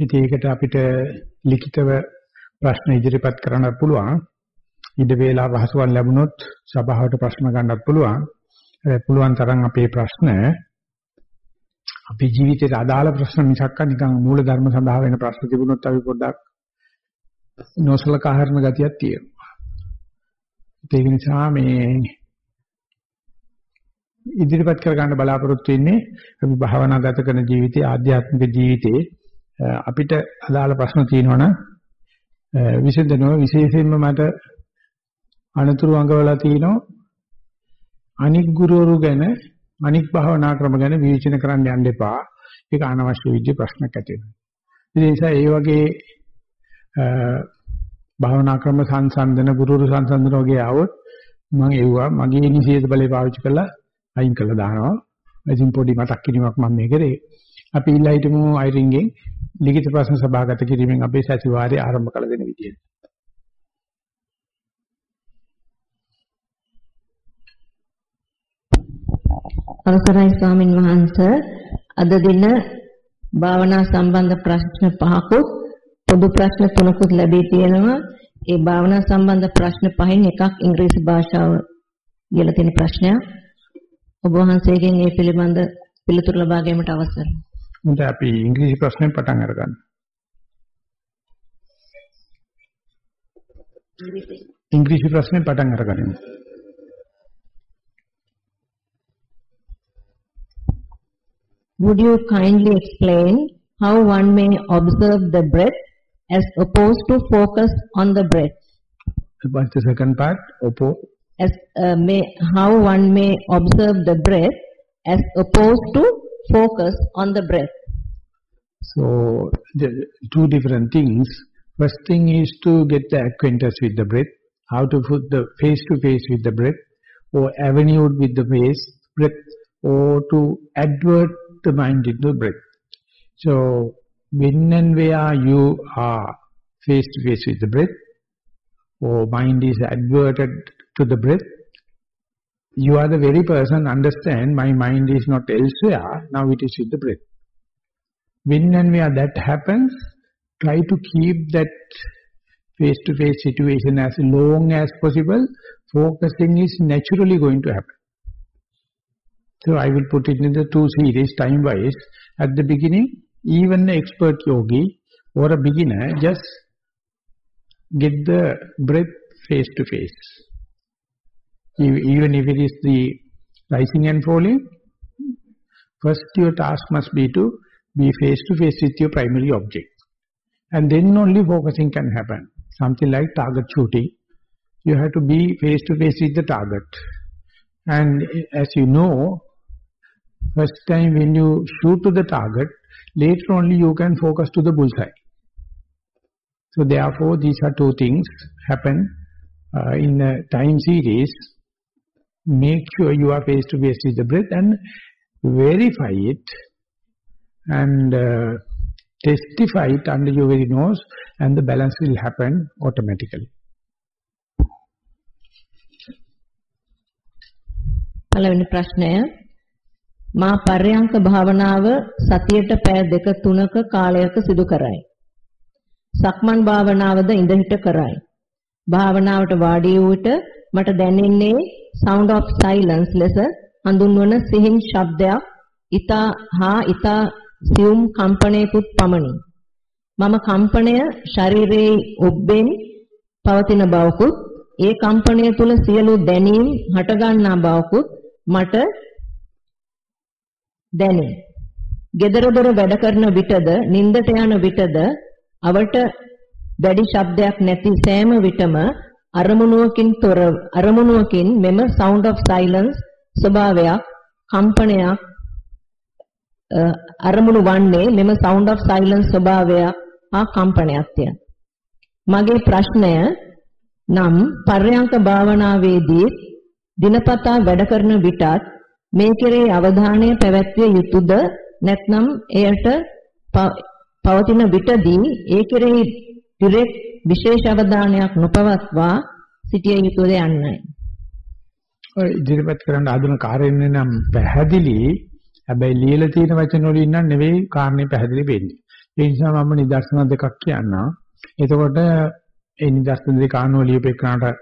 ඉතින් ඒකට අපිට ලිඛිතව ප්‍රශ්න ඉදිරිපත් කරන්න පුළුවන්. ඉඩ වේලා පහසුවක් ලැබුණොත් සභාවට ප්‍රශ්න ගන්නත් පුළුවන්. පුළුවන් තරම් අපේ ප්‍රශ්න අපේ ජීවිතයට අදාළ ප්‍රශ්න මිසක් නිකන් මූල ධර්ම සඳහා වෙන ප්‍රශ්න තිබුණොත් අපි පොඩ්ඩක් නොසලකා හරින ගතියක් තියෙනවා. ඒක නිසා මේ ඉදිරිපත් කර ගන්න බලාපොරොත්තු වෙන්නේ අපි භාවනා ගත කරන ජීවිතයේ ආධ්‍යාත්මික ජීවිතයේ අපිට අදාළ ප්‍රශ්න තියෙනවනම් විසඳනවා විශේෂයෙන්ම මට අනතුරු අඟවලා තිනවා අනික් ගුරුවරු ගැන අනික් භාවනා ක්‍රම ගැන විචින කරන්න යන්න එපා. ඒක අනවශ්‍ය විදිහේ ප්‍රශ්නක් ඇති වෙනවා. ඒ නිසා ඒ වගේ භාවනා ක්‍රම සංසන්දන ගුරුවරු සංසන්දන වගේ આવොත් මම එව්වා මගේ නිසියද බලේ පාවිච්චි කරලා අයින් කළා දානවා. ඉතින් පොඩි මතක් කිරීමක් මම මේ කරේ. අපි ඉල්ලා හිටමු අයිරින්ගෙන් ලිඛිත ප්‍රශ්න සභාගත කිරීමෙන් අපේ සතිವಾರය ආරම්භ කළ දෙන විදියට. අවසරයි ස්වාමින් වහන්සේ අද දින භාවනා සම්බන්ධ ප්‍රශ්න පහකුත් පොදු ප්‍රශ්න තුනකුත් ලැබී තියෙනවා. ඒ භාවනා සම්බන්ධ ප්‍රශ්න පහෙන් එකක් ඉංග්‍රීසි භාෂාව කියලා තියෙන ප්‍රශ්නයක්. ඔබ වහන්සේගෙන් මේ පිළිබඳ පිළිතුරු ලබා ගැනීමට අවසරයි. හොඳයි අපි ඉංග්‍රීසි ප්‍රශ්නෙන් පටන් අරගන්න. ඉංග්‍රීසි ප්‍රශ්නෙන් පටන් අරගන්න. Would you kindly explain how one may observe the breath as opposed to focus on the breath? What's the second part? Oppo. As uh, may how one may observe the breath as opposed to focus on the breath. So, the two different things. First thing is to get the acquaintance with the breath, how to put the face to face with the breath, or avenue with the face, breath, or to advert the mind into the breath. So, when and where you are face to face with the breath, or mind is adverted to the breath, you are the very person understand my mind is not elsewhere, now it is with the breath. When and where that happens, try to keep that face-to-face -face situation as long as possible, focusing is naturally going to happen. So I will put it in the two series time-wise. At the beginning, even an expert yogi or a beginner, just get the breath face-to-face. -face even if it is the rising and falling, first your task must be to be face to face with your primary object. And then only focusing can happen. Something like target shooting. You have to be face to face with the target. And as you know, first time when you shoot to the target, later only you can focus to the bullseye. So therefore, these are two things happen uh, in a time series make sure you are face to face with the breath and verify it and uh, testify it under your very nose and the balance will happen automatically. පළවෙනි ප්‍රශ්නය මා පර්යංක භාවනාව සතියට පැය දෙක තුනක කාලයක සිදු කරයි. සක්මන් භාවනාවද ඉඳහිට කරයි. භාවනාවට වාඩි වූ විට මට දැනෙන්නේ sound of silence ලෙස හඳුන්වන සිහින් ශබ්දයක් ඊතා හා ඊතා සියුම් කම්පනයකුත් පමණි. මම කම්පනය ශරීරයේ ඔබ්බෙන් පවතින බවකුත් ඒ කම්පනය තුල සියලු දැනීම් හටගන්නා බවකුත් මට දැනේ. gedara dora වැඩ කරන විටද නින්දට යන විටද අවට දැඩි ශබ්දයක් නැති සෑම විටම අරමුණුවකින් තොර අරමුණුවකින් මෙම sound of silence ස්වභාවයක් කම්පනයක් අරමුණු වන්නේ මෙම sound of silence ස්වභාවයක් හා කම්පනයක්ය. මගේ ප්‍රශ්නය නම් පර්යංක භාවනාවේදී දිනපතා වැඩ කරන විටත් මේ කෙරේ අවධානය පැවැත්විය යුතුයද නැත්නම් එයට පවතින විටදී ඒ කෙරෙහි ඩිරෙක්ට් විශේෂ අවධානයක් නොපවත්වා සිටිය යුතුද යන්නයි. ඔය ඉදිරිපත් කරන්න ආදුන කාර්යන්නේ නම් පැහැදිලි හැබැයි ලියලා තියෙන වචන වලින් නම් නෙවෙයි කාරණේ පැහැදිලි වෙන්නේ. ඒ නිසා මම නිදර්ශන දෙකක් කියන්නම්. එතකොට ඒ නිදර්ශන දෙක ආනෝ ලියපෙන්නාට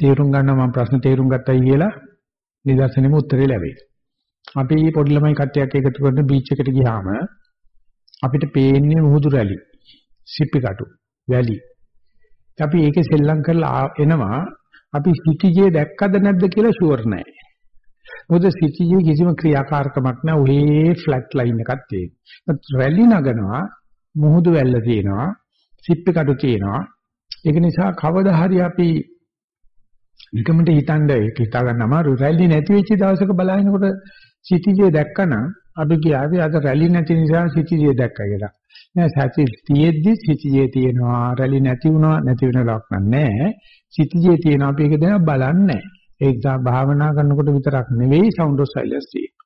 තේරුම් ගන්න මම ප්‍රශ්න තේරුම් ගත්තයි කියලා නිදර්ශනෙම උත්තරේ ලැබෙයි. අපි පොඩි ළමයි කට්ටියක් එකතු කරන බීච් එකට ගියාම අපිට පේන්නේ මුහුදු රැලි, සිප්පි කටු, වැලි. අපි ඒකේ සෙල්ලම් කරලා එනවා අපි සිටිජේ දැක්කද නැද්ද කියලා ෂුවර් නැහැ. මොකද සිටිජේ කිසිම ක්‍රියාකාරකමක් නැහැ. ඔහේ ෆ්ලැට් ලයින් එකක් තියෙනවා. රැලි නගනවා මුහුදු වැල්ල තියෙනවා, සිප්පි කටු තියෙනවා. ඒක නිසා කවදා හරි අපි නිකමට හිතන්න ඒක හිතා ගන්න අමාරු රැලි නැති වෙච්ච දවසක බලනකොට සිටිජේ දැක්කනම් අපි කියාවේ අද රැලි නැති නිසා සිටිජේ දැක්කා කියලා. නෑ සති තියෙද්දි සිතියේ තියෙනවා. රැලි නැති වුණා නැති වෙන ලක්ෂණ නෑ. සිතියේ තියෙනවා අපි ඒක දැන බලන්නේ. ඒ නිසා භාවනා කරනකොට විතරක් නෙවෙයි සවුන්ඩ් ඔෆ් සයිලන්ස් තියෙන්නේ.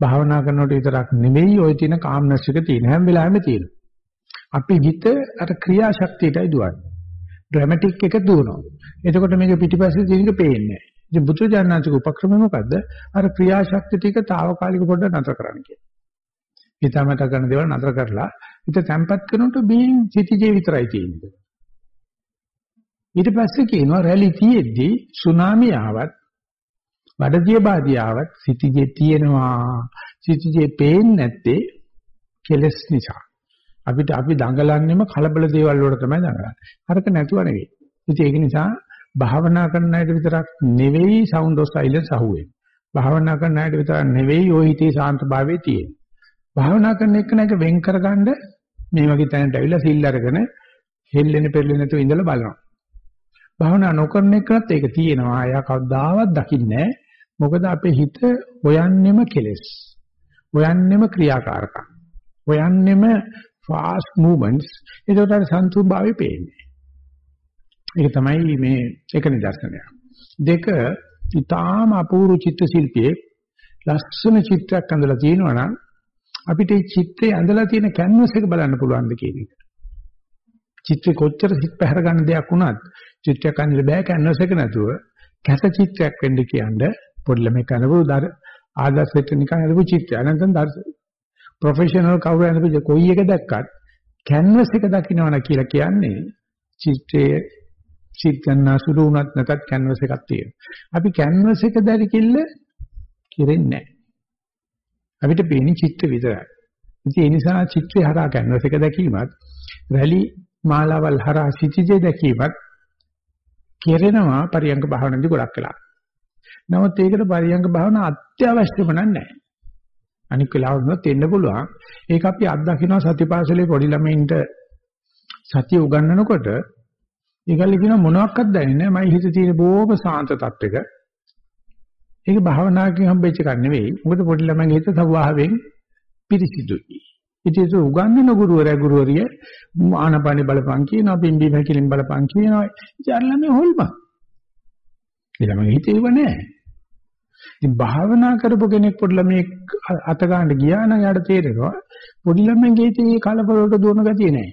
භාවනා කරනකොට විතරක් නෙවෙයි ওই තියෙන කාම්නස් එක තියෙන හැම වෙලාවෙම තියෙනවා. අපි හිත අර ක්‍රියාශක්තියටයි දුවන්නේ ඩ්‍රැමැටික් එක දුවනවා. එතකොට මේක පිටිපස්සේ තියෙන එක පේන්නේ නෑ. ඉතින් බුදුජානනාතික උපක්‍රම මොකද්ද? අර ක්‍රියාශක්තිය ටික తాවකාලික පොඩ්ඩක් නතර කරන්න කියලා. හිතමත කරන දේවල් නතර කරලා හිත තැම්පත් කරනකොට බීන් සිටිජේ විතරයි තියෙන්නේ. ඊට පස්සේ කියනවා රැලි තියෙද්දි සුනාමි ආවත් වඩදිය බාදිය ආවත් සිටිජේ තියෙනවා. සිටිජේ පේන්නේ නැත්තේ කෙලස් නිසා. අපිට අපි දඟලන්නේම කලබල දේවල් වලට තමයි දඟලන්නේ. අරක නැතුව නෙවෙයි. ඉතින් ඒක නිසා භාවනා කරන අයට විතරක් නෙවෙයි සවුන්ඩ් ඔෆ් සයිලන්ස් අහුවෙන්නේ. භාවනා කරන අයට විතරක් නෙවෙයි ওই හිතේ සාන්තභාවයේ තියෙන්නේ. භාවනා කරන එක නැක වෙන් කරගන්න මේ වගේ තැනට ඇවිල්ලා සිල් අරගෙන හෙල්ලෙන පෙරලෙන නැතුව ඉඳලා බලනවා. භාවනා නොකරන එකත් ඒක තියෙනවා. එයා කවදාවත් දකින්නේ මොකද අපේ හිත හොයන්නෙම කෙලෙස්. හොයන්නෙම ක්‍රියාකාරකම්. හොයන්නෙම fast movements ඒකට අර සන්තුභාවය පේන්නේ. ඒක තමයි මේ එක නිදර්ශනයක්. දෙක ඊටාම අපූර්ව චිත්‍ර ශිල්පියේ ලස්සන චිත්‍රයක් අඳලා තියෙනවා නම් අපිට මේ චිත්‍රය ඇඳලා තියෙන කැන්වස් එක බලන්න පුළුවන්ද කියන එක. චිත්‍රේ කොච්චර සිත් පැහැර ගන්න දෙයක් වුණත් චිත්‍රයක් අඳින්න බෑ කැන්වස් එක නැතුව කැත චිත්‍රයක් වෙන්න කියන්නේ පොඩි ළමෙක් අඳපු ආදර්ශයට නිකන් අඳපු චිත්‍රය. නැත්නම් ප්‍රොෆෙෂනල් කවුරු අඳපු කොයි එක දැක්කත් කැන්වස් එක දකින්නවන කියලා කියන්නේ චිත්‍රයේ සිත් ගන්න සුළු වුණත් නැතත් කැන්වස් එකක් තියෙනවා. අපි කැන්වස් එක දැරි කිල්ල කිරෙන්නේ නැහැ. අපිට පේන්නේ චිත්‍ර විතරයි. ඉතින් ඒ නිසා චිත්‍රය හරහා කැන්වස් එක දැකීමත් රැලි මාලාවල් හරහා සිටිජේ දැකීමත් කෙරෙනවා පරියංග භාවනාවේදී ගොඩක් වෙලා. නමුත් ඒකට පරියංග භාවනාව අත්‍යවශ්‍යම නැහැ. අනික් වෙලාවකට එන්න පුළුවන්. ඒක අපි අත්දකින්න සතිපාසලේ පොඩි ළමයින්ට සතිය උගන්වනකොට ඒගොල්ලෝ කියන මොනවත් දැනෙන්නේ නැහැ. මයි හිතේ තියෙන බොහොම සාන්ත තත්ත්වයක. ඒක භාවනාවකින් හම්බෙච්ච එකක් නෙවෙයි. මොකද පොඩි ළමයිගේ හිත සබාවෙන් පිරිසිදුයි. ඉතින් ඒක උගන්වන ගුරුවරයා ගුරුවරිය ආනපානෙ බලපං කියනවා, පිම්බි හැකිලින් බලපං කියනවා. ඉතින් අර ළමයි හොල්මන්. ඒ ළමයි හිතේ ඉව නැහැ. ඉතින් භාවනා කරපු කෙනෙක් පොඩි ළමයෙක් අත ගන්න ගියා නම් යාට තේරෙනවා පොඩි ළමයිගේ හිතේ කලබල වලට දුවන ගතිය නැහැ.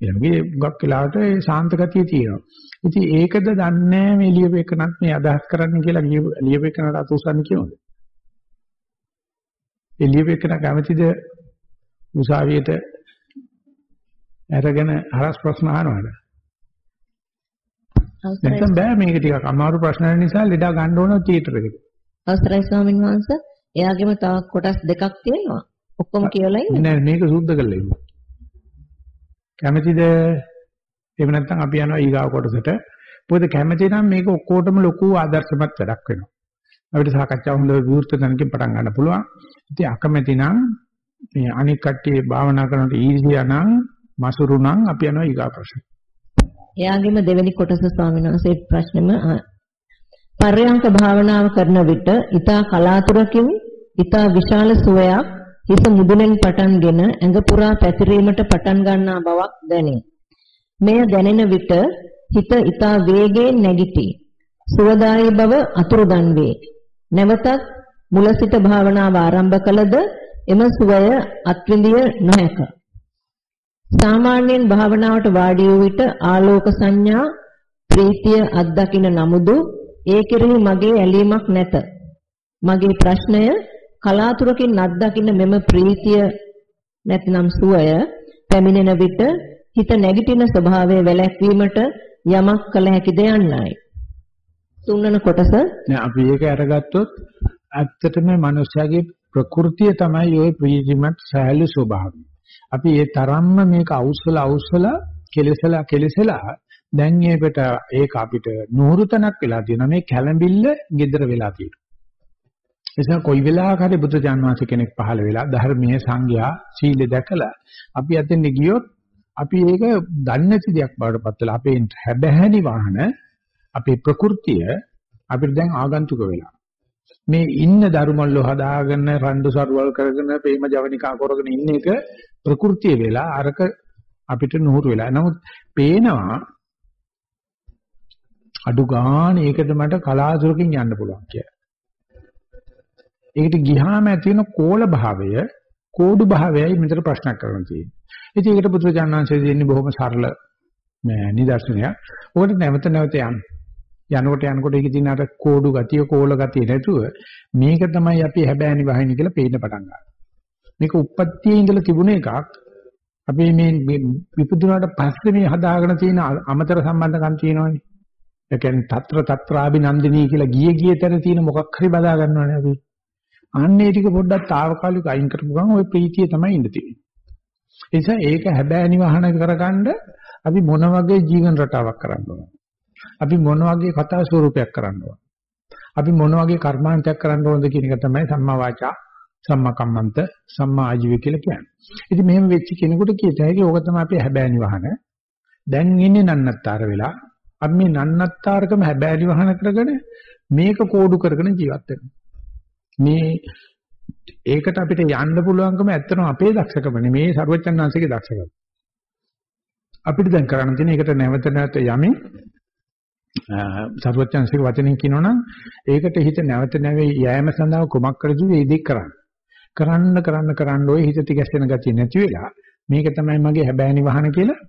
එයාගේ ගොක් වෙලාවට ඒ ශාන්ත ගතිය තියෙනවා. ඉතින් ඒකද දන්නේ මේ ලියවෙකනත් මේ අදහස් කරන්න කියලා ලියවෙකනට අත උසන්නේ කියනද? ඒ ලියවෙකන කැමතිද උසාවියට අරගෙන හරස් ප්‍රශ්න අහනවාද? නැත්නම් බෑ මේක ටිකක් අමාරු ප්‍රශ්න නිසා ලෙඩා ගන්න ඕන තියටර් එකට. අවසරයි ස්වාමීන් වහන්සේ. එයාගෙම තව කොටස් දෙකක් තියෙනවා. ඔක්කොම කියලා ඉන්නේ. නෑ මේක සුද්ධ කරලා ඉන්න. කැමතිද? එහෙම නැත්නම් අපි යනවා ඊගාව කොටසට. මොකද කැමති නම් මේක ඔක්කොටම ලොකු ආදර්ශමත් වැඩක් වෙනවා. අපිට සාකච්ඡා හොඳ විවෘත තැනකින් පටන් ගන්න පුළුවන්. ඉතින් අකමැති නම් මේ අනික් කට්ටිය භාවනා කරනකොට ඊර්ෂ්‍යා නම් මසුරු නම් අපි යනවා ඊගා ප්‍රශ්න. එයාගෙම දෙවෙනි කොටස ස්වාමීන් වහන්සේ ප්‍රශ්නෙම පර්යංක භාවනාව කරන විට ඊතා කලාතුරකින් ඊතා විශාල සුවයක් හිස මුදුනෙන් පටන්ගෙන ඇඟ පුරා පැතිරීමට පටන් ගන්නා බවක් දැනේ. මෙය දැනෙන විට හිත ඊතා වේගයෙන් නැගිටී. සුවදායී බව අතුරුදන් වේ. නැවතත් මුල සිට භාවනාව ආරම්භ කළද එම සුවය අත්විඳිය නොහැක. සාමාන්‍යයෙන් භාවනාවට වාඩි වූ විට ආලෝක සංඥා ප්‍රීතිය අත්දකින්න නමුදු ඒ කෙරෙහි මගේ ඇලීමක් නැත. මගේ ප්‍රශ්නය කලාතුරකින් අත්දකින්න මෙම ප්‍රීතිය නැත්නම් සුවය පැමිණෙන විට හිත නැගිටින ස්වභාවය වැළැක්වීමට යමක් කළ හැකිද යන්නයි. තුන්වන කොටස නෑ අපි ඒක අරගත්තොත් ඇත්තටම මිනිස්යාගේ ප්‍රകൃතිය තමයි ওই ප්‍රීතිමත් සහැල්ලු ස්වභාවය. අපි ඒ තරම්ම මේක අවුස්සලා අවුස්සලා කෙලසලා කෙලසලා දැන් මේකට ඒක අපිට නూరుතනක් වෙලා තියෙනවා මේ කැළඹිල්ල gedර වෙලා තියෙනවා. එසා කොයි වෙලාවක හරි බුදුජාන් වහන්සේ කෙනෙක් පහළ වෙලා ධර්මයේ සංඝයා සීලය දැකලා අපි අතෙන් ගියොත් අපි ඒක දන්නේ නැති දෙයක් බවට පත් වෙලා අපේ හැබෑනි වාහන අපේ ප්‍රകൃතිය අපිට දැන් ආගන්තුක වෙලා මේ ඉන්න ධර්මවල හදාගෙන රණ්ඩු සරුවල් කරගෙන ප්‍රේම ජවනිකා කරගෙන ඉන්න එක ප්‍රകൃතිය වෙලා අරක අපිට නුහුරු වෙලා නමුත් පේනවා අඩු ගන්න ඒකට මට කලාතුරකින් යන්න පුළුවන් කියලා. ඒකට ගියාම ඇති වෙන කෝල භාවය කෝඩු භාවයයි මෙතන ප්‍රශ්නයක් කරන්න තියෙන්නේ. ඉතින් ඒකට බුදුරජාණන් වහන්සේ දෙන්නේ බොහොම සරල මේ නිදර්ශනයක්. ඔකට නැවත නැවත යන්න. යනකොට යනකොට ඒකේ තියෙන අර කෝඩු ගතිය, කෝල ගතිය නැතුව මේක තමයි අපි හැබෑනි වහින කියලා පේන්න පටන් ගන්නවා. මේක උප්පත්තියේ ඉඳලා තිබුණ එකක්. අපි මේ විපදුනාට පස්සේ මේ හදාගෙන තියෙන අමතර සම්බන්ධකම් තියෙනවනේ. ඒ කියන්නේ తත්‍ර తත්‍රාభిනන්දිනී කියලා ගියේ ගියේ තැන තියෙන මොකක් හරි බදා ගන්නවනේ අපි. අන්න ඒ ටික පොඩ්ඩක් తాවකාලික අයින් කරපු ගමන් ওই ප්‍රීතිය තමයි ඉඳ තියෙන්නේ. ඒ නිසා ඒක හැබෑනි වහන කරගන්න අපි මොන වගේ ජීවන රටාවක් කරන්න ඕනද? අපි මොන වගේ කතා ස්වරූපයක් කරන්න ඕනද? අපි මොන වගේ කර්මාන්තයක් කරන්න ඕනද කියන එක තමයි සම්මා වාචා, සම්මා කම්මන්ත, සම්මා ආජීව කියලා කියන්නේ. ඉතින් මෙහෙම වෙච්ච කෙනෙකුට කියත හැකි ඕක තමයි අපි හැබෑනි වහන. දැන් ඉන්නේ නන්නත්තර වෙලා අපි මේ නන්නත්තරකම හැබෑනි වහන කරගෙන මේක කෝඩු කරගෙන ජීවත් වෙනවා. මේ ඒකට අපිට යන්න පුළුවන්කම ඇත්තටම අපේ දක්ෂකම නෙමේ සර්වචන්නාංශිකේ දක්ෂකම. අපිට දැන් කරන්න තියෙන එකට නැවත නැවත යමින් සර්වචන්නාංශික වචනෙන් කියනවනම් ඒකට හිත නැවත නැවේ යෑම සඳහා කුමක් කරද වේදී කරන්න. කරන්න කරන්න කරන්න ওই හිත තිගැස්සෙන ගතිය නැති වෙලා මේක තමයි මගේ හැබෑනි වහන කියලා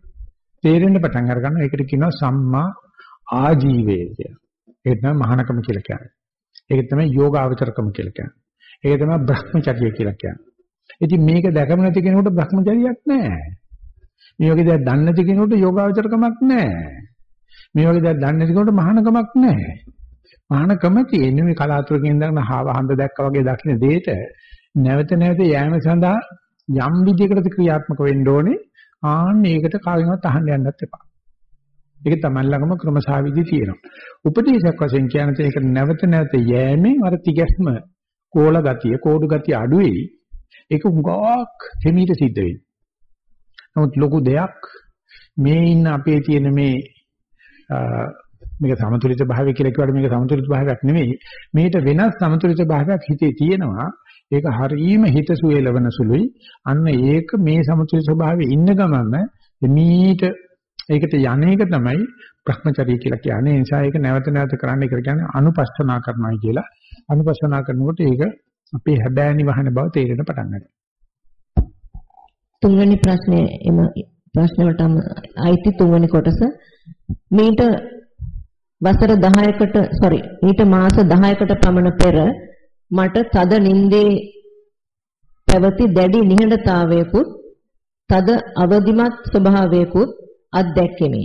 තේරෙන්න පටන් අර ගන්නවා. ඒකට කියනවා සම්මා ආජීවය කියලා. ඒක තමයි මහානකම කියලා කියන්නේ. ඒක තමයි යෝගාවචරකම කියලා කියන්නේ. ඒක තමයි Brahmacharya කියලා කියන්නේ. ඉතින් මේක දැකම නැති කෙනෙකුට Brahmacharyaක් නැහැ. මේ වගේ දේවල් දන්නේ නැති කෙනෙකුට යෝගාවචරකමක් නැහැ. මේ වගේ දේවල් දන්නේ නැති කෙනෙකුට මහානකමක් නැහැ. මහානකම තියෙන්නේ මේ කලාතුරකින් ඉඳන් හාව හඳ දැක්කා වගේ දකින්න දෙයට නැවත නැවත යෑම සඳහා යම් විදිහකට ක්‍රියාත්මක වෙන්න ඕනේ. ආන්න ඒකට කාගෙන්වත් අහන්න යන්නත් එපා. ඒක තමයි ළඟම ක්‍රමසාවිදි තියෙනවා. උපදේශයක් වශයෙන් කියන තේ ඒක නැවත නැවත යෑමෙන් අර තිගැස්ම කෝල ගතිය, කෝඩු ගතිය අඩු වෙයි. ඒක උගාවක් හිමීට සිද්ධ වෙයි. නමුත් ලොකු දෙයක් මේ ඉන්න අපේ තියෙන මේ මේක සමතුලිත භාවය කියලා කියවට මේක සමතුලිත භාවයක් නෙමෙයි. මේකට වෙනස් සමතුලිත භාවයක් හිතේ තියෙනවා. ඒක හරීම හිතසුවේ ලවන සුළුයි. අන්න ඒක මේ සමතුලිත ස්වභාවයේ ඉන්න ගමන්ම මීට ඒකට යන්නේක තමයි Brahmacharya කියලා කියන්නේ. ඒ නිසා ඒක නැවත නැවත කරන්න ඒක කියන්නේ අනුපස්සනා කරනවා කියලා. අනුපස්සනා කරනකොට ඒක අපේ හැබෑනි වහන බව තේරෙන පටන් ගන්නවා. තුන්වෙනි ප්‍රශ්නේ එම ප්‍රශ්නවලටම අයිති තුන්වෙනි කොටස මීට වසර 10කට sorry මීට මාස 10කට පමණ පෙර මට තද නින්දේ පැවති දැඩි නිහඬතාවයකුත් තද අවදිමත් ස්වභාවයකුත් අත්දැක්කෙමි.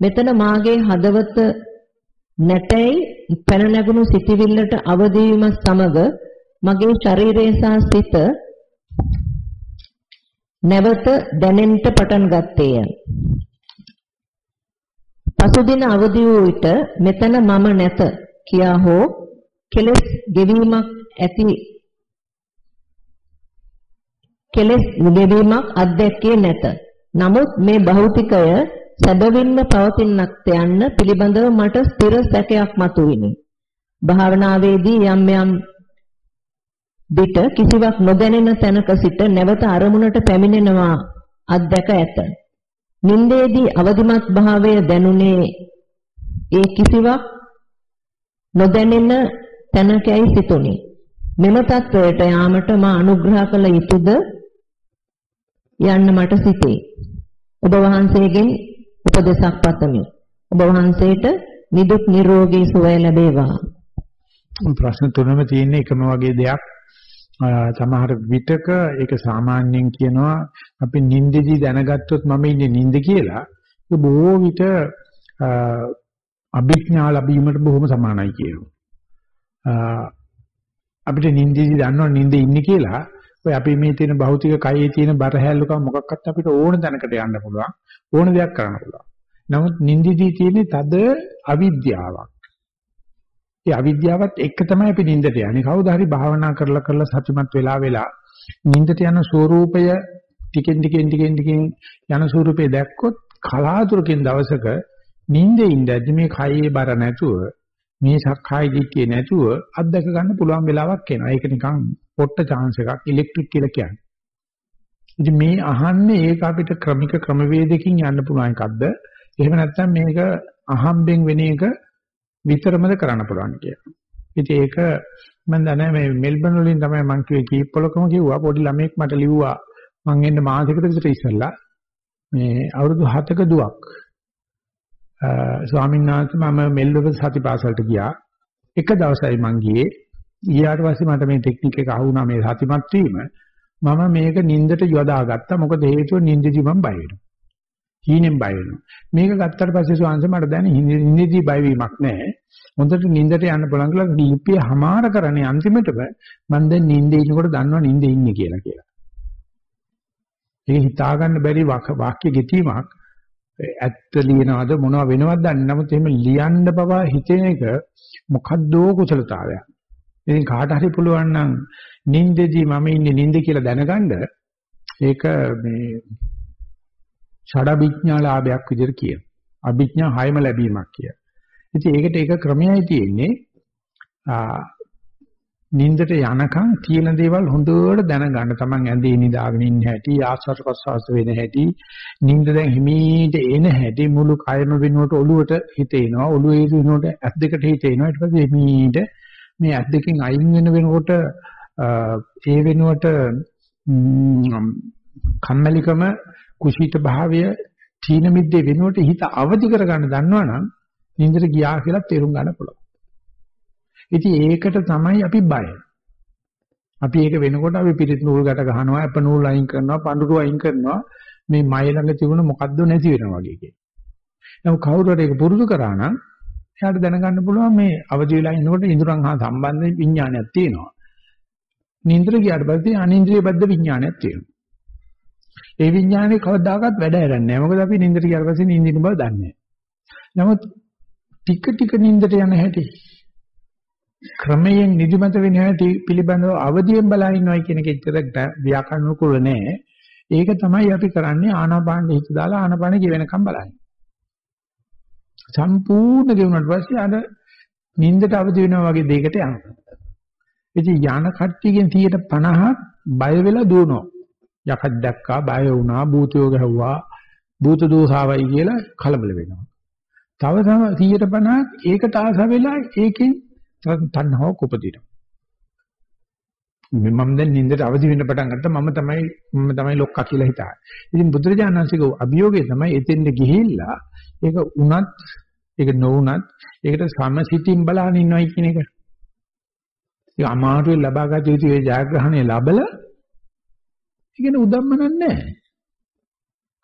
මෙතන මාගේ හදවත නැටයි පැන නැගුණු සිටිවිල්ලට අවදි සමග මගේ ශරීරය සහ සිත නැවත දැනෙන්න පටන් ගත්තේය. පසුදින අවදි වූ විට මෙතන මම නැත කියා හෝ කෙලස් ගෙවීමක් ඇති කෙලස් ගෙවීමක් අත්දැකේ නැත. නමුත් මේ භෞතිකය සැබවින්ම පවතිනක් යන්න පිළිබඳව මට ස්ථිර සැකයක් මතුවිනි. භාවනාවේදී යම් යම් විට කිසිවක් නොදැනෙන තැනක සිට නැවත අරමුණට පැමිණෙනවා අත්දැක ඇත. නින්දේදී අවදිමත් භාවය දැනුනේ ඒ කිසිවක් නොදැනෙන තැනකයි සිතුනි. මෙම තත්වයට යාමට මා අනුග්‍රහ කළ යුතුද යන්න මට සිතේ. ඔබ වහන්සේගෙන් උපදේශක් පතමි. ඔබ වහන්සේට නිදුක් නිරෝගී සුවය ලැබේවා. ප්‍රශ්න තුනම තියෙන එකම වගේ දෙයක් සමහර විටක ඒක සාමාන්‍යයෙන් කියනවා අපි නිින්දදී දැනගත්තොත් මම ඉන්නේ නිින්ද කියලා. ඒක බොහෝ විට අභිඥා ලැබීමට බොහොම සමානයි කියනවා. අපිට නිින්දදී දන්නව නිින්දේ ඉන්නේ කියලා ඔය අපි මේ තියෙන භෞතික කයේ තියෙන බර හැල්ලුකම මොකක්වත් අපිට ඕන දැනකට යන්න පුළුවන් ඕන දෙයක් කරන්න පුළුවන්. නමුත් නිින්දදී තියෙන තද අවිද්‍යාවක්. ඒ අවිද්‍යාවත් එක්ක තමයි අපි නිින්දට යන්නේ. කවුද හරි භාවනා කරලා කරලා සතුටුමත් වෙලා වෙලා නිින්දට යන ස්වરૂපය ටිකෙන් ටිකෙන් ටිකෙන් ටිකෙන් යන ස්වરૂපය දැක්කොත් කලාතුරකින් දවසක නිින්දේ ඉඳද්දි මේ කයේ බර නැතුව මේ සක්කාය දිට්ඨිය නැතුව අත්දක ගන්න පුළුවන් වෙලාවක් එනවා. ඒක නිකන් පොට්ට chance එකක් ඉලෙක්ට්‍රික් කියලා කියන්නේ. ඉතින් මේ අහන්නේ ඒක අපිට ක්‍රමික ක්‍රමවේදකින් යන්න පුළුවන් එකක්ද? එහෙම නැත්නම් මේක අහම්බෙන් වෙන එක විතරමද කරන්න පුළුවන් කියලා. ඉතින් ඒක මම දන්නේ මේ මෙල්බන් වලින් තමයි මං කිව්වේ කීප් පොලකම කිව්වා. පොඩි ළමෙක් මට ලිව්වා. මං එන්න මාසෙකට විතර ඉස්සෙල්ලා. මේ අවුරුදු 7ක දුවක්. ස්වාමීන් වහන්සේ මම මෙල්බන් සතිපාසලට ගියා. එක දවසයි මං ගියේ. ඊට පස්සේ මට මේ ටෙක්නික් එක අහුණා. මේ සතිමත් වීම. මම මේක නින්දට යොදාගත්තා මොකද හේතුව නින්දදී මම බය වෙනවා හීනෙන් බය වෙනවා. මේක ගත්තට පස්සේ ස්වාංශ මට දැන නිින්දදී බය වීමක් නැහැ. හොඳට නිින්දට යන්න පුළුවන් කියලා ලිපිය හමාර කරන්නේ අන්තිමටම මම දැන් නිින්දේ ඉන්නකොට දන්නවා නිින්දේ ඉන්නේ කියලා කියලා. ඒක හිතා ගන්න බැරි වාක්‍ය ගෙතීමක් ඇත්ත ලියනවද මොනව වෙනවද දන්නේ නමුත් එහෙම ලියන්න බව හිතෙන එක මොකද්දෝ කුසලතාවයක්. ඉතින් කාට හරි පුළුවන් නම් නිින්දේදී මම ඉන්නේ නිින්ද කියලා දැනගන්න ඒක මේ ෂඩවිඥාලාභයක් විදිහට කියන. අභිඥා හයම ලැබීමක් කිය. ඉතින් ඒකට ඒක ක්‍රමයයි තියෙන්නේ. නින්දට යනකම් තියෙන දේවල් හොඳට දැනගන්න. Taman ඇඳේ නිදාගෙන ඉන්න හැටි, ආස්වාද ප්‍රසවාස වෙන හැටි, නින්ද දැන් හිමීට එන හැටි මුළු කයම වෙනුවට ඔළුවට හිත එනවා. ඔළුවේ වෙනුවට ඇස් දෙකට හිත එනවා. ඊට පස්සේ හිමීට මේ ඇස් දෙකෙන් අයින් වෙන වෙනකොට ඒ වෙනුවට කම්මැලිකම කුසීත භාවය තීන මිද්දේ වෙනුවට හිත අවදි කරගන්න දන්නවනම් නින්දට ගියා කියලා තේරුම් ගන්න පුළුවන්. ඉතින් ඒකට තමයි අපි බය. අපි ඒක වෙනකොට අපි පිටිත් නූල් ගැට ගහනවා, අප නූල් අයින් කරනවා, පඳුරු අයින් කරනවා. මේ මයි ළඟ තිබුණ මොකද්ද නැති වෙනවා වගේ කියන. නමුත් කවුරු හරි ඒක පුරුදු කරා නම් එයාට දැනගන්න පුළුවන් මේ අවදි වෙලා ඉන්නකොට ඉඳුරන් හා සම්බන්ධ විඥානයක් තියෙනවා. නින්දට ගියාට පස්සේ අනින්ද්‍රිය බද්ධ විඥානයක් තියෙනවා. ඒ විඥානේ කවදාකවත් වැඩ කරන්නේ නැහැ. මොකද අපි නින්දට ගියාට පස්සේ නින්දින බව දන්නේ නැහැ. නමුත් ටික ටික නින්දට යන හැටි ක්‍රමයෙන් නිදිමත වෙන හැටි පිළිබඳව අවදියෙන් බලා ඉන්නවයි කියන එක එච්චර ව්‍යාකරණ කුල නෑ. ඒක තමයි අපි කරන්නේ ආනාපාන හිත දාලා ආනාපාන ගෙවෙනකම් බලන්නේ. සම්පූර්ණ ගෙවුනට පස්සේ අර නින්දට අවදි වෙනවා වගේ දෙයකට යනවා. ඉතින් යන කට්ටියගෙන් 50ක් බය වෙලා දුවනවා. යකක් දැක්කා බය වුණා භූතයෝ ගැහුවා භූත දෝෂාවයි කියලා කලබල වෙනවා. තව තව 150ක් ඒකට ආස වෙලා ඒකෙන් තණ්හාවක් උපදිනවා. මම දැන් නින්දට අවදි වෙන්න පටන් ගත්තා මම තමයි මම තමයි ලොක්කා කියලා හිතා. ඉතින් බුදුරජාණන්සේගේ අභියෝගය තමයි එතෙන්ද ගිහිල්ලා ඒක උනත් ඒක නොඋනත් ඒකට සමසිතින් බලහන් ඉන්නවයි කියන එක. ඒක අමාරුවෙන් ලබා ගත යුතු ඒ ජයග්‍රහණය ලැබලා ඒකන උදම්මනක් නැහැ.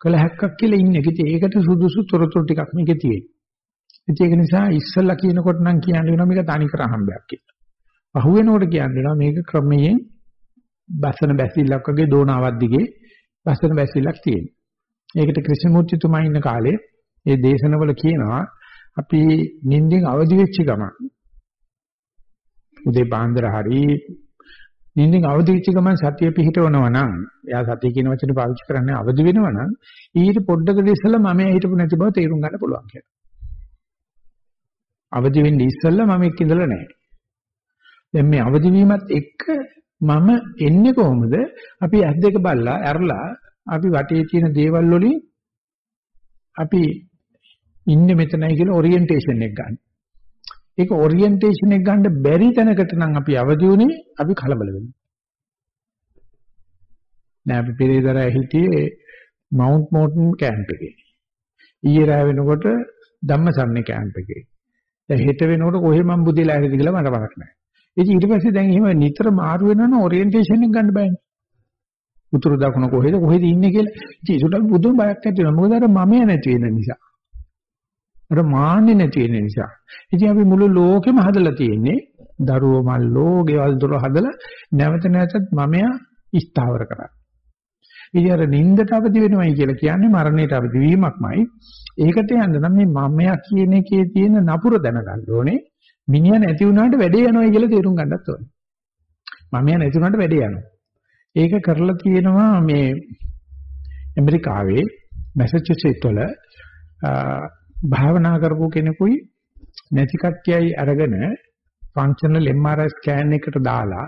කළ හැක්කක් කියලා ඉන්නේ. ඉතින් ඒකට සුදුසු තොරතුරු ටිකක් මේකේ තියෙනවා. ඉතින් ඒක නිසා ඉස්සල්ලා කියනකොට නම් කියන්න වෙනවා මේක තනිකර හම්බයක් කියලා. පහු වෙනකොට කියන්න වෙනවා මේක ක්‍රමයෙන් බසන බැසිල්ලක් වගේ දෝනාවක් දිගේ බසන බැසිල්ලක් තියෙනවා. ඒකට ක්‍රිෂ්ණමූර්තිතුමා ඉන්න කාලේ ඒ දේශනවල කියනවා අපි නිින්දෙන් අවදි වෙච්ච ගමන් උදේ පාන්දර හරි නිින්දෙන් අවදි වෙච්ච ගමන් සතිය පිහිටවනවා නම් එයා සතිය කියන වචනේ පාවිච්චි කරන්නේ අවදි වෙනවා නම් ඊට පොඩ්ඩකට ඉස්සෙල්ලා මම හිටපු නැති බව තේරුම් ගන්න පුළුවන් කියලා. අවදි වෙන්න ඉස්සෙල්ලා මම එක්ක ඉඳලා නැහැ. දැන් මේ අවදි වීමත් එක්ක මම එන්නේ කොහොමද? අපි ඇස් දෙක බල්ලා ඇරලා අපි වටේ තියෙන දේවල් වලින් අපි ඉන්නේ මෙතනයි කියලා ඔරියන්ටේෂන් එක ගන්න. ඒක ඔරියන්ටේෂන් එක ගන්න බැරි තැනකට නම් අපි අවදි උනේ අපි කලබල වෙනවා. නෑ අපි පෙරේදර හිටියේ මවුන්ට් මෝටන් කැම්ප් එකේ. ඊයේ රාව වෙනකොට ධම්මසන්නේ කැම්ප් එකේ. දැන් හෙට වෙනකොට කොහෙ මම බුදිලා ඇරිද කියලා මට මතක නෑ. ඉතින් ඊට පස්සේ දැන් එහෙම නිතර මාරු වෙනවනම් ඔරියන්ටේෂන් එක ගන්න බෑනේ. උතුරු දකුණ කොහෙද කොහෙද ඉන්නේ කියලා. ඉතින් ඒකට බුදුන් බයක් ඇති වෙනවා. මොකද අර මමයා නැති වෙන නිසා. අර මාන්නේ නැති වෙන නිසා. ඉතින් අපි මුළු ලෝකෙම හදලා තියෙන්නේ දරුවෝ මල්ලෝ ගෙවල් දොර හදලා නැවත නැවතත් මමයා ස්ථාවර කරා. ඉතින් අර නින්දට අවදි වෙනවයි කියලා කියන්නේ මරණයට අවදි වීමක්මයි. ඒකට යන්න නම් මේ මමයා කියන එකේ තියෙන නපුර දැනගන්න ඕනේ. මිනිහා නැති වුණාට වැඩේ යනවා කියලා තේරුම් ගන්නත් ඕනේ. මමයා නැති වුණාට වැඩේ යනවා. ඒක කරලා තියෙනවා මේ ඇමරිකාවේ මැසචුසෙට්ස් වල භාවනා කරපු කෙනෙකුයි නැති කට්ටියයි අරගෙන ෆන්ක්ෂනල් MRI ස්කෑන් එකට දාලා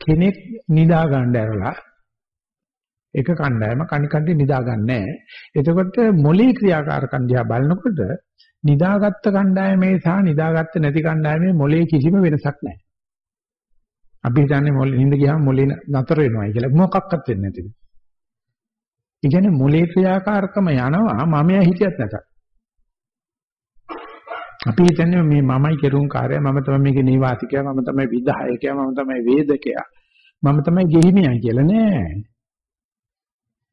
කෙනෙක් නිදා ගන්න ඇරලා එක කණ්ඩායම කණිකණ්ඩි නිදා ගන්නෑ. එතකොට මොලේ ක්‍රියාකාරකම් දිහා බලනකොට නිදාගත්ත කණ්ඩායමේ සහ නිදාගත්ත නැති කණ්ඩායමේ මොලේ කිසිම වෙනසක් නැහැ. අපි හිතන්නේ මොලේ නිින්ද ගියාම මොලේ නතර වෙනවායි කියලා මොකක්වත් වෙන්නේ නැතිද. ඒ කියන්නේ මොලේ ක්‍රියාකාරකම යනවා මමයා හිතියත් නැතත්. අපි හිතන්නේ මේ මමයි කෙරුම් කාර්යය මම තමයි මේකේ නිවාසිකයා මම තමයි විධායකයා මම තමයි වේදකයා මම තමයි ගෙහිමියා කියලා නෑ.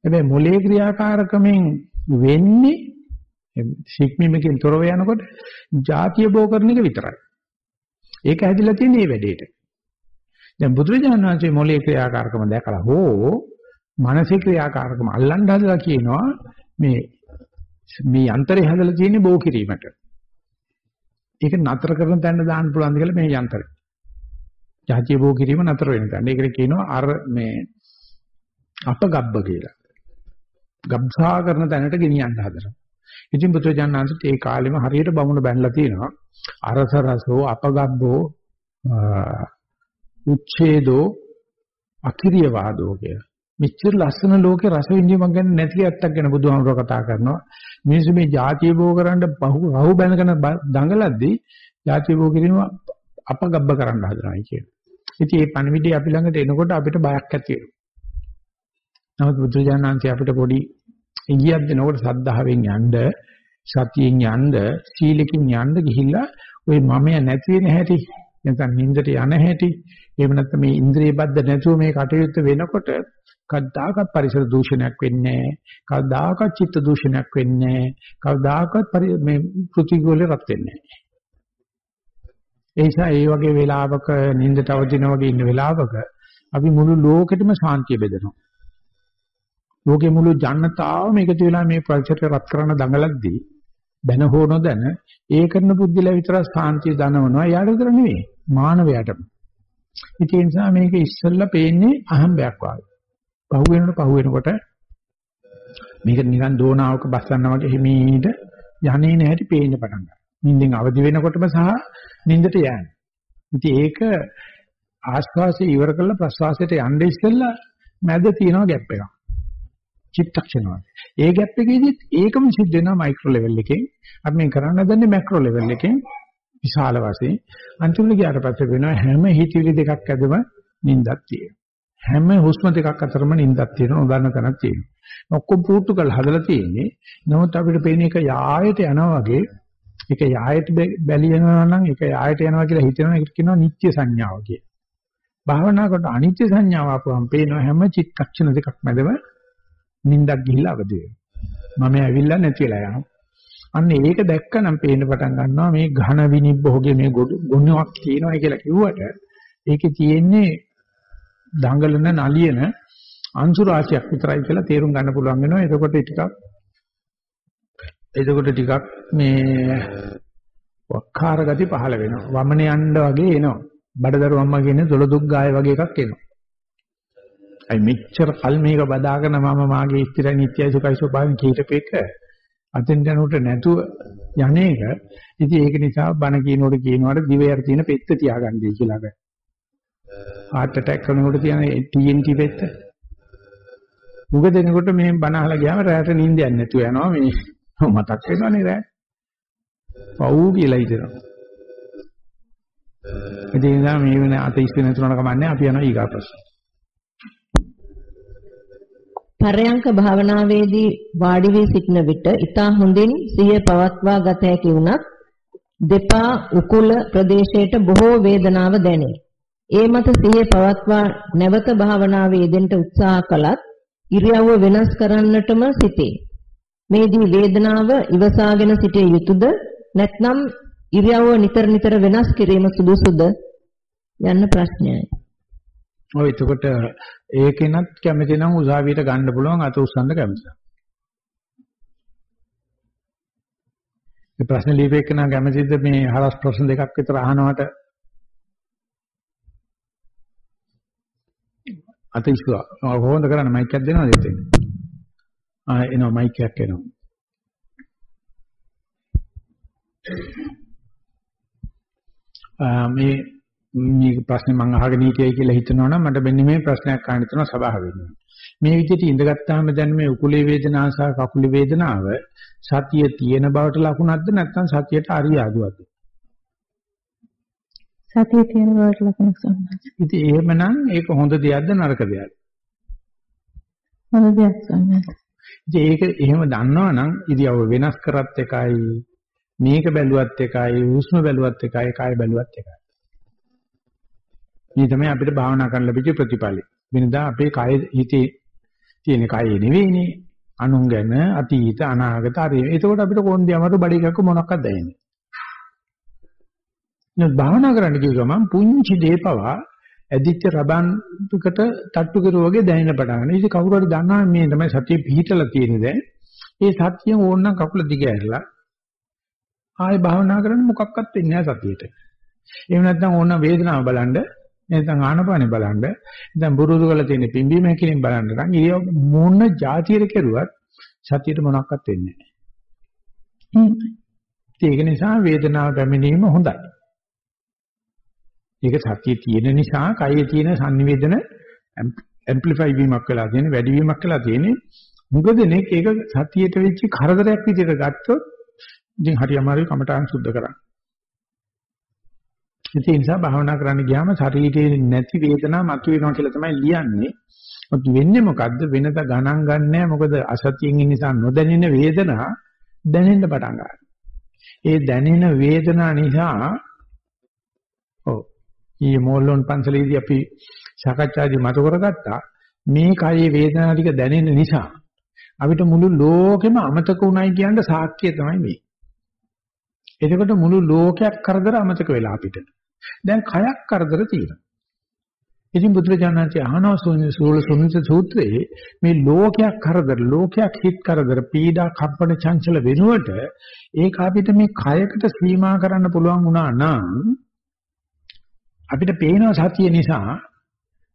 හැබැයි මොලේ ක්‍රියාකාරකමෙන් වෙන්නේ සික්මිමකින් තොරව යනකොට ಜಾතිය බෝ කරන එක විතරයි. ඒක හැදිලා තියෙන්නේ මේ වැඩේට. දැන් බුදුරජාණන් වහන්සේ මොලේ ක්‍රියාකාරකම දැකලා හෝ මානසික ක්‍රියාකාරකම අල්ලන්න හදලා කියනවා මේ මේ යන්ත්‍රය හදලා තියෙන්නේ බෝ කිරීමට. ඒක නතර කරන තැන දාන්න පුළුවන්ද කියලා මේ යන්ත්‍රය. ජාතිය බෝ කිරීම නතර වෙන තැන. ඒකට කියනවා අර මේ අපගබ්බ කියලා. ගබ්සා කරන තැනට ගෙනියන්න හදනවා. ඉතින් බුදුජානනාංශත් ඒ කාලෙම හරියට බමුණ බැනලා තියෙනවා. අරස රසෝ අපගබ්බෝ උච්ඡේදෝ අකිරිය වාදෝ කියලා. මෙච්චර ලස්සන ලෝකේ රස විඳීමක් ගැන නැති ඇත්තක් ගැන බුදුහාමුදුරුවෝ කතා කරනවා. මිනිස්සු මේ ಜಾති භෝග කරන්න බහු රහු බැනගෙන දඟලද්දී ಜಾති භෝග කිරීම අපගබ්බ කරන්න හදනවායි කියන. ඉතින් මේ පණවිඩේ අපි ළඟට එනකොට අපිට බයක් ඇති වෙනවා. නමුත් බුදුජානනාන්සේ අපිට පොඩි ඉගියක් දෙනකොට සද්ධාවෙන් යන්න, සතියෙන් යන්න, සීලකින් යන්න ගිහිල්ලා ওই මමයා නැති වෙන හැටි, නැත්නම් නින්දට යන හැටි, එහෙම නැත්නම් මේ ඉන්ද්‍රිය බද්ධ නැතුව මේ කටයුත්ත වෙනකොට කවදාකවත් පරිසර දූෂණයක් වෙන්නේ නැහැ. කවදාකවත් චිත්ත දූෂණයක් වෙන්නේ නැහැ. කවදාකවත් මේ පෘථිවිවල රත් වෙන්නේ නැහැ. ඒ නිසා ඒ වගේ වෙලාවක නිින්දට අවදින වගේ ඉන්න වෙලාවක අපි මුළු ලෝකෙටම ශාන්තිය බෙදනවා. ලෝකේ මුළු ජනතාවම එකතු වෙලා මේ පරිසරය රත් කරන දඟලද්දී බැන හෝ නොදැන ඒ කරන පුද්ගලයා විතර ශාන්තිය දනවනවා. යාට විතර නෙවෙයි මානවයාටම. ඒ නිසා මේක ඉස්සෙල්ලා පේන්නේ අහම්බයක් වගේ. පහු වෙනකොට පහු වෙනකොට මේක නිකන් දෝනාවක බස්සන්නා වගේ හිමීට යන්නේ නැහැටි පේන්න පටන් ගන්නවා. නිින්දෙන් අවදි වෙනකොටම සහ නිින්දට යන්නේ. ඉතින් ඒක ආශ්වාසය ඉවර කරලා ප්‍රශ්වාසයට යන්න ඉස්සෙල්ලා මැද තියෙනවා ગેප් එකක්. චිත්තක්ෂණ වගේ. ඒ ગેප් එකේදීත් ඒකම සිද්ධ වෙනවා මයික්‍රෝ ලෙවල් එකෙන්. අපි මේ කරන්න හදන්නේ මැක්‍රෝ ලෙවල් එකෙන් විශාල වශයෙන්. අන්තිමට ගියාට පස්සේ වෙනවා හැම හිතවිලි දෙකක් ඇදම නිින්දක් තියෙනවා. හැම හුස්ම දෙකක් අතරම නිින්දක් තියෙනවා උදාහරණ තැනක් තියෙනවා. ඔක්කොම පුරුදු කරලා හදලා තියෙන්නේ. නමුත් අපිට පේන එක යායට යනවා වගේ ඒක යායට බැලියනවා නම් ඒක යායට යනවා කියලා හිතනවා ඒකට කියනවා නිත්‍ය සංඥාව කියලා. භාවනා කරනකොට අනිත්‍ය සංඥාව අපුවම් පේනවා හැම චිත්තක්ෂණ දෙකක් මැදම නිින්දක් ගිහිල්ලා අවදි වෙනවා. මම ඇවිල්ලා නැති වෙලා යනවා. අන්න ඒක දැක්කනම් පේන්න පටන් ගන්නවා මේ ඝන විනිබ්බෝගේ මේ ගුණයක් තියෙනවා කියලා කිව්වට ඒකේ තියෙන්නේ දඟලන නලියන අංශු රාශියක් විතරයි කියලා තේරුම් ගන්න පුළුවන් වෙනවා. එතකොට ටිකක් එතකොට ටිකක් මේ වක්කාර ගති පහළ වෙනවා. වමන යන්න වගේ එනවා. බඩදරු අම්මා කියන්නේ දොළ දුක් ගාය වගේ එකක් එනවා. අයි මෙච්චර කල් මේක බදාගෙන මම මාගේ ස්ථිර නිත්‍යයි සුඛයි ස්වභාවයෙන් කීටපේක අතෙන් යනකොට නැතුව යන්නේක ඉතින් ඒක නිසා බණ කියනකොට කියනවාට දිවයට තියෙන පෙත්ත තියාගන්නයි කියලා බෑ. heart attack කරනකොට තියෙන TNT පෙත්ත. මුග දෙනකොට මේ බණ අහලා ගියාම රැට නිින්ද යන්නේ නැතුව යනවා මේ මතක් වෙනවනේ රැ. පව් කියලා හිතනවා. ඒ නිසා මේ වෙන අතීස් වෙන තුනකට කමන්නේ අපි යනවා ඊගා ප්‍රශ්න. පරයන්ක භාවනාවේදී වාඩි වී සිටින විට ඊතා හොඳින් සිය පවත්වා ගත හැකි වුණත් දෙපා උකුල ප්‍රදේශයට බොහෝ වේදනාව දැනේ. ඒ මත සිහිය පවත්වා නැවත භාවනාවේ යෙදෙන්න උත්සාහ කළත් ඉරියව්ව වෙනස් කරන්නටම සිටේ. මේදී වේදනාව ඉවසාගෙන සිටිය යුතුයද නැත්නම් ඉරියව්ව නිතර නිතර වෙනස් කිරීම සුදුසුද යන්න ප්‍රශ්නයයි. ඔය එතකොට ඒකෙනත් කැමති නම් උසාවියට ගන්න පුළුවන් අත උස්සන්න කැමතිද? මේ ප්‍රශ්න ලියපෙන්න කැමතිද මේ හරස් ප්‍රශ්න දෙකක් විතර අහනවට අත ඉස්සුවා. කොහොමද කරන්නේ මයික් එකක් දෙනවද එතෙන්? ආ එනවා මයික් එකක් එනවා. මේ මේ ප්‍රශ්නේ මම අහගෙන හිටියයි කියලා හිතනවා නම් මට මෙන්න මේ ප්‍රශ්නයක් අහන්න තියෙනවා සභාවෙන්න. මේ විදිහට ඉඳගත්තාම දැන් මේ උකුලේ වේදනාව සහ කකුලේ වේදනාව සතිය තියෙන බවට ලකුණක්ද නැත්නම් සතියට අරියාදුවක්ද? සතිය තියෙන බවට ලකුණක් සම්මත. ඉතින් එහෙමනම් ඒක හොඳ දෙයක්ද නරක දෙයක්ද? හොඳ දෙයක් සම්මත. ඉතින් ඒක එහෙම දන්නවනම් ඉතියව වෙනස් කරත් එකයි මේක බැලුවත් එකයි හුස්ම බැලුවත් එකයි කාය බැලුවත් එකයි. මේ තමයි අපිට භාවනා කරන්න ලැබිච්ච ප්‍රතිඵලය. වෙනදා අපේ කය හිතේ තියෙන කය නෙවෙයිනේ. අනුන් ගැන අතීත අනාගත හරි. එතකොට අපිට කොන්දේ අමරු බඩ එකක් මොනක්වත් දැනෙන්නේ. නේද භාවනා කරන්න කිව්ව ගමන් පුංචි දීපවා ඇදිච්ච රබන්කට තට්ටු කරුවා වගේ දැනෙන්න පටන් ගන්නවා. ඉතින් කවුරු හරි දන්නවා මේ තමයි සතිය පිහිටලා තියෙන්නේ දැන්. ඒ සතියෙන් ඕනනම් කකුල දිග ඇරලා ආයෙ භාවනා කරන්න මොකක්වත් වෙන්නේ නැහැ සතියේට. එහෙම නැත්නම් ඕන වේදනාව බලන්න නැත්නම් ආනපානෙ බලන්න නැත්නම් බුරුදු කරලා තියෙන පිම්බීම හැකිලින් බලන්න නම් ඉරියව් මොන જાතියට කෙරුවත් සතියට මොනක්වත් වෙන්නේ නැහැ. ඒක නිසා වේදනාව පැමිණීම හොඳයි. ඒක සතිය තියෙන නිසා කයේ තියෙන sannivedana ඇම්ප්ලිෆයි වීමක් වෙලා තියෙන වැඩි වීමක් වෙලා තියෙන්නේ. මොකද දෙනෙක් ඒක සතියට වෙච්ච කරදරයක් විදිහට ගත්තොත් ඉතින් හරි අමාරුයි කමටහන් සුද්ධ කරන්න. ඒ නිසා භාවනා කරන්න ගියාම ශරීරයේ නැති වේදනා මතුවෙනවා කියලා තමයි ලියන්නේ. මොකද වෙන්නේ මොකද්ද වෙනද ගණන් ගන්නෑ මොකද අසතියෙන් ඉන්න නිසා නොදැනෙන වේදනා දැනෙන්න පටන් ගන්නවා. ඒ දැනෙන වේදනා නිසා ඔව් ඊයේ මෝල්ලොන් පන්සලේදී අපි සාකච්ඡාදී මත කරගත්තා මේ කයේ වේදනා ටික දැනෙන නිසා අපිට මුළු ලෝකෙම අමතක උනායි කියන සාක්ෂිය තමයි මේ. එතකොට මුළු ලෝකයක් කරදර අමතක වෙලා අපිට. දැන් කයක් කරදර තියෙනවා. ඉතින් බුදුරජාණන්සේ අහනවා සූල සුනිත සූත්‍රයේ මේ ලෝකයක් කරදර ලෝකයක් හිත් කරදර පීඩා කම්පන චංචල වෙනුවට ඒක අපිට මේ කයකට සීමා කරන්න පුළුවන් වුණා නම් අපිට පේනවා සතිය නිසා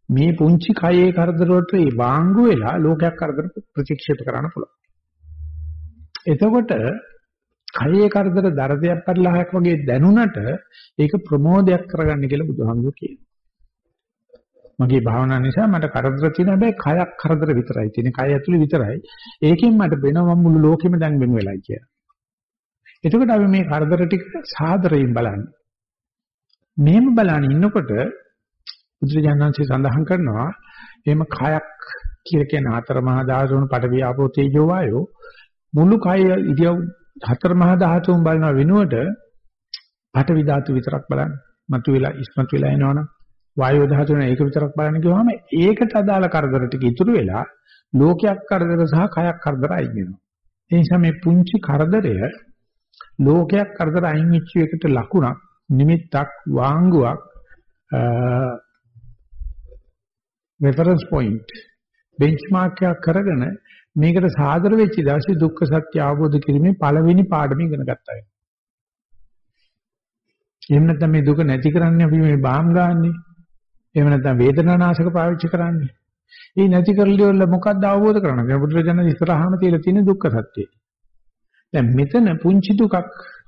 මේ පුංචි කයේ කරදර වලට ඒ වාංගු වෙලා ලෝකයක් කරදර ප්‍රතික්ෂේප කරන්න පුළුවන්. එතකොට කයේ කරදර දරදයක් පරිලහයක් වගේ දැනුණට ඒක ප්‍රමෝදයක් කරගන්න කියලා බුදුහාමුදුරුවෝ කියනවා. මගේ භාවනාව නිසා මට කරදර තියෙන හැබැයි කයක් කරදර විතරයි තියෙන්නේ. කය ඇතුලේ විතරයි. ඒකෙන් මට වෙනවා මුළු ලෝකෙම දැන් වෙන වෙලයි කියලා. එතකොට අපි මේ කරදර ටික සාදරයෙන් බලන්නේ. මෙහෙම බලන ඉන්නකොට බුදුරජාණන්සේ සඳහන් කරනවා එහෙම කයක් කියලා කියන හතර මහා ධාතුන් පඩවි ආපෝ තේජෝ වායෝ මුළු කය ඉදියව් හතර මහා ධාතුන් බලන වෙනුවට පඨවි ධාතු විතරක් බලන්න. මතුවෙලා ඉස්මතු වෙලා එනවනම් වායෝ ධාතුන ඒක විතරක් බලන්න කිව්වම ඒකට අදාළ කරදර ටික ඉතුරු වෙලා ලෝකයක් කරදර සහ කයක් කරදර අයින් වෙනවා. ඒ නිසා මේ පුංචි කරදරය ලෝකයක් කරදර අයින් වෙච්ච එකට ලකුණක් නිමිත්තක් වාංගුවක් රෙෆරන්ස් පොයින්ට් බෙන්ච්මාර්ක් එකක් කරගෙන මේකට සාදර වෙච්ච දවසේ දුක්ඛ සත්‍ය අවබෝධ කිරීමේ පළවෙනි පාඩම ඉගෙන ගත්තා වෙනවා. එහෙම නැත්නම් මේ දුක නැති කරන්නේ අපි මේ බාම් ගන්නනේ. එහෙම නැත්නම් වේදනානාශක පාවිච්චි කරන්නේ. මේ නැති කරලිවල මොකක්ද අවබෝධ කරගන්න? බුදුරජාණන් ඉස්සරහාම තියලා තියෙන දුක්ඛ සත්‍යය. දැන් මෙතන පුංචි දුකක්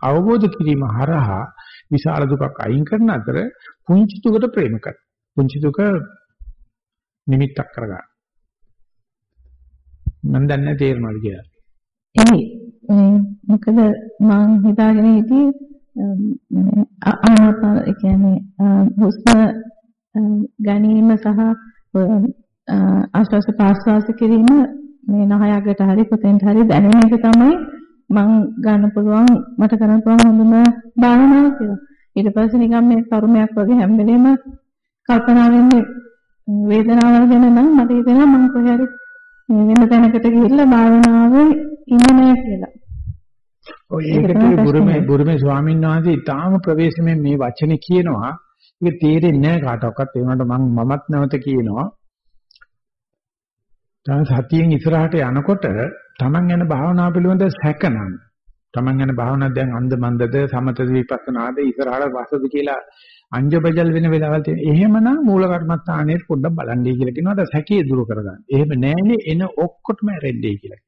අවබෝධ කිරීම හරහා විශාල දුකක් අයින් කරන අතර පුංචි දුකට ප්‍රේම කර. පුංචි දුක නිමිත්තක් කරගන්න. මම දන්නේ තේරෙනවද කියලා. එහේ මොකද මම හිතාගෙන හිටියේ ආනාපාන ඒ කියන්නේ හුස්ම ගැනීම සහ ආශ්වාස ප්‍රාශ්වාස කිරීම මේ නහයකට හරි කොතෙන්ට හරි දැනෙන එක තමයි මං ගන්න පුළුවන් මට කරන්න පුළුවන් හොඳම භාවනාව කියලා. ඊට පස්සේ නිකන් මේ කර්මයක් වගේ හැම වෙලේම කල්පනා වෙන්නේ වේදනාවල් ගැන නම් මට හිතෙනවා මං කොහේ හරි වෙන තැනකට ගිහිල්ලා භාවනාවේ ඉන්නේ නැහැ කියලා. ඔය ඒකට බුරුමේ බුරුමේ ස්වාමීන් වහන්සේ ඊටාම ප්‍රවේශමෙන් මේ වචනේ කියනවා. ඒක තේරෙන්නේ නැහැ කාටවත්. ඒ වුණාට මම මමත් නැවත කියනවා. දැන් සතියෙන් ඉස්සරහට යනකොට Taman යන භාවනාව පිළිබඳ සැකනම් Taman යන භාවනාව දැන් අන්ද මන්දද සමතද විපස්සනාද ඉස්සරහට වසද කියලා අංජබජල් වෙන වෙලාවල් තියෙන. එහෙමනම් මූල කර්මස්ථානයේ පොඩ්ඩක් බලන්නයි කියලා කියනවා. සැකේ දුරු කරගන්න. එහෙම නැහැනේ එන ඔක්කොටම ඇරෙන්නේ කියලා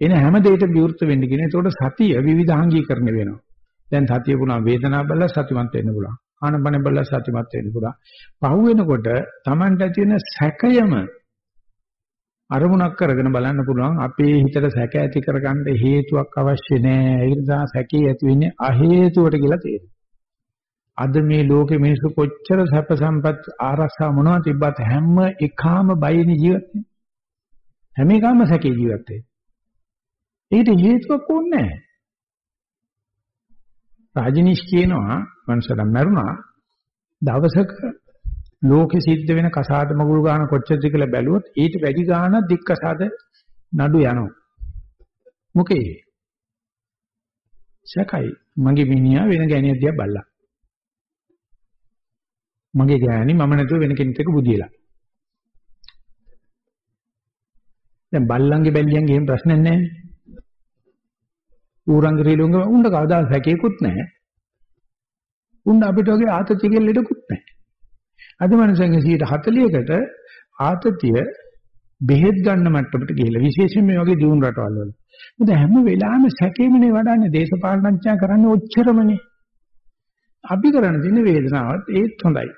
එන හැම දෙයකටම විවෘත වෙන්න කියන. ඒකට සතිය විවිධාංගීකරණය වෙනවා. දැන් සතිය පුණා වේදනාව බලලා සතිමත් වෙන්න පුළුවන්. ආනපන බලලා සතිමත් වෙන්න පුළුවන්. පහු වෙනකොට Tamanට ඇති වෙන සැකයම අරමුණක් කරගෙන බලන්න පුළුවන් අපේ හිතට සැක ඇති කරගන්න හේතුවක් අවශ්‍ය නැහැ. ඒ නිසා සැකේ ඇති වෙන්නේ අහේතුවට කියලා තේරෙනවා. අද මේ ලෝකෙ මිනිස්සු කොච්චර සැප සම්පත් ආරක්ෂා මොනවද තිබ්බත් හැම එකම බයින ජීවත් වෙන්නේ. හැම එකම සැකේ ජීවත් වෙන්නේ. ඒකට හේතුවක් ඕනේ නැහැ. රාජනිෂ් කියනවා මනුස්සයන් මරුණා දවසක ලෝකෙ සිද්ධ වෙන කසාද මගුල් ගාන කොච්චරද කියලා බැලුවොත් ඊට වැඩි ගාණක් දික් කසාද නඩු යනවා. මොකේ? සැකයි මගේ මිනිහා වෙන ගෑණියක් දිහා බල්ලා. මගේ ගෑණි මම නැතුව වෙන කෙනෙක් එක්ක බුදියලා. දැන් බල්ලන්ගේ බැල්ලියන්ගේ එහෙම ප්‍රශ්නයක් නැහැ. ඌරංග රීලුංග උණ්ඩ කවදා සැකේකුත් නැහැ. උණ්ඩ අපිට වගේ ආතතිය ලෙඩකුත් නැහැ. අද මනුස්සයන්ගේ 140කට ආතතිය බෙහෙත් ගන්න මට්ටමට ගිහිල්ලා විශේෂයෙන් මේ වගේ දියුණු රටවල් වල. මොකද හැම වෙලාවෙම සැකෙමනේ වඩන්නේ දේශපාලනඥයා කරන්නේ ඔච්චරමනේ. අපි කරන්න තියෙන වේදනාවත් ඒත් හොඳයි.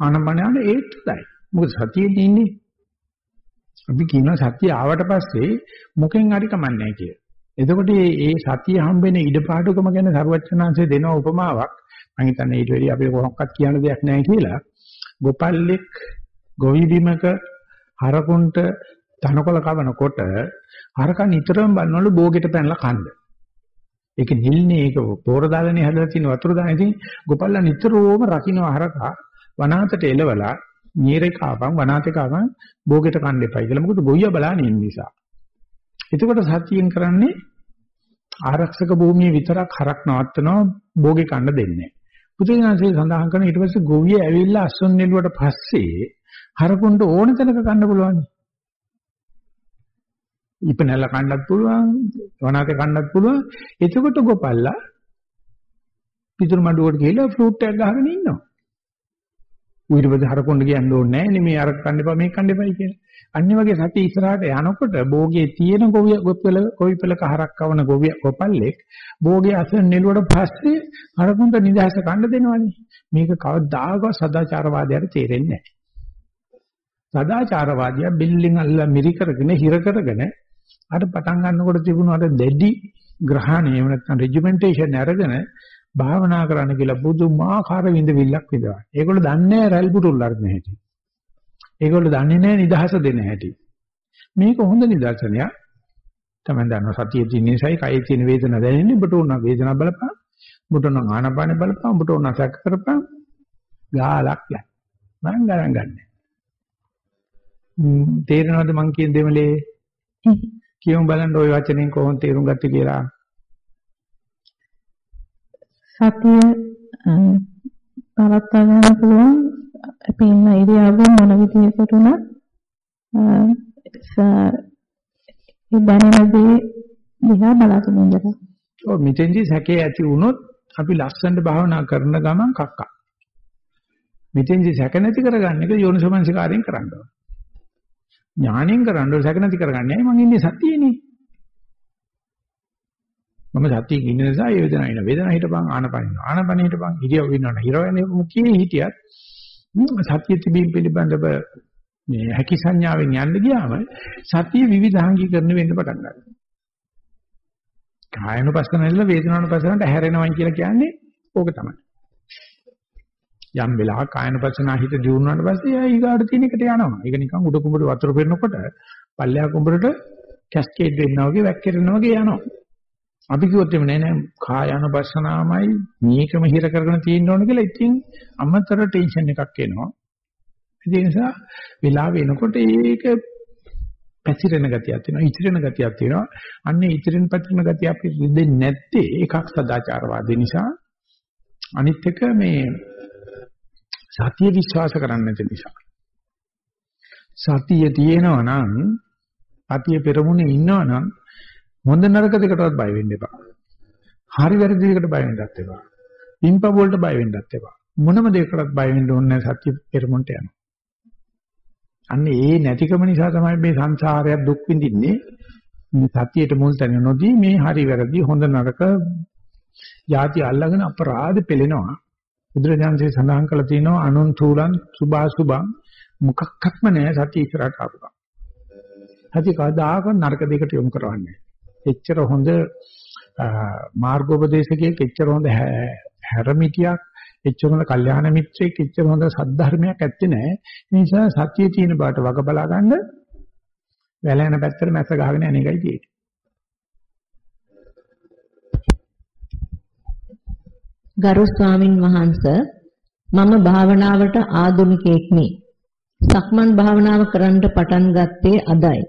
ආනපනයන ඒත් හොඳයි. මොකද සතියේ ඉන්නේ. අපි කියනවා සතිය ආවට පස්සේ මොකෙන් හරි කමන්නේ කියලා. එතකොට මේ සතිය හම්බෙන ඉඩපාඩුකම ගැන සරුවචනාංශය දෙන උපමාවක් මම හිතන්නේ ඊට වැඩි අපි කොහොමවත් කියන්න දෙයක් නැහැ කියලා. ගොපල්ලෙක් ගොවි බිමක හරකුන්ට තනකොළ කවනකොට හරක නිතරම බලනවලු බෝගෙට පැනලා කන්න. ඒක නිල්නේ ඒක පෝර දාලානේ හදලා තියෙන වතුර දාන ඉතින් ගොපල්ලා නිතරම රකින්න හරකා වනාතට එලවලා නීරේ කාපම් වනාතේ කාපම් බෝගෙට කන්න එපයි කියලා. මොකද ගොයියා බලන්නේ ඉන්න නිසා. එතකොට සතියෙන් කරන්නේ ආරක්ෂක භූමියේ විතරක් හරක් නවත්තනවා බෝගේ කන්න දෙන්නේ නැහැ. පුදුජානසේ සඳහන් කරන ඊට පස්සේ ගොවිය ඇවිල්ලා අස්සොන් නෙළුවට පස්සේ හරකුන්ට ඕන තැනක කන්න පුළුවන්. ඉපනැල්ල කන්නත් පුළුවන්, වනාතේ කන්නත් පුළුවන්. එතකොට ගොපල්ලා පිටුරු මඩුවට ගිහලා ෆ්‍රූට් එකක් ගහගෙන ඉන්නවා. ඊට පස්සේ හරකුන්ට කියන්න ඕනේ නැහැ නේ මේ අර කන්න එපා මේක කන්න එපයි කියලා. අනිත් වගේ සතිය ඉස්සරහට යනකොට භෝගේ තියෙන ගොවිය ගොප්පල කොවිපල කහරක් කවන ගොවිය කොපල්ලෙක් භෝගේ අසන නෙළුවට පස්සේ අරකුන්ට නිදහස කන්න දෙනවනේ. මේක කවදාකවත් සදාචාරවාදයට තේරෙන්නේ නැහැ සදාචාරවාදියා බිල්ඩින් අල්ල මිරි කරගෙන හිර කරගෙන අර පටන් ගන්නකොට තිබුණු අර දෙඩි ග්‍රහණය එහෙම නැත්නම් රෙජිමෙන්ටේෂන් අරගෙන භාවනා කරන්න කියලා බුදුමාකාර විඳවිල්ලක් විඳවන. ඒගොල්ලෝ දන්නේ නැහැ රැල් පුටුල් අරගෙන හැටි. ඒගොල්ලෝ දන්නේ නැහැ නිදහස දෙන හැටි. මේක හොඳ නිදර්ශනයක්. තමයි දන්නවා සතියේ තියෙන නිසයි කයේ තියෙන වේදනාව දැනෙන්නේ ඔබට උන වේදනාව බලපන්. ඔබට උන ආනපාන බලපන්. ඔබට උන සැක කරපන්. ගාලක් යන්න. මම ගණන් ගන්නෑ. තේරෙනවද මං කියන දෙමලේ? කියමු බලන්න ওই වචනෙන් කොහොමද තේරුම් ගත්තේ කියලා. සතිය පවත්වා ගන්න පුළුවන් අපි ඉන්න ඉරියව්ව මොන විදිහකට උනත් ඒ දැනෙනදී දිහා බලාගෙන ඉඳලා. ඔව් මෙතෙන්දි සැකේ ඇති වුණොත් අපි ලස්සනට භාවනා කරන ගමන් කක්කා. මෙතෙන්දි සැක නැති කරගන්න එක යෝනිසෝමනසිකාරයෙන් කරන්න ඕන. ඥාණයෙන් කරන්න ඕන සැක නැති කරගන්නේ මම ඉන්නේ සතියේනේ. මම සතියේ ඉන්න නිසා ඒ වේදනාව එන වේදනාව හිටපන් ආනපනින ආනපනින හිටපන් ඉරියව් ඉන්නවනේ හිරවන්නේ මුඛයේ හිටියත් සතිය තිබීම පිළිබඳව මේ හැකි සංඥාවෙන් යන්න ගියාම සතිය විවිධාංගීකරණය වෙන්න පටන් ගන්නවා. කායනුපස්සනෙල්ල වේදනානුපස්සනට හැරෙනවයි කියලා කියන්නේ ඕක තමයි. යම් වෙලාවක කායනුපස්සනා හිත දියුණුවාට පස්සේ ඊගාට තියෙන එකට යනවා. ඒක නිකන් උඩ කුඹුර වතුර පෙරනකොට පල්ලෙහා කුඹුරට කැස්කේඩ් වෙනවා වගේ වැක්කිරෙනවා වගේ යනවා. අපි කිව්වොත් එමු නෑ නෑ කායानुපස්සනාවමයි මේකම හිර කරගෙන තියෙන්න ඕන කියලා ඉතින් අමතර ටෙන්ෂන් එකක් එනවා. ඒ නිසා වෙලාව එනකොට ඒක පැතිරෙන ගතියක් තියෙනවා ඉතිරෙන ගතියක් තියෙනවා. අන්නේ ඉතිරෙන පැතිරෙන ගතිය අපි දෙන්නේ නැත්තේ එකක් සදාචාරවාදී නිසා. අනිත් එක මේ සතිය විශ්වාස කරන්නේ නැති නිසා. සතිය තියෙනවා නම් සතිය පෙරමුණේ ඉන්නවා නම් හොඳ නරක දෙකටවත් බය වෙන්න එපා හරි වැරදි දෙකට බය වෙන්නත් එපා ඉම්ප වලට බය වෙන්නත් එපා මොනම දෙයකටත් බය වෙන්න ඕනේ නැහැ සතිය පෙරමුණට යනවා අන්න ඒ නැතිකම නිසා තමයි මේ සංසාරයක් දුක් විඳින්නේ. මේ සතියට මුල් තැන නොදී මේ හරි වැරදි හොඳ නරක යටි අල්ලගෙන අපරාධ පෙළෙනවා. බුදුරජාන්සේ සඳහන් කළා තියෙනවා අනුන් තුලන් සුභාසුභං මොකක්වත්ම නැහැ සතිය ඉස්සරහට ආපුවා. සතිය කවදාක නරක දෙකට යොමු කරවන්නේ. එච්චර හොඳ මාර්ගෝපදේශකයෙක් එච්චර හොඳ හැරමිටියක් එච්චර හොඳ කල්යාණ මිත්‍රයෙක් එච්චර හොඳ සද්ධර්මයක් ඇත්තේ නැහැ. ඒ නිසා සතියේ තියෙන බාට වග බලා ගන්න වැල යන පැත්තට මැස්ස ගහගෙන යන එකයි තියෙන්නේ. ගරු ස්වාමින් වහන්සේ මම භාවනාවට ආධුනිකෙක්මි. සක්මන් භාවනාව කරන්න පටන් ගත්තේ අදයි.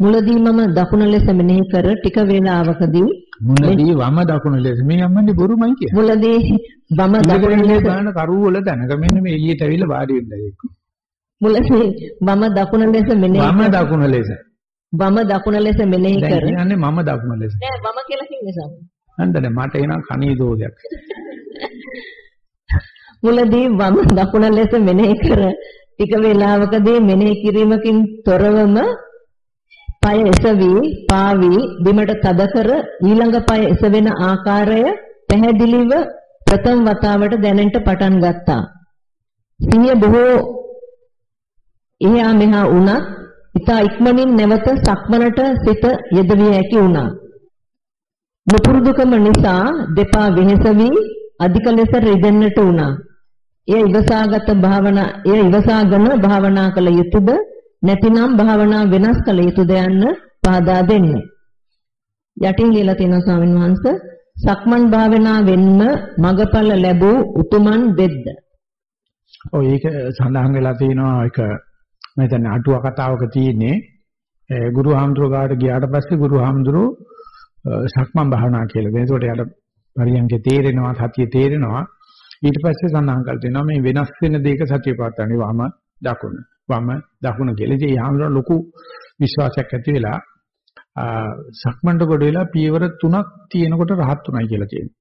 මුලදී මම දකුණ ලෙස මෙනෙහි කර ටික වේලාවකදී මුලදී වම දකුණ ලෙස මේ අම්මන්නේ බොරුමයි කියන්නේ. මුලදී වම දකුණ ලෙස ගන්න කරුව වල දැනග මෙන්න මේ එළියට ඇවිල්ලා වාඩි වෙන්න ඒක. මුලදී වම දකුණ ලෙස මෙනෙහි වම දකුණ ලෙස. වම දකුණ ලෙස මෙනෙහි කර දැන් කියන්නේ මම දකුණ ලෙස. නෑ වම කියලා කිව්වේ සම්. හන්දනේ මට එනවා කණී දෝෂයක්. මුලදී වම දකුණ ලෙස මෙනෙහි කර ටික වේලාවකදී මෙනෙහි කිරීමකින් තොරවම පය එසවි පාවි බිමට තද කර ඊළඟ පය එසවෙන ආකාරය පැහැදිලිව ප්‍රථම වතාවට දැනෙන්න පටන් ගත්තා. සිහිය බොහෝ එහා මෙහා වුණත් ඉතා ඉක්මනින් නැවත සක්මනට සිත යෙදවිය හැකි වුණා. නොපුරුදුකම නිසා දෙපා වෙහෙස වී අධික ලෙස රිදෙන්නට වුණා. එය ඉවසාගත භාවනා, එය ඉවසාගෙන භාවනා කළ යුතුයද? නැතිනම් භාවනා වෙනස් කළ යුතුද යන්න පහදා දෙන්න. යටින් ලියලා තියෙනවා ස්වාමීන් වහන්සේ සක්මන් භාවනාවෙන්ම මගඵල ලැබූ උතුමන් වෙද්ද. ඔය ඒක සඳහන් වෙලා තියෙනවා ඒක මම හිතන්නේ අටුව කතාවක තියෙන්නේ ගුරු හාමුදුරුවෝ ගාවට ගියාට පස්සේ ගුරු හාමුදුරුවෝ සක්මන් භාවනා කියලා. එතකොට යාට පරියන්කේ තේරෙනවා සතිය තේරෙනවා. ඊට පස්සේ සඳහන් කර දෙනවා මේ වෙනස් වෙන දෙයක සතිය පාත්තන්නේ වම දකුණ. වම දකුණ කියලා. ඉතින් යාමර ලොකු විශ්වාසයක් ඇති වෙලා සක්මන්ට කොට වෙලා පියවර තුනක් තියෙනකොට රහත් උනායි කියලා කියනවා.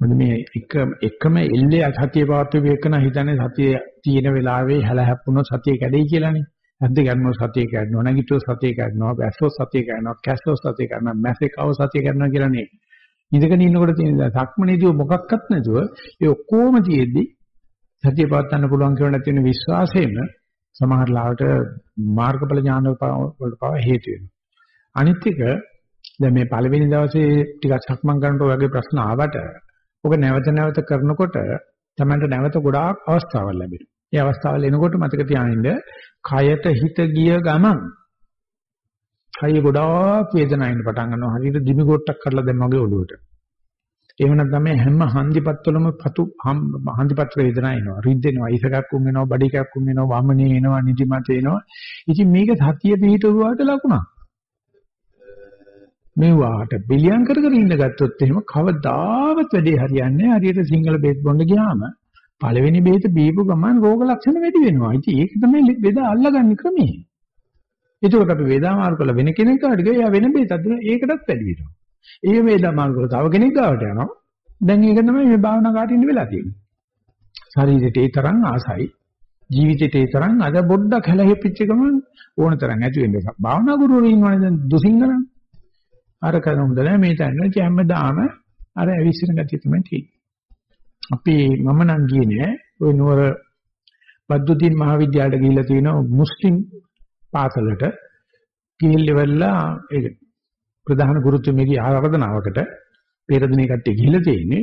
මොකද මේ එක එකම එල්ලේ සතිය පවත්වපු එකන හිතන්නේ සතිය තියෙන වෙලාවේ හැල හැප්පුණොත් සතිය කැඩෙයි කියලානේ. ඇද්ද ගන්නව සතිය කැඩනවා නැගිට්ටෝ සතිය කැඩනවා බැස්සෝ සතිය කැඩනවා කැස්සෝ සතිය කැඩනවා මැසේකව සතිය කැඩනවා කියලානේ. ඉඳගෙන ඉන්නකොට තියෙන සක්මනේදී මොකක්වත් නැතුව ඒ ඔක්කොම තියෙද්දි සතිය පවත්වන්න පුළුවන් කියලා නැති වෙන විශ්වාසයෙන්ම සමහර ලාවට මාර්ගඵල ඥාන වලට පව හේතු වෙනවා. අනිත් එක දැන් මේ පළවෙනි දවසේ ටිකක් සක්මන් කරනකොට වගේ ප්‍රශ්න ආවට ඔක නැවත නැවත කරනකොට තමයි නැවත ගොඩාක් අවස්ථාවල් ලැබෙනවා. ඒ අවස්ථාවල් එනකොට මතක තියාගන්න කයට හිත ගිය ගමන් කය ගොඩාක් වේදනාවෙන් පටන් ගන්නවා. හරියට දිමි ගොට්ටක් කරලා දැම්ම වගේ ඔළුවට. එහෙම නැත්නම් මේ හැම හන්දිපත්වලම පතු හන්දිපත් වේදනා එනවා. රිද්දෙනවා, ඉසකක් උම් වෙනවා, බඩ එකක් උම් වෙනවා, වමනේ එනවා, නිදිමත එනවා. ඉතින් මේක සතිය පිහිටුවාට ලකුණක්. මේ වාට බිලියන් කර කර ඉන්න ගත්තොත් එහෙම කවදාවත් වැඩේ හරියන්නේ නැහැ. හරියට සිංගල බේත් බොන්න ගියාම පළවෙනි බේත බීපු ගමන් රෝග ලක්ෂණ වැඩි වෙනවා. ඉතින් ඒක තමයි වේද අල්ලගන්න ක්‍රමය. ඒකකට අපි වේදා මාර්ග වල වෙන කෙනෙක් කාට ගියා එයා වෙන බේතක් දෙනවා ඒකටත් වැඩි වෙනවා. ඒ වේදා මාර්ග වල තව කෙනෙක් ගාවට යනවා. දැන් ඒක තමයි මේ භාවනා කාටින් වෙලා තියෙන්නේ. ශරීරයට ඒ තරම් ආසයි ජීවිතේට ඒ තරම් අද බොඩ්ඩක් හැලහෙපිච්ච ගමන් ඕන තරම් ඇති වෙන්නේ. භාවනා ගුරුවරු ඉන්නවනේ දැන් දුසිංගන. අර කරමුද නෑ මේ තැන්න හැමදාම අර ඇවිස්සෙන ගතිය තමයි තියෙන්නේ. අපි මම නම් ගියේ නෑ ওই නුවර බද්දුදීන් මහාවිද්‍යාලයට ගිහිල්ලා තියෙන මුස්ලිම් පාසලට ගිහිල්ලා ඒක ප්‍රධාන ගුරුතුමියගේ ආරාධනාවකට පෙරදිනේ කට්ටිය ගිහිල්ලා තියෙන්නේ.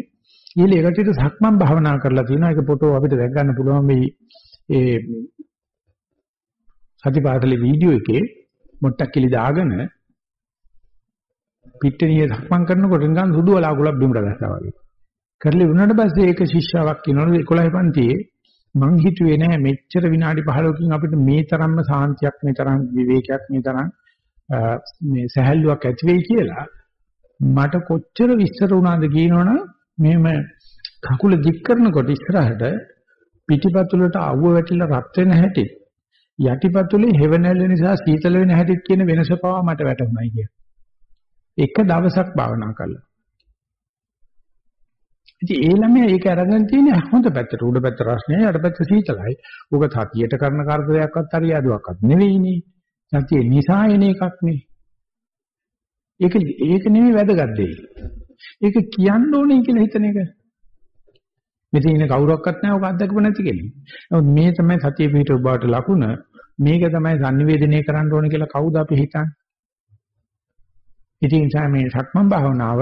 ඊළඟ ඒකට සක්මන් භාවනා කරලා තියෙනවා. ඒක ෆොටෝ අපිට දැක් ගන්න පුළුවන් මේ ඒ සතිපාටලේ වීඩියෝ එකේ මොට්ටක් කිලි දාගෙන පිට්ටනිය සක්මන් කරනකොට නිකන් සුදු වලාකුළක් බිමට දැස්සා වගේ. කරලි වුණාට පස්සේ ඒක ශිෂ්‍යාවක් කියනවලු 11 පන්තියේ මං හිතුවේ නෑ මෙච්චර විනාඩි 15කින් අපිට මේ තරම්ම සාන්තියක් මේ තරම් විවේකයක් මේ තරම් මේ සහැල්ලුවක් ඇති වෙයි කියලා මට කොච්චර විස්තර වුණාද කියනවනම් මෙහෙම කකුල දික් කරනකොට ඉස්සරහට පිටිපතුලට අවුව වැටිලා රත් වෙන හැටි යටිපතුලේ හෙවණැල්ල නිසා සීතල වෙන හැටි කියන වෙනස පවා මට වැටහුණයි කිය. එක දවසක් භාවනා කළා. ඉතින් ඒ ළමයා ඒක අරගෙන තියෙන හොඳ පැත්තට උඩ පැත්ත රස්නේ යට පැත්ත සීතලයි. උග සතියට කරන කාර්යයක්වත් හරි අදුවක්වත් නෙවෙයිනේ. සතිය නිසා එන එකක් නේ. ඒක ඒක නෙවෙයි වැදගත් දෙය. ඒක කියන්න ඕනේ කියලා හිතන එක. මෙතන ඉන්න කවුරක්වත් නැහැ ඔක අත්දකපු නැති කෙනෙක්. නමුත් මේ තමයි සතිය පිට බවට ලකුණ. මේක තමයි sannivedanaya කරන්න ඕනේ කියලා කවුද අපි හිතන්නේ? ඉතින් මේ සක්මන් භාවනාව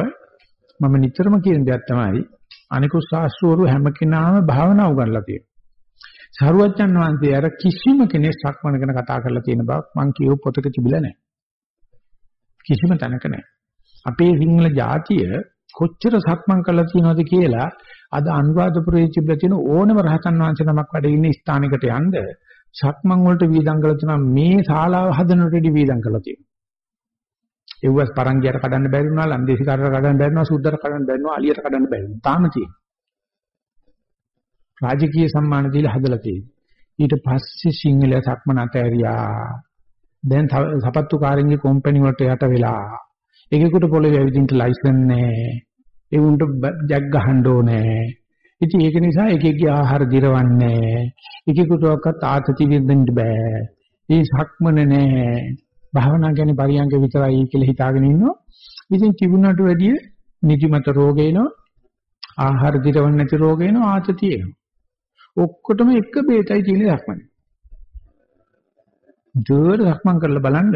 මම නිතරම කියන දෙයක් තමයි අනිකුත් ශාස්ත්‍රවරු හැම කෙනාම භාවනා උගන්ලා තියෙනවා. සරුවච්චන් වහන්සේ අර කිසිම කෙනෙක් සක්මන ගැන කතා කරලා තියෙන බවක් මං කියව පොතක තිබිලා නැහැ. කිසිම තැනක නැහැ. අපේ සිංහල ජාතිය කොච්චර සක්මන් කරලා තියෙනවද කියලා අද අනුරාධපුරයේ තිබිලා තියෙන ඕනම රහතන් වහන්සේ නමක් වැඩ ඉන්න ස්ථානයකට යන්න සක්මන් වලට වීදම් කරලා තියෙනවා මේ ශාලාව හදනකොටදී වීදම් කරලා තියෙනවා. එව්වස් පරංගියට කඩන්න බැරි වුණා, ලන්දේසිකාරට කඩන්න බැරි වුණා, සුද්දට කඩන්න බැරි වුණා, අලියට කඩන්න බැරි වුණා. තාම තියෙනවා. රාජකීය සම්මාන දීලා හදලා තියෙනවා. ඊට පස්සේ සිංහලයා සක්මන අතෑරියා. දැන් සපත්තු කාරින්ගේ කම්පැනි වලට යට වෙලා. ඒකෙකුට පොළවේ ඇවිදින්න ලයිසන් නැහැ. ඒ උන්ට ජැක් ගහන්න ඕනේ. ඉතින් ඒක නිසා එක එකගේ ආහාර දිරවන්නේ. එකෙකුටවත් ආතති විඳින්න බෑ. ඒ සක්මන නැහැ. භාවනා කියන්නේ පරියන්ක විතරයි කියලා හිතාගෙන ඉන්නවා. ඉතින් තිබුණාට වැඩිය නිදිමත රෝග එනවා. ආහාර දිරවන්නේ නැති රෝග එනවා ආතතිය එනවා. ඔක්කොටම එක බේතයි තියෙන ධක්මනේ. ජෝර ධක්මං කරලා බලන්න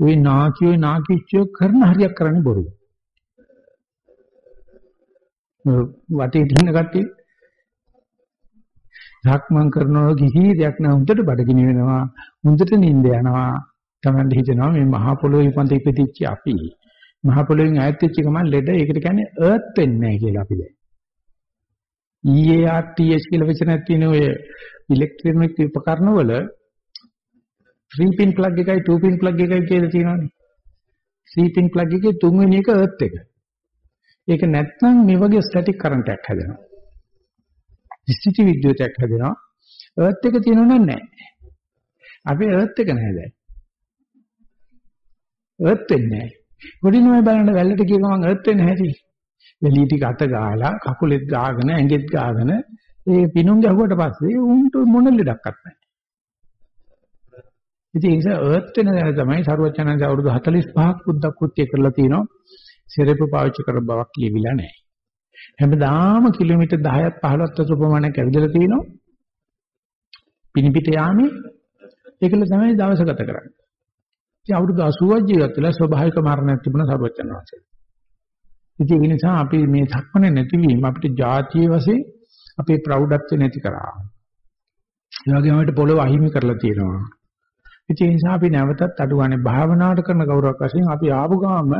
ওই නාකියෝ නාකිච්චෝ කරන හරියක් කරන්නේ බොරු. වටේ ඉන්න කට්ටිය ධක්මං කරනවා කිසි දෙයක් නෑ හොඳට බඩගිනි වෙනවා හොඳට නිින්ද යනවා තමයි හිතෙනවා මේ මහා පොළොවේ ඉපන්ත ඉපදිච්ච අපි මහා පොළොවෙන් ඈත් වෙච්ච ගමන් ලෙඩ ඒකට කියන්නේ අර්ත් වෙන්නේ නැහැ කියලා අපි දැන්. EARTH කියලා වචනයක් තියෙන ඔය ඉලෙක්ට්‍රොනික උපකරණ වල 3 pin plug එකයි 2 pin plug එකයි කියලා තියෙනවානේ. 3 pin plug එකේ තුන්වෙනි එක earth එක. ඒක නැත්නම් මේ වගේ ස්ටැටික් කරන්ට් එකක් හැදෙනවා. ස්ථಿತಿ විද්‍යුතයක් හැදෙනවා. earth එක තියෙනව නැහැ. අපි earth එක නැහැ දැන්. earth වෙන්නේ නැහැ. පොඩිනම බලන්න වැල්ලට ගිය ගමන් earth වෙන්නේ නැහැටි. වෙලී ටික අත ගාලා කකුලෙත් ගාගෙන ඇඟෙත් ගාගෙන ඒ පිනුම් ගැහුවට පස්සේ උන්ට මොන ලෙඩක්වත් නැහැ. ඉතින් ඒ නිසා earth වෙන දේ තමයි සරුවචනන්සේ අවුරුදු 45ක් බුද්ධ කෘත්‍ය කරලා තිනවා. සිරේප පාවිච්චි කර බවක් ලියවිලා නැහැ. හැමදාම කිලෝමීටර් 10ක් 15ක් අතර ප්‍රමාණයක් ඇවිදලා තිනවා. පිනිපිට යාමේ ඒකල තමයි දවස ගත කරන්නේ. ඉතින් අවුරුදු 80ක් ජීවත් වෙලා ස්වභාවික මරණයක් තිබුණ සරුවචන වාසය. ඉතින් ඒ නිසා අපි මේ ධක්මන නැතිවීම අපිට ಜಾතිය වශයෙන් අපේ ප්‍රෞಢත්ව නැති කරා. ඒ වගේම අපිට පොළොව අහිමි කරලා තියෙනවා. ඉතින් ඒ නිසා අපි නැවතත් අඩුවනේ භාවනාවට කරන ගෞරවයක් වශයෙන් අපි ආපු ගාම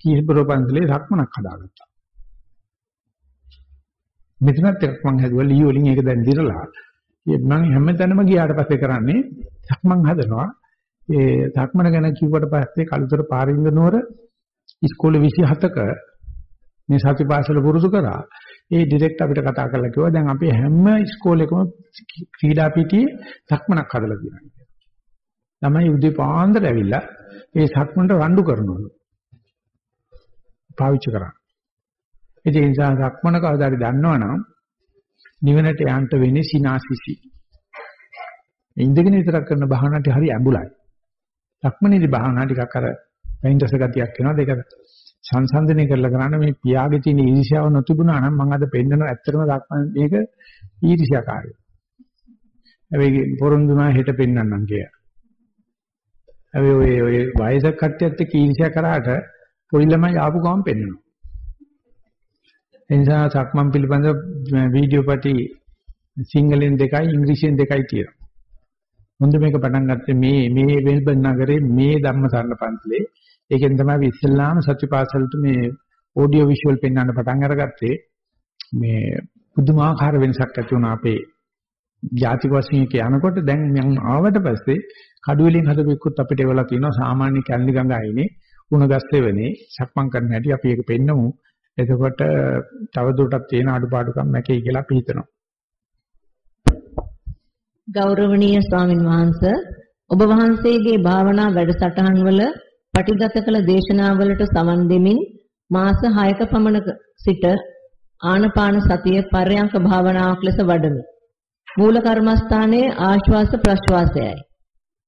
කීපරෝ පන්සලේ ධක්මනක් හදාගත්තා. මෙතනත් එකක් මම හදුවා ලී වලින් ඒක දැන් දිරලා. මම හැමතැනම ගියාට පස්සේ කරන්නේ ධක්මන් හදනවා. ඒ ධක්මන ගැන කිව්වට පස්සේ කලුතර පාරින්ද නුවර ඉස්කෝලේ 27ක මේ සතිපාසල පුරුදු කරා. ඒ ඩිරෙක්ට් අපිට කතා කරලා කිව්වා දැන් අපි හැම ඉස්කෝලේකම ක්‍රීඩා පිටියේ සක්මනක් හදලා තියෙනවා. ළමයි උදේ පාන්දර ඇවිල්ලා ඒ සක්මනට රණ්ඩු කරනවලු. පාවිච්චි කරා. ඒ නිසා සක්මන කවදාද දන්නවනම් නිවනට යන්න වෙන්නේ සිනාසිසි. ඉන්දගෙන විතරක් කරන බහනට හරි ඇඹුලයි. සක්මනේදී බහනා ටිකක් අර වෙන්දස ගතියක් වෙනවා. ඒක සංසන්දනය කරලා කරන්න මේ පියාගේ තියෙන ඊර්ෂ්‍යාව නොතිබුණා නම් මම අද පෙන්නන ඇත්තටම දක්වන මේක ඊර්ෂ්‍යාකාරයි. හැබැයි පොරොන්දුනා හෙට පෙන්නන්නම් කියලා. හැබැයි ඔය ඔය වයසක කට්ටියත් එක්ක ඊර්ෂ්‍යා කරාට පොඩි ළමයි ආපු ගමන් පෙන්නනවා. එනිසා සක්මන් පිළිබඳ වීඩියෝ පැටි සිංහලෙන් දෙකයි ඉංග්‍රීසියෙන් දෙකයි තියෙනවා. හොඳ මේක පටන් ගත්තේ මේ මේ වෙල්බන් නගරේ මේ ධම්මසරණ පන්සලේ. ඒකෙන් තමයි අපි ඉස්ලාම සත්‍යපාසලට මේ ඔඩියෝ විෂුවල් පෙන්වන්න පටන් අරගත්තේ. මේ පුදුමාකාර වෙනසක් ඇති වුණා අපේ ජාතික වශයෙන් එක යනකොට දැන් මම ආවට පස්සේ කඩුවෙලින් හදපු එක්කත් අපිට එවලා තියෙනවා සාමාන්‍ය කැලණි ගඟ අයිනේ උණ ගස් ලෙවනේ සක්මන් කරන්න හැටි අපි ඒක පෙන්නමු. එතකොට තවදුරටත් තියෙන අඩුපාඩුකම් නැකේ කියලා අපි හිතනවා. ගෞරවනීය ස්වාමින් වහන්සේ ඔබ වහන්සේගේ භාවනා වැඩසටහන් වල පටිගත කළ දේශනාවලට සමන් දෙමින් මාස 6ක පමණ සිට ආනපාන සතිය පර්යංක භාවනාවක් ලෙස වඩමි. මූල කර්මස්ථානයේ ආශ්වාස ප්‍රශ්වාසයයි.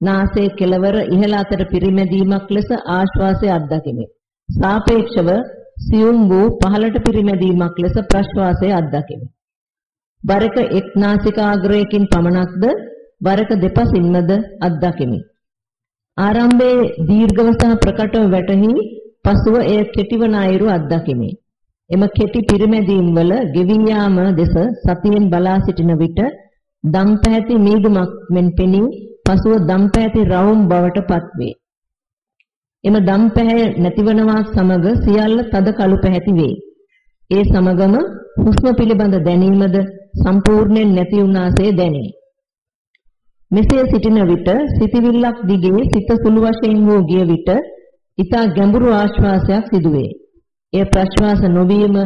නාසයේ කෙළවර ඉහළ අතට පිරිමැදීමක් ලෙස ආශ්වාසය අත්දකිමි. සාපේක්ෂව සියුම් වූ පහළට පිරිමැදීමක් ලෙස ප්‍රශ්වාසය අත්දකිමි. වරක එක් නාසිකාග්‍රයකින් පමණක්ද වරක දෙපසින්මද අත්දකිමි. ආරම්භයේ දීර්ඝව සහ ප්‍රකටව වැටහි පසුව එය කෙටිවන අයුරු අත්දකිමි. එම කෙටි පිරිමැදීම් වල ගෙවි යාම දෙස සතියෙන් බලා සිටින විට දම් පැහැති මීදුමක් මෙන් පෙනී පසුව දම් පැහැති රවුම් බවට පත්වේ. එම දම් පැහැ නැතිවනවා සමග සියල්ල තද කළු පැහැති වේ. ඒ සමගම හුස්ම පිළිබඳ දැනීමද සම්පූර්ණයෙන් නැති වුණාසේ දැනේ. මෙසේ සිටින විට සිතවිල්ලක් දිගේ සිත සුළු වශයෙන් වූ ගිය විට ඊතා ගැඹුරු ආශ්වාසයක් සිදුවේ. එය ප්‍රශ්වාස නොවීම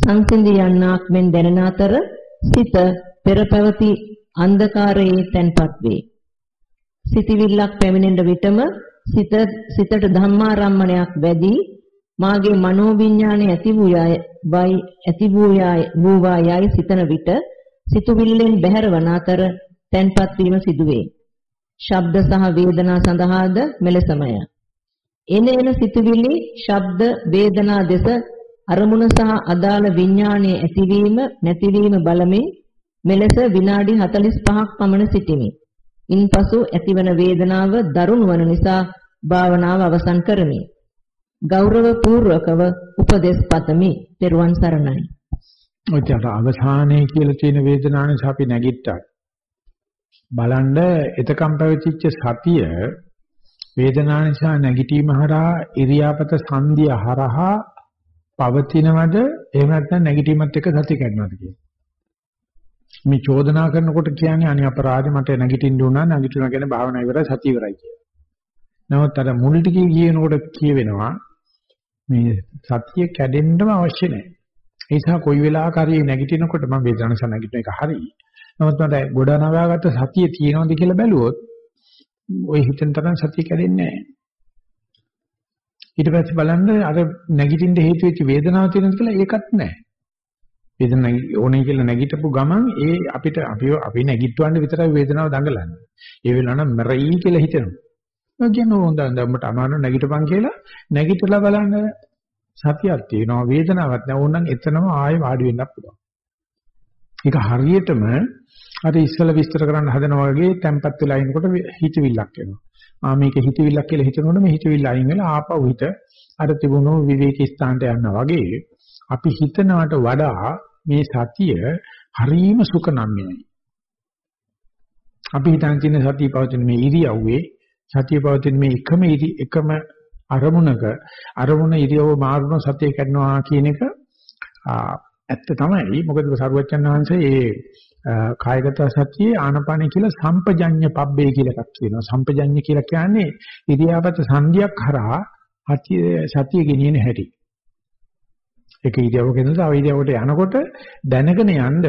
සංසිඳී යන්නක් මෙන් දැනෙන අතර සිත පෙර පැවති අන්ධකාරයේ තැන්පත් වේ. සිතවිල්ලක් පැමිණෙන විටම සිත සිතට ධම්මාරම්මණයක් වැඩි මාගේ මනෝවිඤ්ඤාණය ඇති වූයයි වයි ඇති වූයයි වූවායයි සිතන විට සිතුවිල්ලෙන් බැහැරවන අතර තැන්පත් වීම සිදුවේ. ශබ්ද සහ වේදනා සඳහාද මෙලෙසමය. එන එන සිතුවිලි, ශබ්ද, වේදනා දෙස අරමුණ සහ අදාළ විඥානයේ ඇතිවීම, නැතිවීම බලමින් මෙලෙස විනාඩි 45ක් පමණ සිටිමි. ඉන්පසු ඇතිවන වේදනාව දරුණු වන නිසා භාවනාව අවසන් කරමි. ගෞරව පූර්වකව උපදෙස් පතමි. ත්වන් සරණයි. ඔච්චර අවසානයේ කියලා තියෙන වේදනාව නිසා අපි නැගිට්ටා. බලන්න එතකම් පැවතිච්ච සතිය වේදනාව නිසා නැගිටීම හරහා ඉරියාපත සංදිය හරහා පවතිනවද එහෙම නැත්නම් නැගිටීමත් එක්ක සතිය කැඩනවද කියලා. මේ චෝදනා කරනකොට කියන්නේ අනේ අපරාධ මට නැගිටින්න උනා නැගිටිනවා කියන්නේ භාවනා ඉවරයි සතිය ඉවරයි කියලා. නමුත් අර මුල් ටිකේ කියනකොට කියවෙනවා මේ සතිය කැඩෙන්නම අවශ්‍ය නැහැ. ඒ නිසා කොයි වෙලාවක හරි නැගිටිනකොට මම වේදනාව නිසා නැගිටින එක හරි. නමුත් මට ගොඩ නවාගත්ත සතිය තියෙනවද කියලා බැලුවොත් ওই හිතෙන් තරම් සතිය කැඩෙන්නේ නැහැ. ඊට පස්සේ බලන්න අර නැගිටින්න හේතු වෙච්ච වේදනාව තියෙනවද කියලා ඒකත් නැහැ. වේදනාව ඕනේ කියලා නැගිටපු ගමන් ඒ අපිට අපි අපි නැගිටවන්න විතරයි වේදනාව දඟලන්නේ. ඒ වෙලාව නම් මරයි කියලා හිතෙනවා. ඒ කියන්නේ හොඳ දැම්මට අමාරු නැගිටපන් කියලා නැගිටලා බලන්න සතියක් තියෙනවා වේදනාවක් නැහැ ඕනනම් එතනම ආයෙ වාඩි වෙන්නත් පුළුවන්. ඒක හරියටම අර ඉස්සල විස්තර කරන්න හදනවා වගේ තැම්පත් වෙලා ඉනකොට හිතවිල්ලක් එනවා. ආ මේක හිතවිල්ලක් කියලා හිතනකොට මේ හිතවිල්ල අයින් වෙලා ආපහු හිත අර තිබුණු විවේක ස්ථානට යනවා වගේ අපි හිතනවට වඩා මේ සතිය හරීම සුඛ නම්යයි. අපි හිතන තියෙන සතිය පවතින මේ ඉරියව්වේ සතිය පවතින මේ එකම ඉරි එකම අරමුණක අරමුණ ඉරියව්ව මාරුන සතිය කරනවා කියන එක ඇත්ත තමයි. මොකද සරුවච්චන් වහන්සේ ඒ කායගත සතියේ ආනපාන කියලා සම්පජඤ්ඤ පබ්බේ කියලා එකක් කියනවා. සම්පජඤ්ඤ කියලා කියන්නේ ඉරියාපත සංධියක් හරහා සතිය ගෙනියන හැටි. ඒක ඉරියව්වක ඉඳලා තව ඉරියව්වකට යනකොට දැනගෙන යන්න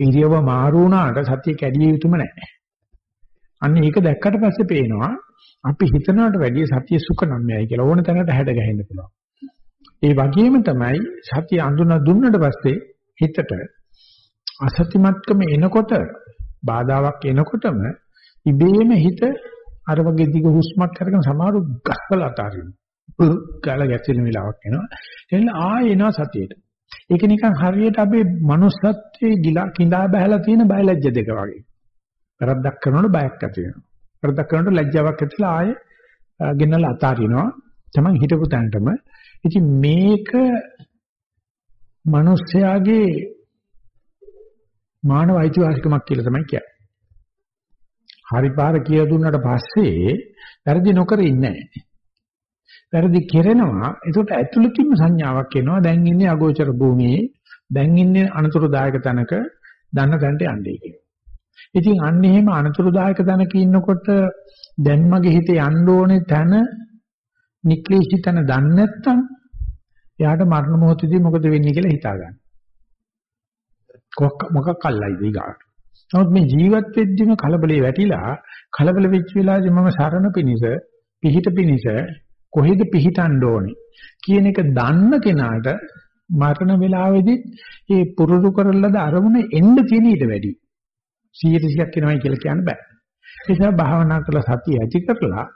ඉරියව්ව මාරු වුණාට සතිය කැඩිය යුතුම නැහැ. අන්න ඒක දැක්කට පස්සේ පේනවා අපි හිතනවට වැඩිය සතිය සුඛ නම්යයි කියලා ඕන තැනකට හැඩ ගැහෙන්න පුළුවන්. ඒ වගේම තමයි සතිය අඳුන දුන්නට පස්සේ හිතට අසතිමත්කම එනකොට බාධාවක් එනකොටම ඉබේම හිත අර වගේ දිග හුස්මක් අරගෙන සමහරු ගස්වල අතාරිනවා. ගාල ගැස්සෙන වෙලාවක් එනවා. එතන ආයෙ එනවා සතියේට. ඒක නිකන් හරියට අපේ manussත්වයේ ගිලා කිඳා බහැලා තියෙන බයලජ්‍ය දෙක වගේ. වැරද්දක් කරනකොට බයක් ඇති වෙනවා. වැරද්දක් කරනකොට ලැජ්ජාවක් ඇතිලා ආයෙ ගෙනල්ලා අතාරිනවා. තමන් හිතපු තැනටම. ඉතින් මේක මිනිස්යාගේ මානව අයිතිවාසිකමක් කියලා තමයි කියන්නේ. හරි පාර කියලා දුන්නාට පස්සේ වැරදි නොකර ඉන්නේ නැහැ. වැරදි කෙරෙනවා. ඒකට ඇතුළතින්ම සංඥාවක් එනවා. දැන් ඉන්නේ අගෝචර භූමියේ. දැන් ඉන්නේ අනතුරුදායක තැනක දන්න තැනට යන්නේ කියලා. ඉතින් අන්න එහෙම අනතුරුදායක තැනක ඉන්නකොට දැන් මගේ හිතේ යන්න ඕනේ තැන නික්ලේශී තැන දන්නේ නැත්නම් එයාට මරණ මොහොතදී මොකද වෙන්නේ කියලා හිතා ගන්න. මොකක් අල්ලයිද ඊගාට. නමුත් මේ ජීවත් වෙද්දිම කලබලේ වැටිලා කලබල වෙච්ච වෙලාවේදී මම සරණ පිනිස පිහිට පිනිස කොහෙද පිහිටන්න ඕනේ කියන එක දන්න කෙනාට මරණ වෙලාවේදී මේ පුරුදු කරලද අරමුණ එන්න තියෙන ඊට වැඩි 100ක් වෙනවයි කියලා කියන්න බෑ. ඒ නිසා භාවනා කරලා සතිය ඇති කරලා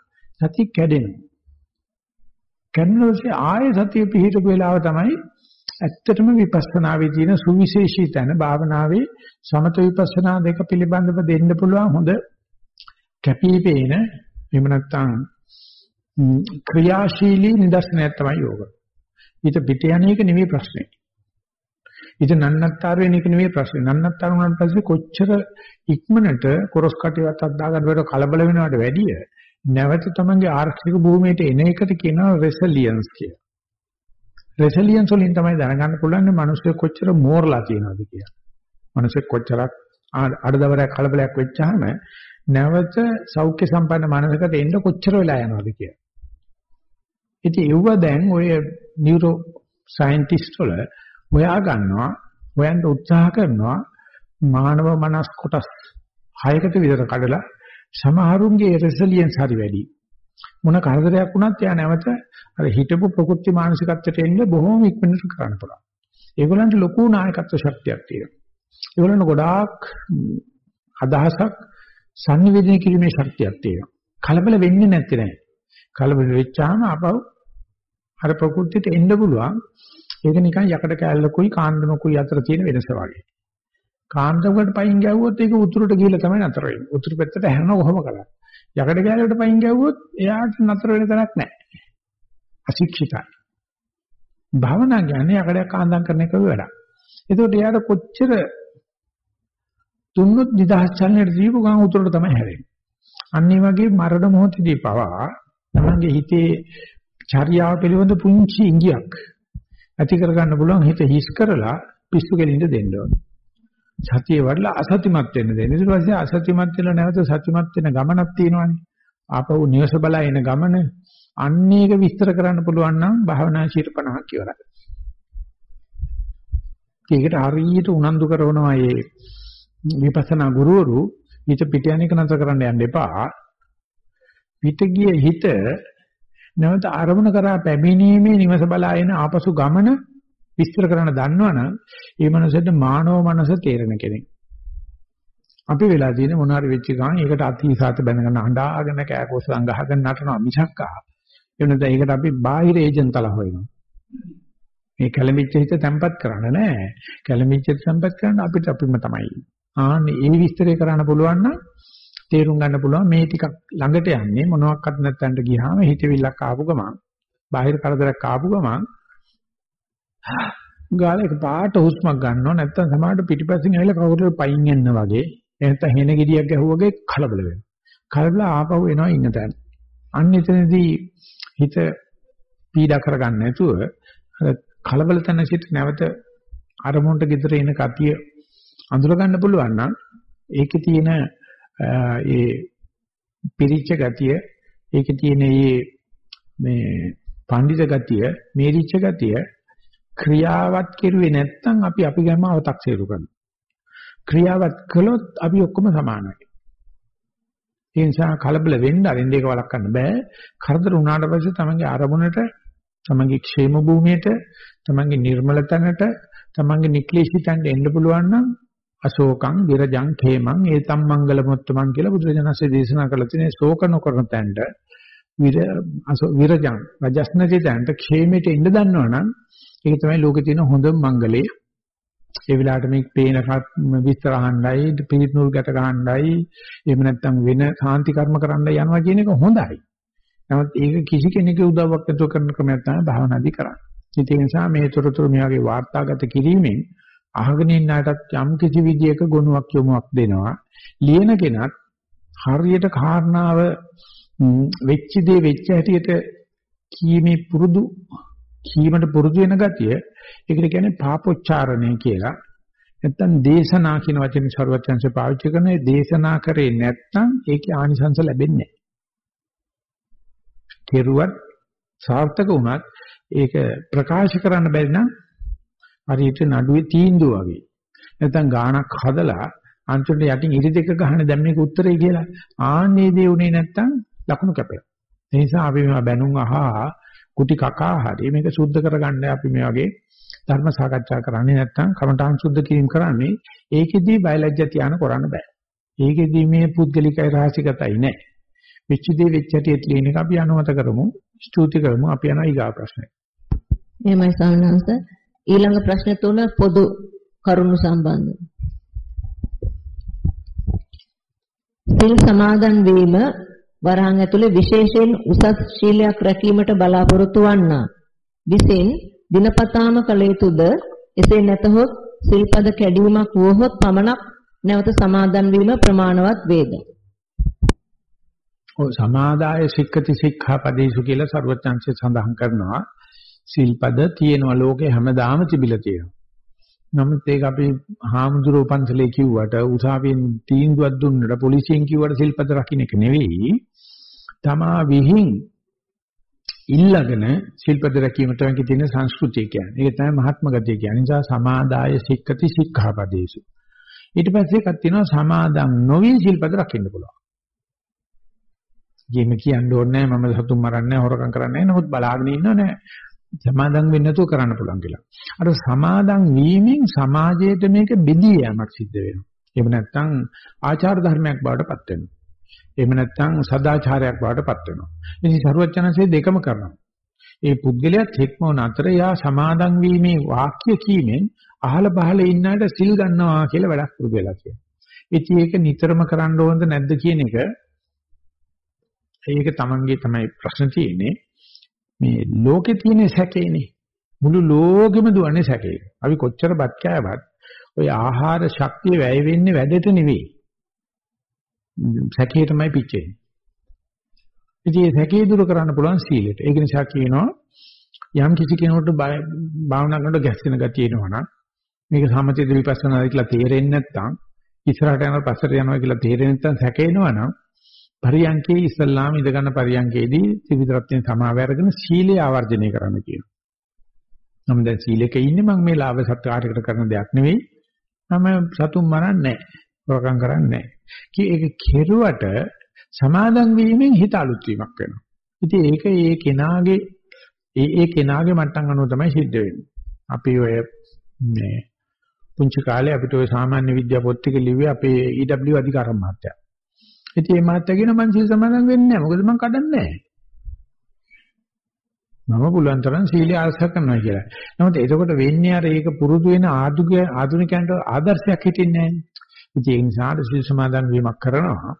සතිය කැඩෙනවා. කැඩෙනොත් ආයේ සතිය පිහිටපු වෙලාව තමයි ඇත්තටම විපස්සනාවේ තියෙන සුවිශේෂී තැන භාවනාවේ සමත විපස්සනා දෙක පිළිබඳව දෙන්න පුළුවන් හොඳ කැපිපේන එහෙම නැත්නම් ක්‍රියාශීලී නිදර්ශනයක් තමයි යෝග. ඊට පිට යන එක නෙමෙයි ප්‍රශ්නේ. ඊට නන්නත්තර වෙන එක නෙමෙයි ප්‍රශ්නේ. නන්නත්තර වුණාට පස්සේ කොච්චර ඉක්මනට කොරස් කටියවත් අද්දාගන්න බැර කලබල වෙනවට වැඩිය නැවත තමන්ගේ ආර්ථික භූමියට එන එකට කියනවා රෙසිලියන්ස් කියලා. රෙසිලියන්ස් වලින් තමයි දැනගන්න පුළුවන් මිනිස්සු කොච්චර මෝරලා තියෙනවද කියලා. මිනිස්සු කොච්චරක් අඩදවරයක් කලබලයක් වෙච්චාම නැවත සෞඛ්‍ය සම්පන්න මනසකට එන්න කොච්චර වෙලා යනවද කියලා. ඉතින් ඒව දැන් ඔය නියුරෝ සයන්ටිස්ට් වල හොයා ගන්නවා හොයන්න උත්සාහ කරනවා මානව මනස් කොටස් හයකට විතර කඩලා සමහරුන්ගේ රෙසිලියන්ස් හරි වැඩි. මොන කරදරයක් වුණත් යා නැවත අර හිතපු ප්‍රකෘති මානසිකත්වයට එන්න බොහොම ඉක්මනට කරන්න පුළුවන්. ඒගොල්ලන්ට ලොකු නායකත්ව ශක්තියක් තියෙනවා. ඒගොල්ලන්ට ගොඩාක් අදහසක් සංනිවේදනය කිරීමේ ශක්තියක් තියෙනවා. කලබල වෙන්නේ නැත්තේ නෑ. කලබල වෙච්චාම ආපහු අර ප්‍රകൃතියට එන්න පුළුවන්. ඒක නිකන් යකඩ කෑල්ලකුයි කාන්දමකුයි අතර තියෙන වෙනස වගේ. කාන්දමකට පයින් ගැව්වොත් ඒක උතුරට ගිහිල්ලා තමයි නතර වෙන්නේ. උතුරු පැත්තට හැරෙනවා කොහොම කරා. යකඩ කෑල්ලකට පයින් ගැව්වොත් එයාට නතර වෙන තැනක් නැහැ. අශික්ෂිතයි. භාවනා කියන්නේ යකඩයක් කාන්දම් කරන එක වැඩක්. ඒකට එයාට කොච්චර තුන්නොත් නිදහස් චලනයට දීපු ගමන් උතුරට තමයි හැරෙන්නේ. අන්න ඒ වගේ මරණ මොහොතදී පවා තමන්ගේ හිතේ චර්යාව පිළිබඳ පුංචි ඉඟියක් ඇති කර ගන්න පුළුවන් හිත හිස් කරලා පිස්සු කෙලින්ද දෙන්න ඕනේ. සතිය වඩලා අසතිමත් වෙන්න දෙන්න. ඊට පස්සේ අසතිමත් වෙලා නැවත සතිමත් වෙන ගමනක් තියෙනවානේ. ආපහු නිවස බලා එන ගමන අන්න ඒක විස්තර කරන්න පුළුවන් නම් භාවනා ශීර්පණක් ඉවරයි. ඒකට හරියට උනන්දු කරනවා මේ විපස්සනා ගුරුවරු හිත පිට යන එක නතර කරන්න යන්න එපා. පිට ගිය හිත නැවත ආරමුණ කරා පැමිණීමේ නිවස බලා එන ආපසු ගමන විස්තර කරන්න දන්නවනම් ඒ මනසට මානව මනස තේරෙන කෙනෙක්. අපි වෙලා තියෙන මොන හරි වෙච්ච ගමන් ඒකට අතිසාත බැනගෙන අඬාගෙන කෑකොස්සන් ගහගෙන නටනවා මිසක් ආ. ඒ වෙනද ඒකට අපි බාහිර ඒජන්තලා හොයනවා. මේ කැළඹිච්ච හිත තැම්පත් කරන්න නෑ. කැළඹිච්ච හිත තැම්පත් කරන්න අපිට අපිම තමයි. ආන්නේ ඒ විස්තරය කරන්න පුළුවන් නම් තේරුම් ගන්න පුළුවන් මේ ටිකක් ළඟට යන්නේ මොනවත් නැත්තන්ට ගියාම හිතවිල්ලක් ආපු ගමන් බාහිර කරදරයක් ආපු ගමන් ගාලා එක පාට හුස්මක් ගන්නවා නැත්තම් සමහරට පිටිපස්සෙන් ඇවිල්ලා කවුරුහරි පයින් යන්න වගේ නැත්තම් හෙන ගෙඩියක් ගැහුවාගේ කලබල වෙනවා. කලබල ආපහු එනවා ඉන්න තැන. අන්න එතනදී හිත පීඩා කරගන්න නැතුව කලබල තැන සිට නැවත අරමුණට ගෙදර එන කතිය අඳුර ගන්න පුළුවන් නම් ඒකේ තියෙන ඒ පිරිච්ච ගතිය ඒකේ තියෙන මේ මේ පඬිත ගතිය මේරිච්ච ගතිය ක්‍රියාවත් කෙරුවේ නැත්නම් අපි අපි ගැම අව탁සීරු කරනවා. ක්‍රියාවත් කළොත් අපි ඔක්කොම සමානයි. ඒ නිසා කලබල වෙන්න අරින්ද ඒක වළක්වන්න බෑ. කරදර වුණාට පස්සේ තමන්ගේ ආරමුණට, තමන්ගේ ക്ഷേම භූමියට, තමන්ගේ නිර්මල තැනට, තමන්ගේ නික්ලේශී තැනට එන්න පුළුවන් නම් අශෝකං විරජං ඛේමං ඒතම් මංගල මුත්තමං කියලා බුදුරජාණන්සේ දේශනා කරලා තියෙන ශෝක නොකරන තැනට විර විරජං රජස්නති තැනට ඛේමෙට එන්න දන්නවනම් ඒක තමයි ලෝකේ තියෙන හොඳම මංගලේ ඒ වෙලාවට මේ පේන විස්තර අහන්නයි පිළිත් නූල් ගැට ගහන්නයි එහෙම නැත්නම් වෙන සාන්ති කර්ම කරන්න යනවා කියන එක හොඳයි. නමුත් ඒක කිසි කෙනෙකුගේ උදව්වක් නැතුව කරන ක්‍රමයක් තමයි භාවනාදී කරන්නේ. ඒ නිසා මේ තොරතුරු මේ වගේ වාර්තාගත කිරීමෙන් අහගෙන ඉන්නටත් යම් කිසි විදියක ගුණයක් යොමුක් දෙනවා. ලියන කෙනත් හරියට කාරණාව වෙච්ච දේ වෙච්ච හැටියට කීමේ පුරුදු කීමට පුරුදු වෙන ගතිය ඒකට කියන්නේ පාපොච්චාරණය කියලා. නැත්තම් දේශනා කියන වචනේ ਸਰවඥංශ පාවිච්චි කරන දේශනා කරේ නැත්තම් ඒකේ ආනිසංස ලැබෙන්නේ නැහැ. කෙරුවත් සාර්ථක වුණත් ඒක ප්‍රකාශ කරන්න බැරි නම් හරියට නඩුවේ තීන්දුව වගේ. නැත්තම් ගානක් හදලා අන්තිමට යටින් ඉරි දෙක ගහන දැන් මේක උත්තරේ කියලා. ආන්නේ දේ උනේ නැත්තම් ලකුණු කැපෙනවා. ඒ නිසා අපි මේවා බැනුම් අහා කුටි කකා හරි මේක සුද්ධ කරගන්න අපි මේ වගේ ධර්ම සාකච්ඡා කරන්නේ නැත්තම් කමඨාන් සුද්ධ කිරීම කරන්නේ ඒකෙදී බයලජ්‍ය තියාන කරන්න බෑ. ඒකෙදී මේ පුද්ගලිකයි රහසිගතයි නෑ. වෙච්ච දේ වෙච්ච හැටි කියන එක අපි අනුමත කරමු. ස්තුති කරමු. අපි යනවා ඊගා ප්‍රශ්නෙට. එහෙමයි ස්වාමීන් වහන්සේ. ඊළඟ ප්‍රශ්න තුන පොදු කරුණු සම්බන්ධ. සිල් සමාදන් වීම වරහන් ඇතුලේ විශේෂයෙන් උසස් ශීලයක් රැකීමට බලාපොරොත්තු වන්නා. විසින් දිනපතාම කළ යුතුද? එසේ නැතහොත් සිල්පද කැඩීමක් වුවහොත් පමණක් නැවත සමාදන් වීම ප්‍රමාණවත් වේද? ඔය සමාදාය සික්කති සික්ඛාපදේසු කියලා සර්වඥාන්සේ සඳහන් කරනවා. සිල්පද තියෙනවා ලෝකේ හැමදාම තිබිලා තියෙනවා. නමුත් ඒක අපි හාමුදුරුවෝ පන්සලේ කිව්වට උසාවියෙන් තීන්දුවක් දුන්නට පොලිසියෙන් කිව්වට සිල්පද රකින්න එක නෙවෙයි. තමා විහිං ඉල්ලගෙන ශිල්පද රැකීම තමයි තියෙන සංස්කෘතිය කියන්නේ. ඒක තමයි මහත්ම ගතිය කියන්නේ. නිසා සමාදාය සික්කති සික්ඛාපදේසු. ඊට පස්සේ එකක් තියෙනවා සමාදම් නොවි ශිල්පද රකින්න පුළුවන්. ගේම කියන්න ඕනේ නැහැ මම සතුන් මරන්නේ නැහැ හොරකම් කරන්නේ නැහැ නමුත් බලාගෙන ඉන්නව නැහැ. සමාදම් වෙන්න නැතුව කරන්න පුළුවන් කියලා. අර සමාදම් වීමෙන් සමාජයට මේක බෙදී යamak සිද්ධ වෙනවා. එහෙම නැත්නම් ආචාර ධර්මයක් බවට පත් වෙනවා. එහෙම නැත්නම් සදාචාරයක් බවට පත් වෙනවා. ඉතින් සරුවචනන්සේ දෙකම කරනවා. ඒ පුද්ගලයාත් එක්මවන අතර යා සමාදන් වීමේ වාක්‍ය කීමෙන් අහල පහල ඉන්නට සිල් ගන්නවා කියලා වැඩක් පුරුදු වෙලා කියනවා. ඉතින් ඒක නිතරම කරන්න ඕනද නැද්ද කියන එක ඒක තමන්ගේ තමයි ප්‍රශ්න තියෙන්නේ. මේ ලෝකේ තියෙන සැකේනේ. මුළු ලෝකෙම දුවන්නේ සැකේ. අපි කොච්චර බත් කෑවත් ওই ආහාර ශක්තිය වැය වෙන්නේ වැඩට නෙවෙයි. සැකේ තමයි පිච්චෙන්නේ. ඉතින් මේ සැකේ දුරු කරන්න පුළුවන් සීලෙට. ඒක නිසා කියනවා යම් කිසි කෙනෙකුට භාවනා කරනකොට ගැස්සෙන ගතිය එනවනම් මේක සමථයද විපස්සනාද කියලා තේරෙන්නේ නැත්නම් ඉස්සරහට යනවා පස්සට යනවා කියලා තේරෙන්නේ නැත්නම් සැකේනවනම් පරියංකේ ඉස්සල්ලාම ඉඳ ගන්න පරියංකේදී ත්‍රිවිධ රත්නයේ සමාව අරගෙන සීලය ආවර්ජනය කරන්න කියනවා. මම දැන් සීලෙක ඉන්නේ මම මේ ලාභ සත්කාරයකට කරන දෙයක් නෙවෙයි. මම සතුන් මරන්නේ නැහැ. හොරකම් කරන්නේ නැහැ. කී ඒක කෙරුවට සමාදන් වීමෙන් හිත අලුත් වීමක් වෙනවා. ඉතින් ඒක ඒ කෙනාගේ ඒ ඒ කෙනාගේ මට්ටම් අනුව තමයි සිද්ධ වෙන්නේ. අපි ඔය මේ පුංචි කාලේ අපිට ඔය සාමාන්‍ය විද්‍යා පොත් ටික ලිව්වේ අපේ EW අධිකාර මහත්තයා. ඉතින් මේ මහත්තයා කියන මං සීල සමාදන් වෙන්නේ නැහැ. මොකද මං කඩන්නේ නැහැ. මම පුළුවන් තරම් සීලය ආශ්‍රය කරනවා කියලා. නමුත් එතකොට වෙන්නේ අර ඒක පුරුදු වෙන ආධුනික ආධුනිකයන්ට ආදර්ශයක් හිටින්නේ නැහැ. ඉතින් ඒ නිසා සීල් සමාදන් වීමක් කරනවා.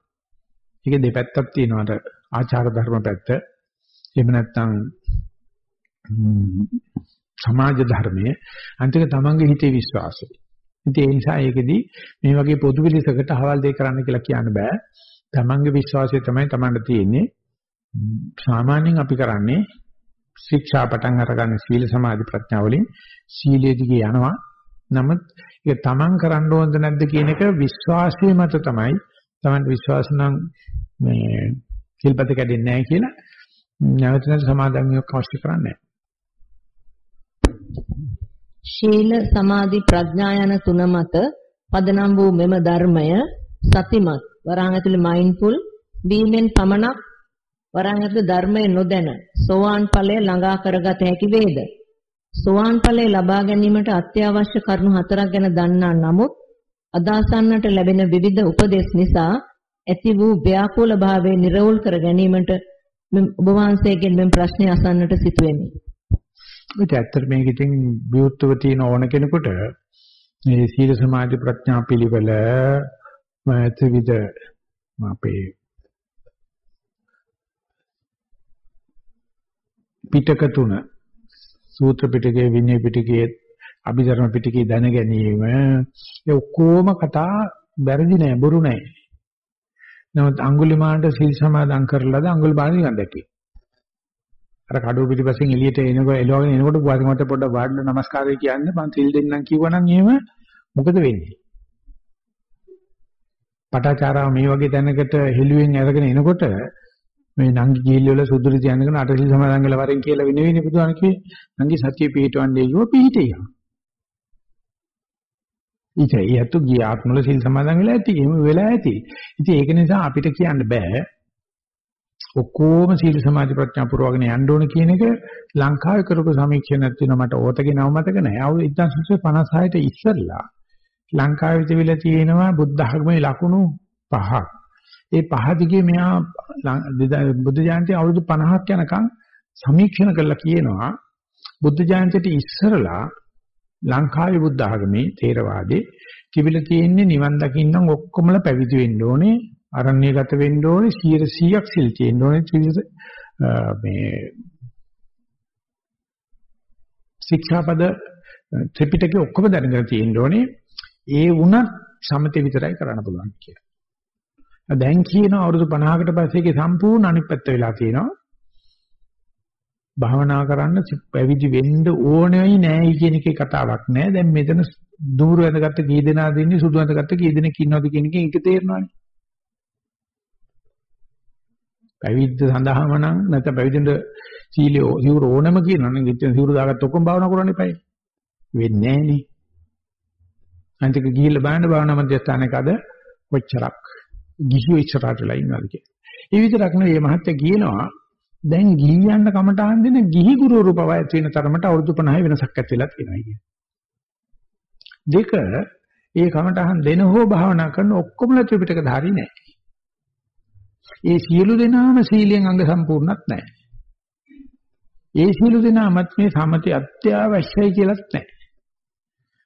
ඒක දෙපැත්තක් තියෙනවා අර ආචාර ධර්ම පැත්ත. එහෙම නැත්නම් සමාජ ධර්මයේ අන්තික තමන්ගේ හිතේ විශ්වාසය. ඉතින් ඒ නිසා ඒකෙදි මේ වගේ පොදු පිළිසකට හවල් දෙයක් කරන්න කියලා කියන්න බෑ. තමන්ගේ විශ්වාසය තමයි තමන්ට තියෙන්නේ. සාමාන්‍යයෙන් අපි කරන්නේ ශික්ෂා පටන් අරගන්න සීල සමාධි ප්‍රඥා වලින් සීලයේ දිගේ යනවා. නමුත් ඒක තමන් කරන්න ඕනද නැද්ද කියන එක විශ්වාසයේ මත තමයි තමන්ට විශ්වාස නම් මේ සිල්පත කැඩෙන්නේ නැහැ කියලා නැවත නැවත සමාදන් වීමක් අවශ්‍ය කරන්නේ ශීල සමාධි ප්‍රඥා යන තුන මත පදනම් වූ මෙම ධර්මය සතිමත් වරහන් ඇතුලේ මයින්ඩ්ෆුල් වීමෙන් පමණක් වරහන් ඇතුලේ ධර්මය නොදැන සෝවාන් ඵලය ළඟා කරගත හැකි වේද? සෝවාන් ඵලය ලබා ගැනීමට අත්‍යවශ්‍ය කරුණු හතරක් ගැන දන්නා නමුත් අදාසන්නට ලැබෙන විවිධ උපදෙස් නිසා ඇති වූ ව්‍යාකූල භාවය නිර්වෝල් කර ගැනීමට ඔබ වහන්සේගෙන් මම ප්‍රශ්නය අසන්නට සිටුවෙමි. ඒක ඇත්තට මේක ඉතින් විවුර්තව තියෙන ඕන කෙනෙකුට මේ සීල සමාධි ප්‍රඥා පිළිවෙල ත්‍රිවිධ අපේ පිටක තුන සූත්‍ර පිටකයේ විනය පිටකයේ අභිධර්ම පිටකයේ දැන ගැනීම ඒ ඔක්කොම කතා වැරදි නෑ බොරු නෑ නමුත් අඟුලිමාලට සීල් සමාදන් කරලාද අඟුලිමාල නිවන් දැක්කේ. අර කඩුව පිටිපස්සෙන් එළියට එනකොට එළවගෙන එනකොට වාසිමට පොඩ්ඩක් වාඩිලා නමස්කාරය කියන්නේ මං සීල් දෙන්නම් කිව්වනම් එහෙම මොකද වෙන්නේ? පටාචාරාව මේ වගේ තැනකට හෙළුවෙන් අරගෙන එනකොට මේ නංගි ගිහිල්ල වල සුදුරි ධානයකන අටසිල් සමාදන් වෙලා වරෙන් කියලා වෙන වෙන්නේ බුදුහාම කිව්වේ නංගි සතිය පිහිටවන්නේ කිව්ව පිහිටියා. ඉතින් ඒත් ගිය ආත්මවල සිල් සමාදන් වෙලා ඇති. එහෙම වෙලා ඇති. ඉතින් ඒක නිසා අපිට කියන්න බෑ ඔක්කොම සීල සමාධි ප්‍රඥා පුරවගෙන යන්න ඕන කියන එක ලංකාවේ කරපු සමීක්ෂණයක් තියෙනවා මට ඕතගේ නව මතක නැහැ. අවුරුදු 1956ට ඉස්සෙල්ලා ලංකාවේ තිබිලා තියෙනවා බුද්ධ ධර්මයේ ලකුණු පහක්. ඒ පහ දිගේ මෙහා බුද්ධ ජයන්ති අවුරුදු 50ක් යනකම් සමීක්ෂණ කළා කියනවා බුද්ධ ජයන්තිට ඉස්සරලා ලංකාවේ බුද්ධ ආගමේ තේරවාදේ තිබිලා තියෙන්නේ නිවන් දකින්න ඔක්කොමලා පැවිදි වෙන්න ඕනේ අරණ්‍යගත වෙන්න ඕනේ 100ක් සිල් තියෙන්න ඕනේ මේ ශික්ෂාපද ත්‍රිපිටකේ ඔක්කොම දැනගෙන තියෙන්න ඕනේ ඒ වුණත් සමතේ විතරයි කරන්න පුළුවන් කියලා. දැන් කියන අවුරුදු 50කට පස්සේ ඒකේ සම්පූර්ණ අනිත් පැත්ත වෙලා තියෙනවා. භාවනා කරන්න පැවිදි වෙන්න ඕනෙයි නෑයි කියන එකේ කතාවක් නෑ. දැන් මෙතන දూరు වැඳගත්ත කී දෙනාද ඉන්නේ සුදු වැඳගත්ත කී දෙනෙක් ඉන්නවද කියන එකෙන් ඒක තේරෙනවානේ. පැවිද්ද සඳහාම නම් නැත්නම් පැවිදෙන්ද සීලිය සිවුර ඕනම කියනවා නම් ඉතින් සිවුර දාගත්ත ඔක්කොම භාවනා කරන්න එපායි. වෙන්නේ නෑනේ. අන්තික ගිහිල්ලා බලන්න භාවනා මධ්‍යස්ථානයක අද කොච්චරක් ගිහියෝ ඉස්සරහට වෙලා ඉන්නවාද කියලා. ඒ විතරක් නෙවෙයි මේ මහත්තයා කියනවා දැන් ගිහියන්ට කමටහන් දෙන ගිහි ගුරුවරු පවා ඇති වෙන තරමට අවුරුදු 50 වෙනසක් ඇති වෙලා තියෙනවා කියන්නේ. දෙක ඒ කමටහන් දෙන හෝ භාවනා කරන ඔක්කොමලා ත්‍රිපිටක ධාරි නෑ. ඒ සියලු දෙනාම සීලෙන් අංග සම්පූර්ණත් නෑ. ඒ සියලු දෙනාමත් මේ සමතය අත්‍යවශ්‍යයි කියලාත් නෑ.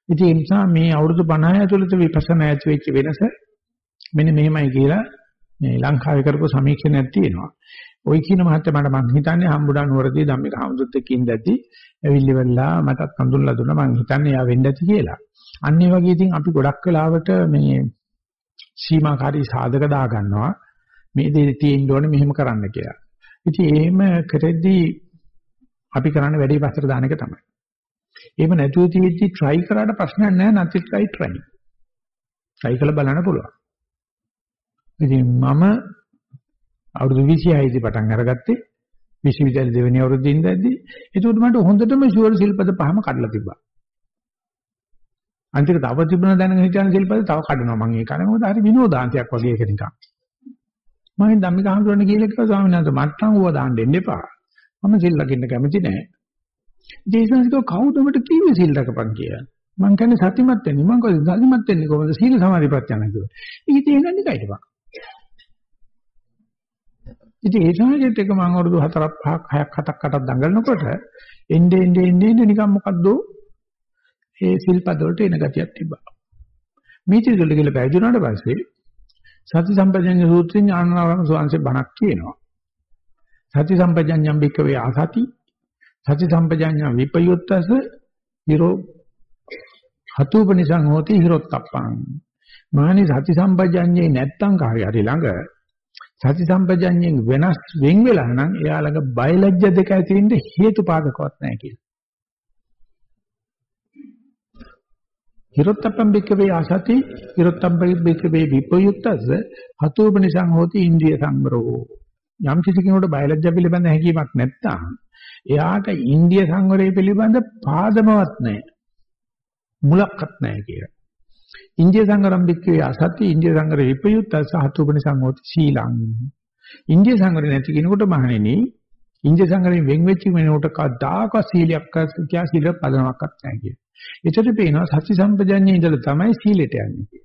ඉතින් ඒ නිසා මේ අවුරුදු 50 ඇතුළත විපස්සනා ඇති වෙච්ච වෙනස මෙන්න මෙහෙමයි කියලා මේ ලංකාවේ කරපු සමීක්ෂණයක් තියෙනවා. ওই කියන මහත්තයා මට මං හිතන්නේ හම්බුඩා නුවරදී ධම්මික හමුදුත් එක්ක ඉඳද්දි ඇවිල්ලි වෙලා මටත් හඳුන්ලා දුන්නා මං හිතන්නේ එයා වෙන්න ඇති කියලා. අන්න ඒ වගේ ඉතින් අපි ගොඩක් වෙලාවට මේ සීමාකාරී සාධක දා ගන්නවා. මේ දේ තියෙන්න ඕනේ මෙහෙම කරන්න කියලා. ඉතින් එහෙම කරෙද්දී අපි කරන්නේ වැඩි පස්සට දාන එක තමයි. එහෙම නැතුව තියෙද්දි try කරාට ප්‍රශ්නයක් නැහැ නැති try try. try කරලා බලන්න පුළුවන්. ඉතින් මම අවුරුදු 26 දී පටන් අරගත්තේ විශ්වවිද්‍යාල දෙවෙනි අවුරුද්දේ ඉඳද්දී ඒකට මට හොඳටම ෂුවර් සිල්පද පහම කඩලා තිබ්බා. අන්තික තව තිබුණ දැනගෙන හිටියන සිල්පද තව කඩනවා මම ඒක කරේ මොකද හරි විනෝදාන්තයක් වගේ ඒක නිකන්. මම ධම්මික හඳුරන්නේ කියලා කිව්වා ස්වාමීන් වහන්සේ මට නම් ඌව දාන්න දෙන්න එපා. මම සිල් ලකින්න කැමති නැහැ. ජේසන්ස්කෝ කවුද ඔබට කිව්වේ සිල් රකපන් කියලා? මං කියන්නේ සතිමත් වෙන්නේ. මං කොහොමද සතිමත් වෙන්නේ කොහොමද? සීල සමාධි ප්‍රත්‍යයන් කියලා. ඊට එන්නේ නිකයිටපන්. ඉතින් ඒ සමාජයේත් එක මම අවුරුදු 4ක් 5ක් 6ක් 7ක් 8ක් දඟලනකොට එnde ende ende ende නිකන් මොකද්ද ඒ සිල්පද වලට එන ගතියක් තිබ්බා. මේ චිතවල කියලා පැවිදුණාට පස්සේ සති සම්පජඤ්ඤ සූත්‍රයෙන් ඥානනාරම සෝංශේ බණක් කියනවා. සති සම්පජඤ්ඤම් බික්කවේ ආසති සති සම්පජඤ්ඤ විපයුත්තස හිරෝ හතුපනිසං හෝති හිරොත්තප්පං. මානි සති සම්පජඤ්ඤේ නැත්තම් කාර්ය හරි ළඟ සති සම්පජඤ්ඤයෙන් වෙනස් වෙන් වෙලා නම් එයා ළඟ බයලජ්‍ය දෙක ඇති වෙන්න හේතුපාදකවත් නැහැ කියලා. හිරොත්තප්පම් බික්කවේ ආසති හිරොත්තප්පම් බික්කවේ විපයුක්තස හතෝපනිසං හෝති ඉන්ද්‍රිය සංවරෝ. යම් කිසි කෙනෙකුට බයලජ්‍ය පිළිබඳ හැඟීමක් නැත්නම් එයාට ඉන්ද්‍රිය සංවරය පිළිබඳ පාදමවත් නැහැ. මුලක්වත් නැහැ කියලා. ඉන්දිය සංගරම් බික්කේ අසති ඉන්දිය සංගර විපයුත් සහතුපනි සංගෝති සීලං ඉන්දිය සංගර නැති කෙනෙකුට මහණෙනි ඉන්දිය සංගරයෙන් වෙන් වෙච්ච කෙනෙකුට කවදාක සීලයක් කියා සීල පදනමක්වත් නැහැ කිය. ඒකට පේනවා සති සම්පජඤ්ඤේ ඉඳලා තමයි සීලෙට යන්නේ කිය.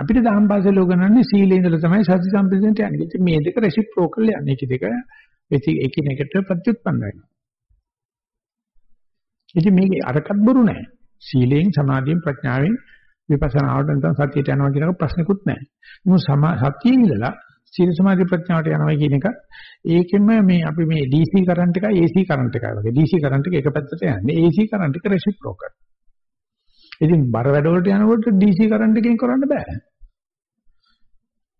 අපිට දහම් පාසල උගන්වන්නේ සීලේ ඉඳලා තමයි සති සම්පජඤ්ඤයට යන්නේ. ඉතින් මේ දෙක රෙසිප්‍රොකල් යන්නේ. ඒක දෙක එකිනෙකට ප්‍රත්‍යুৎපන්න වෙනවා. ඉතින් මේක අරකට බොරු නැහැ. සීලෙන් සමාධියෙන් ප්‍රඥාවෙන් විපස්සනාවට නැත්නම් සතියට යනවා කියන එක ප්‍රශ්නකුත් නැහැ. මොකද සතියේ ඉඳලා සීල සමාධි ප්‍රඥාවට යනවා කියන එක ඒකෙම මේ අපි මේ DC කරන්ට් එකයි AC කරන්ට් එකයි වගේ DC කරන්ට් එක එක පැත්තට යන්නේ AC කරන්ට් එක රෙසිප්‍රොකල්. ඉතින් බර වැඩ වලට යනකොට DC කරන්ට් එකෙන් කරන්න බෑ.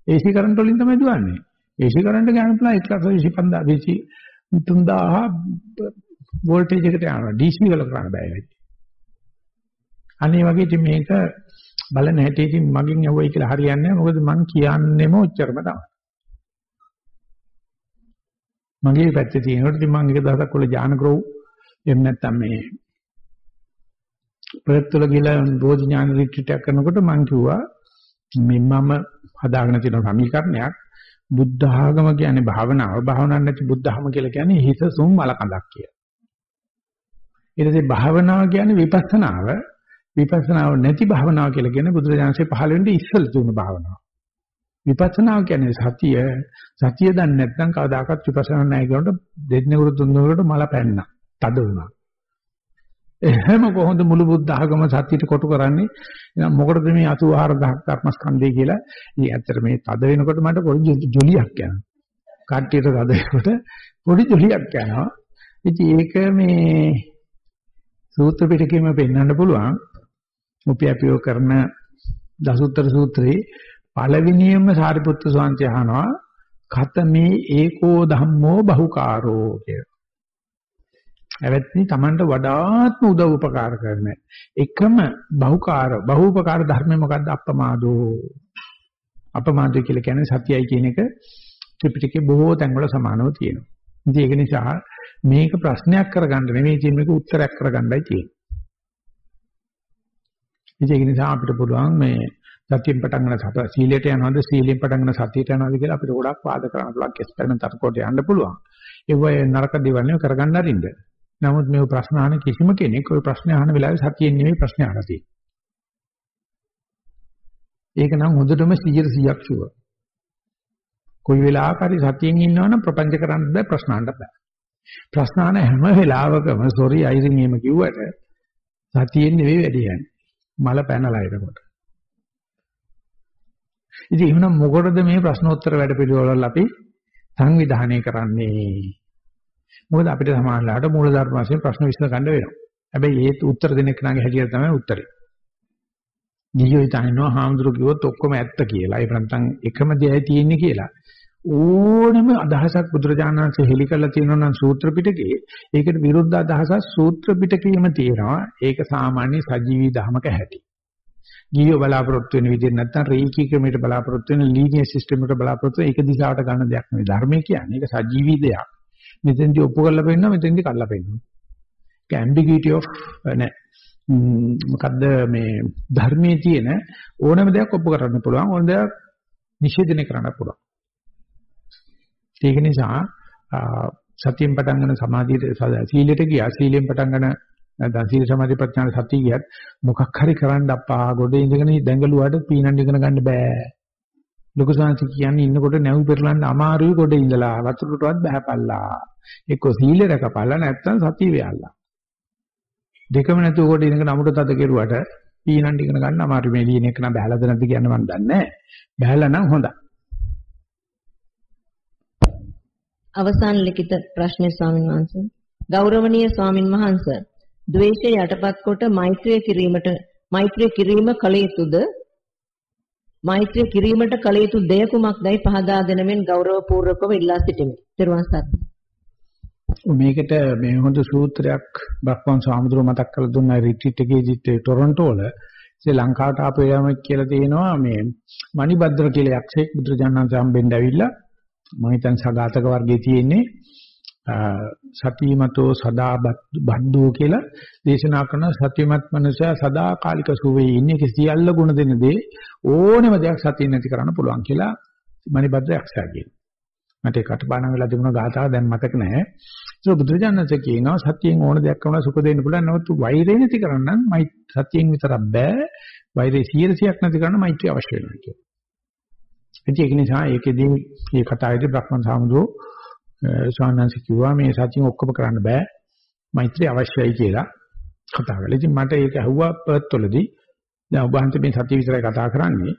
AC කරන්ට් වලින් තමයි දුවන්නේ. AC කරන්ට් ගන්න පුළුවන් 125 3000 වෝල්ටේජ් එකට යනවා. DC වල කරන්න බෑ ඒක. අනේ වගේ ඉතින් මේක බලන හැටි ඉතින් මගෙන් යවුවයි කියලා හරියන්නේ නැහැ. මොකද මං කියන්නෙම ඔච්චරම තමයි. මගේ පැත්තේ තියෙනකොට ඉතින් මං එක දවසක් වල ඥානග්‍රෝ එහෙම නැත්නම් මේ ප්‍රයත්තුල ගිහලා බෝධි ඥාන රිට්‍රීට් එකක් කරනකොට මං කිව්වා මේ මම හදාගෙන තියෙන සමීකරණයක් බුද්ධ ආගම කියන්නේ භාවනාව භාවනාවක් නැති බුද්ධ ආගම කියලා කියන්නේ හිත සුම් මලකඳක් කියලා. ඊට පස්සේ භාවනාව කියන්නේ විපස්සනාව විපස්සනාව නැති භාවනාව කියලා කියන්නේ බුදුරජාණන්සේ පහළ වෙන්නේ ඉස්සෙල් තුන භාවනාව. විපස්සනාව කියන්නේ සතිය සතිය දන්නේ නැත්නම් කවදාකවත් විපස්සනා නැහැ කියනකොට දෙන්නෙකුට තුන්වෙකුට මල පැන්නා. තද වුණා. එහෙම කොහොමද මුළු බුද්ධ ආගම සත්‍යයට කොටු කරන්නේ? එහෙනම් මොකටද මේ 84000 කර්මස්කන්ධය කියලා? ඉතින් ඇත්තට මේ තද වෙනකොට මට පොඩි ජොලියක් යනවා. කට්ටියට තද වෙනකොට පොඩි ජොලියක් යනවා. ඉතින් ඒක මේ සූත්‍ර පිටකෙම පෙන්වන්න පුළුවන්. අපි අපිව කරන දසුත්තර සූත්‍රයේ පළවෙනියම සාරිපුත්තු ස්වාමීන් අහනවා කතමේ ඒකෝ ධම්මෝ බහුකාරෝ කියලා. එවත්නි Tamanට වඩාත්ම උදව් උපකාර කරන එකම බහුකාර බහූපකාර ධර්මය මොකද්ද අප්පමාදෝ අප්පමාදෝ කියලා කියන්නේ සත්‍යයි කියන එක ත්‍රිපිටකේ බොහෝ තැන්වල සමානව තියෙනවා. ඉතින් ඒක නිසා මේක ප්‍රශ්නයක් කරගන්න නෙමෙයි තියෙන මේක උත්තරයක් කරගන්නයි තියෙන්නේ. ඉතින් ඒක නිසා අපිට පුළුවන් මේ සතියෙන් පටන් ගන්න සත සීලයට යනවද සීලෙන් පටන් ගන්න සතියට යනවද කියලා අපිට ගොඩක් වාද කරන්න පුළුවන් එක්ස්පෙරිමන්ට් අරකට යන්න පුළුවන්. ඒ වගේ නරක දේවල් නෙවෙයි කරගන්න අරින්න. නමුත් මේ ප්‍රශ්න අහන කිසිම කෙනෙක් ওই ප්‍රශ්න අහන වෙලාවේ සතියෙන් නෙවෙයි ප්‍රශ්න අහලා තියෙන්නේ. ඒක නම් හොඳටම 100%ක් ෂුවර්. කොයි වෙලාවක හරි සතියෙන් ඉන්නවනම් ප්‍රපංච කරන්න බෑ ප්‍රශ්න අහන්න බෑ. ප්‍රශ්න අහන හැම වෙලාවකම සෝරි අයිරින් එහෙම කිව්වට සතියෙන් නෙවෙයි වැඩි යන්නේ. මල පැනලා එතකොට. ඉතින් එහෙනම් මොකටද මේ ප්‍රශ්නෝත්තර වැඩ පිළිවෙලවල අපි සංවිධානය කරන්නේ? මොකද අපිට සමානලාට මූලධර්ම වශයෙන් ප්‍රශ්න විසඳ ගන්න වෙනවා. හැබැයි ඒත් උත්තර දෙන කෙනාගේ හැටියට තමයි උත්තරේ. ගියෝ හිතනවා හාමුදුරු කිව්වොත් ඔක්කොම ඇත්ත කියලා. ඒ නැත්නම් එකම දෙයයි තියෙන්නේ කියලා. ඕනෙම අදහසක් බුදුරජාණන් වහන්සේ හෙලි කරලා තියෙනවා නම් සූත්‍ර පිටකේ ඒකට විරුද්ධ අදහසක් සූත්‍ර පිටකේම තියෙනවා. ඒක සාමාන්‍ය සජීවී ධර්මක හැටි. ගියෝ බලාපොරොත්තු වෙන විදිහට නැත්නම් රේඛී ක්‍රමයට බලාපොරොත්තු වෙන ලීනියර් සිස්ටම් එකට බලාපොරොත්තු ඒක දිශාවට ගන්න දෙයක් නෙවෙයි. ධර්මය කියන්නේ ඒක සජීවී දෙයක්. මෙතෙන්දි ඔප්පු කරලා පෙන්නනවා මෙතෙන්දි කඩලා පෙන්නනවා. ඒක ambiguity of නෑ. මොකද්ද මේ ධර්මයේ තියෙන ඕනම දෙයක් ඔප්පු කරන්න පුළුවන් ඕන දෙයක් නිෂේධනය කරන්න පුළුවන්. ඒක නිසා සතියෙන් පටන් ගන්න සමාධියට සීලයට ගියා. සීලෙන් පටන් ගන්න නැත්නම් සීල සමාධි ප්‍රඥා සතිය ගියත් මොකක් හරි කරන්න අප්පා. ගොඩ ඉඳගෙන දැඟලුවාට පීනන්න ඉගෙන ගන්න බෑ. ලොකු සංසි කියන්නේ ඉන්නකොට නැව් පෙරලන්න අමාරුයි ගොඩ ඉඳලා. වතුරටවත් බහැපල්ලා. එක්ක සීල රැකපල්ලා නැත්නම් සතිය වෙයල්ලා. දෙකම නැතුව ගොඩ ඉඳගෙන අමුඩ තද කෙරුවට පීනන්න ඉගෙන ගන්න අමාරු මේ ලියන එක නම් බහැලාද නැද්ද කියන්න මම දන්නේ නැහැ. බහැලා නම් හොඳයි. අවසාන ලිඛිත ප්‍රශ්නේ ස්වාමින් වහන්සේ ගෞරවනීය ස්වාමින් වහන්සේ ද්වේෂය යටපත් කොට මෛත්‍රිය කිරීමට මෛත්‍රිය කිරීම කල යුතුද මෛත්‍රිය කිරීමට කල යුතු දෙය කුමක්දයි පහදා දෙනමින් ගෞරවපූර්වකව ඉල්ලා සිටිමි. ත්වන් සරණයි. මේකට මේ හොඳ සූත්‍රයක් බක්මන් සාමුද්‍ර මතක් කරලා දුන්නා රිට්‍රීට් එකේදීත් ටොරන්ටෝ වල ශ්‍රී ලංකාවට ආපු යාමක් කියලා තියෙනවා මේ මණිබද්දර කියලා යක්ෂයෙක් බුදුරජාණන් සම්බෙන්ඩ ඇවිල්ලා මම හිතන් සගතක වර්ගයේ තියෙන්නේ සතිමතෝ සදා බද්දෝ කියලා දේශනා කරන සතිමත් මනුෂයා සදාකාලික සුවේ ඉන්නේ කිසියල්ල ගුණ දෙන දේ ඕනෙම දෙයක් සතිය නැති කරන්න පුළුවන් කියලා මණිබද්ද යක්ෂයා කියනවා. මට ඒ කටපාඩම් වෙලා තිබුණ ගාථාව දැන් මතක නැහැ. ඒක බුදුරජාණන්සේ කියනවා සතියෙන් ඕන දෙයක් කරනවා සුඛ දෙන්න පුළුවන්. නමුත් වෛරය නැති කරන්න මයි සතියෙන් විතරක් බෑ. වෛරය 100ක් නැති කරන්න මෛත්‍රිය අවශ්‍ය වෙනවා කියලා. ඒක නිසා ඒකෙදී මේ කතාවේදී බ්‍රහ්මන් සාමුදෝ ස්වාමීන් කිව්වා මේ සතියෙන් ඔක්කොම කරන්න බෑ. මෛත්‍රිය අවශ්‍යයි කියලා කතා කළා. ඉතින් මට ඒක ඇහුවා පර්ත් වලදී. දැන් ඔබ හන්ට මේ සතිය විතරයි කතා කරන්නේ.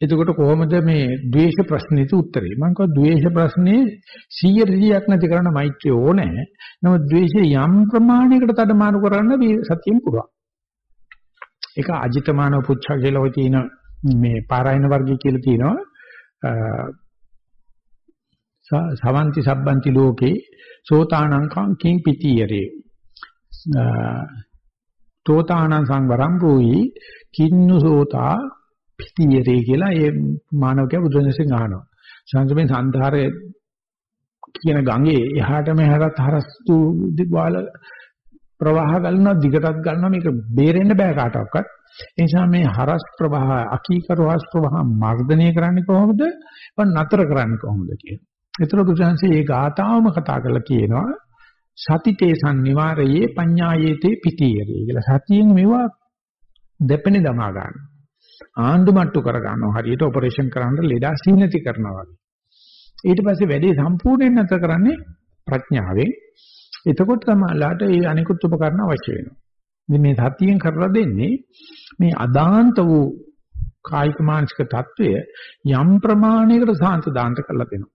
එතකොට කොහොමද මේ ද්වේෂ ප්‍රශ්නෙට උත්තරේ? මම කිව්වා ද්වේෂ ප්‍රශ්නේ 100%ක් නැති කරන්න මෛත්‍රිය ඕනේ. නමුත් ද්වේෂය යම් ප්‍රමාණයකට තඩමාරු කරන්න සතියෙන් පුළුවන්. ඒක අජිතමානව පුච්චා කියලා ඔය තියෙන මේ පාරායන වර්ගය කියලා තියෙනවා. සවන්ති සබ්බන්ති ලෝකේ සෝතානං කිං පිටියරේ තෝතානං සංවරම් රෝයි කින්නු සෝතා පිටියරේ කියලා ඒ මානවකයා බුදුන්සෙන් අහනවා. සංසමේ සන්ධාරයේ කියන ගඟේ එහාට මෙහාට හරස්තු දිවාල ප්‍රවාහ ගලනවා දිගටත් ගලනවා මේක බේරෙන්න බෑ කාටවත්. ඒ නිසා මේ හරස් ප්‍රවාහ අකීකර හරස් ප්‍රවාහ මර්ධනය කරන්නේ කොහොමද? වන් නතර කරන්නේ කොහොමද කියන. ඒතර බුදුහන්සේ මේ ගාතාවම කතා කරලා කියනවා සතිතේ සංනිවාරයේ පඤ්ඤායේතේ පිටියරේ කියලා. සතියෙන් මේවා දෙපෙනේ දමා ගන්න. ආණ්ඩු මට්ටු කර ගන්නවා. හරියට ඔපරේෂන් කරන්න ලෙඩා සීනති කරනවා වගේ. ඊට පස්සේ වැඩේ සම්පූර්ණයෙන් නැතර කරන්නේ ප්‍රඥාවෙන්. එතකොට තමයි මේ අනිකුත් උපකරණ අවශ්‍ය වෙනවා. මේ සතියෙන් කරලා දෙන්නේ මේ අදාන්ත වූ කායික මානසික తত্ত্বය යම් ප්‍රමාණයකට සාන්ත දාන්ත කරලා දෙනවා.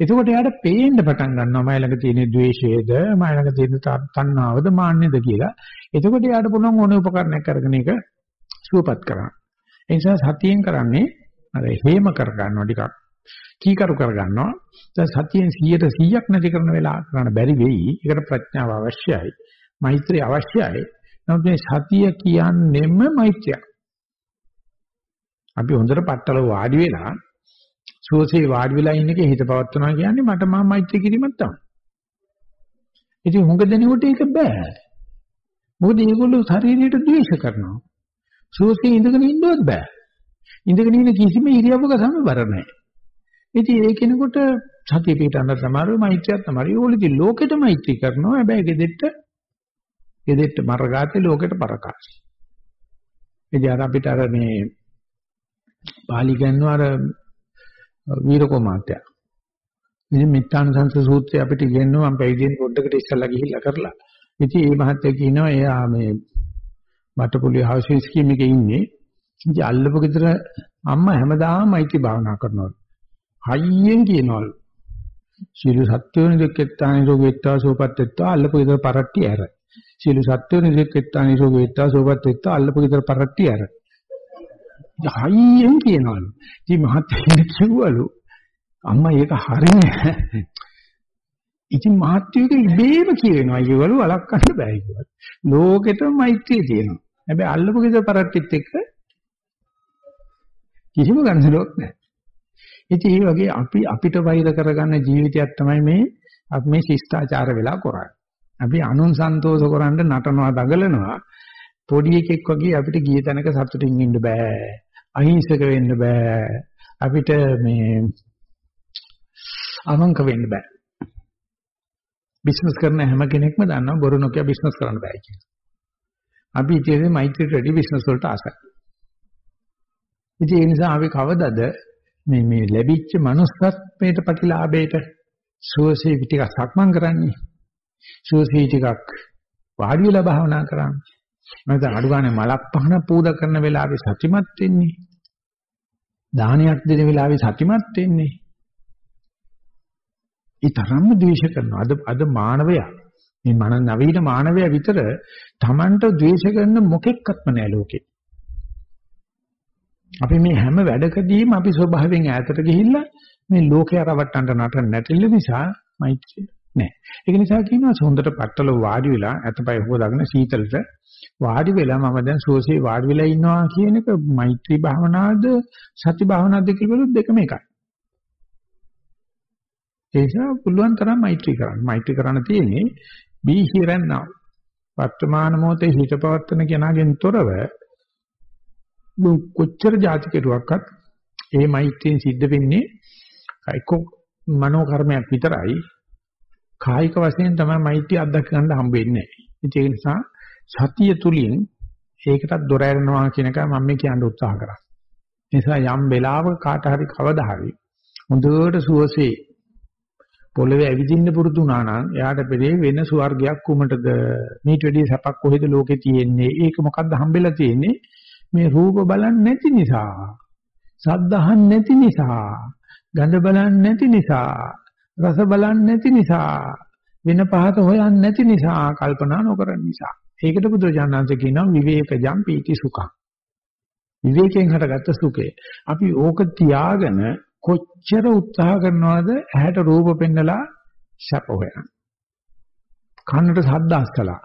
එතකොට එයාට පේන්න පටන් ගන්නවා මයි ළඟ තියෙන ද්වේෂයේද මයි ළඟ තියෙන තණ්හාවද මාන්නේද කියලා. එතකොට එයාට පුළුවන් ඕන උපකරණයක් අරගෙන ඒක සුවපත් කරන්න. ඒ නිසා සතියෙන් කරන්නේ අර හේම කර ගන්නවා ටිකක්. කීකරු කර ගන්නවා. දැන් සතියෙන් 100ට 100ක් නැති කරන වෙලාව කරන්න බැරි වෙයි. ඒකට ප්‍රඥාව අවශ්‍යයි. මෛත්‍රිය අවශ්‍යයි. නමුත් මේ සතිය කියන්නේම මෛත්‍රිය. අපි හොඳට පట్టල වාඩි වෙලා සෝසේ වාඩි වෙලා ඉන්න එකේ හිත පවත්වනවා කියන්නේ මට මා මෛත්‍රී කිරීමක් තමයි. ඉතින් හුඟ දෙනෙකුට ඒක බෑ. මොකද මේගොල්ලෝ ශරීරයට ද්වේෂ කරනවා. සෝසේ ඉඳගෙන ඉන්නවත් බෑ. ඉඳගෙන ඉන්න කිසිම ඉරියව්වක සමබර නැහැ. ඉතින් ඒ කෙනෙකුට සතිය පිටන්න තමයි මෛත්‍රියක් තමයි. ඕලිදී ලෝකෙට මෛත්‍රී කරනවා. හැබැයි ගෙදෙට්ට ගෙදෙට්ට මරගාතේ ලෝකෙට පරකාශ. ඉතින් අර අපිට අර මේ පාලි ගන්නවා අර වීරකෝමාත්‍යා. ඉතින් මිත්‍යාන සංස සූත්‍රය අපිට ඉගෙනනවා මම පැවිදෙන් පොඩ්ඩකට ඉස්සලා ගිහිල්ලා කරලා. ඉතින් මේ මහත්තයා කියනවා එයා මේ වටපොලිය හවුස් ස්කීම් එකේ ඉන්නේ. ඉතින් අල්ලපු ගෙදර අම්මා හැමදාම මෛත්‍රී භාවනා කරනවා. හයියෙන් කියනවලු. සීල සත්‍යෝනි දෙක්කෙත්තානි රෝගෙත්තා සෝපත්ත්වා අල්ලපු ගෙදර පරට්ටි ඇර. සීල සත්‍යෝනි දෙක්කෙත්තානි රෝගෙත්තා සෝපත්ත්වා අල්ලපු ගෙදර පරට්ටි ඇර. හයියෙන් කියනවලු. ඉතින් මහත්තයා කිව්වලු අම්මා ඒක හරිනේ. ඉතින් මහත්යක ඉබේම කියනවා ඒවලු වළක්වන්න බෑ කියලා. ලෝකෙටම මෛත්‍රිය තියෙනවා. හැබැයි අල්ලපු ගෙදර පරට්ටිත් එක්ක කිසිම ගන්සලක් නැහැ. ඉතින් ඒ වගේ අපි අපිට වෛර කරගන්න ජීවිතයක් තමයි මේ අපි මේ ශිෂ්ටාචාර වෙලා කරන්නේ. අපි අනුන් සන්තෝෂ කරන්න නටනවා දඟලනවා. පොඩි එකෙක් වගේ අපිට ගිය තැනක සතුටින් ඉන්න බෑ. අහිංසක වෙන්න බෑ. අපිට මේ අමංක වෙන්න බෑ. බිස්නස් කරන හැම කෙනෙක්ම දන්නවා බොරු නොකිය බිස්නස් කරන්න බෑ කියලා. අපි ඉතින් මෛත්‍රී රෙඩි බිස්නස් වලට ආසයි. ඉතින් ඒ නිසා අපි කවදද මේ මේ ලැබිච්ච manussත්වයට ප්‍රතිලාභයට සුවසේ ටිකක් සක්මන් කරන්නේ. සුවසේ ටිකක් වාඩි වෙලා භාවනා කරන්නේ. නැත්නම් අඩු ගානේ මලක් පහන පූජා කරන වෙලාවේ සතිමත් වෙන්නේ. දානයක් දෙන වෙලාවේ සතිමත් වෙන්නේ. ඒ තරම්ම ද්වේෂ කරනවා. අද අද මානවයා මේ මන නවීන මානවයා විතර Tamanට ද්වේෂ කරන මොකෙක්වත්ම නැහැ ලෝකේ. අපි මේ හැම වැඩකදීම අපි ස්වභාවයෙන් ඈතට ගිහිල්ලා මේ ලෝකේ රවට්ටන්න නටන නැතිල නිසා මෛත්‍රිය නැහැ. ඒක නිසා කියනවා හොඳට පట్టල වාඩි වෙලා අතපය හොදාගෙන සීතලට වාඩි වෙලා මම දැන් සෝසේ වාඩි වෙලා ඉන්නවා කියන එක මෛත්‍රී භාවනාවද සති භාවනාවද කියලා බලුවොත් දෙකම එකයි. ඒ නිසා පුළුවන් තරම් මෛත්‍රී කරන්න. මෛත්‍රී කරන්න තියෙන්නේ be here and now. වර්තමාන මොහොතේ හිතපවත්තන කෙනාගෙන් තොරව කොච්චර જાති කෙරුවක්වත් ඒ මෛත්‍රියෙන් සිද්ධ වෙන්නේ ඒක මනෝ කර්මයක් විතරයි. කායික වශයෙන් තමයි මෛත්‍රිය අත්දැක ගන්න හම්බ වෙන්නේ. ඒ නිසා සතිය තුලින් ඒකටත් දොර ඇරෙනවා කියන එක මම මේ කියන්න උත්සාහ කරා. නිසා යම් වෙලාවක කාට හරි කවදා හරි හොඳට සුවසේ පොළවේ ඇවිදින්න පුරුදු වුණා නම් එයාට පෙරේ වෙන ස්වර්ගයක් කුමටද? මේට වැඩිය සැපක් කොහෙද ලෝකේ තියෙන්නේ? ඒක මොකද්ද හම්බෙලා තියෙන්නේ? මේ රූප බලන්නේ නැති නිසා, ශබ්ද අහන්නේ නැති නිසා, ගඳ බලන්නේ නැති නිසා, රස බලන්නේ නැති නිසා, වෙන පහත හොයන්නේ නැති නිසා, කල්පනා නොකරන නිසා. ඒකට බුදුරජාණන්සේ කියනවා විවේකජම් පීති සුඛං. විවේකයෙන් හටගත්ත සුඛය. අපි ඕක තියාගෙන කොච්චර උත්සාහ කරනවද ඇහැට රූප පෙන්නලා සැප හොයන්න. කනට ශබ්ද අස්සලා.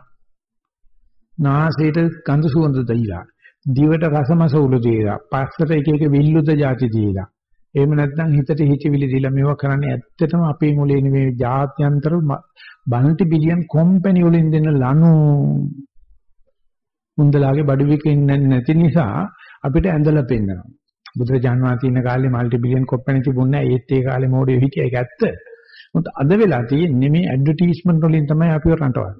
නාසයට ගඳ සුවඳ දීලා. දිවට රසමස උළු දීලා. පස්සට එක එක විල්ලුද જાති දීලා. එහෙම නැත්නම් හිතට හිතවිලි දීලා මේවා කරන්නේ ඇත්තටම අපේ මොලේ නෙමෙයි ජාත්‍යන්තර බන්ටි බිලියන් කම්පැනි වලින් දෙන ලනු මුන්දලාගේ බඩු විකින් නැති නිසා අපිට ඇඳලා පෙන්නනවා. බුදුරජාන් වහන්සේ ඉන්න කාලේ মালටි බිලියන් කම්පැනි තිබුණේ නැහැ. ඒත් ඒ කාලේ මොඩේ හිටිය ඒක ඇත්ත. මොකද අද වෙලා තියෙන්නේ මේ ඇඩ්වර්ටයිස්මන්ට් වලින් තමයි අපිව රටවන්නේ.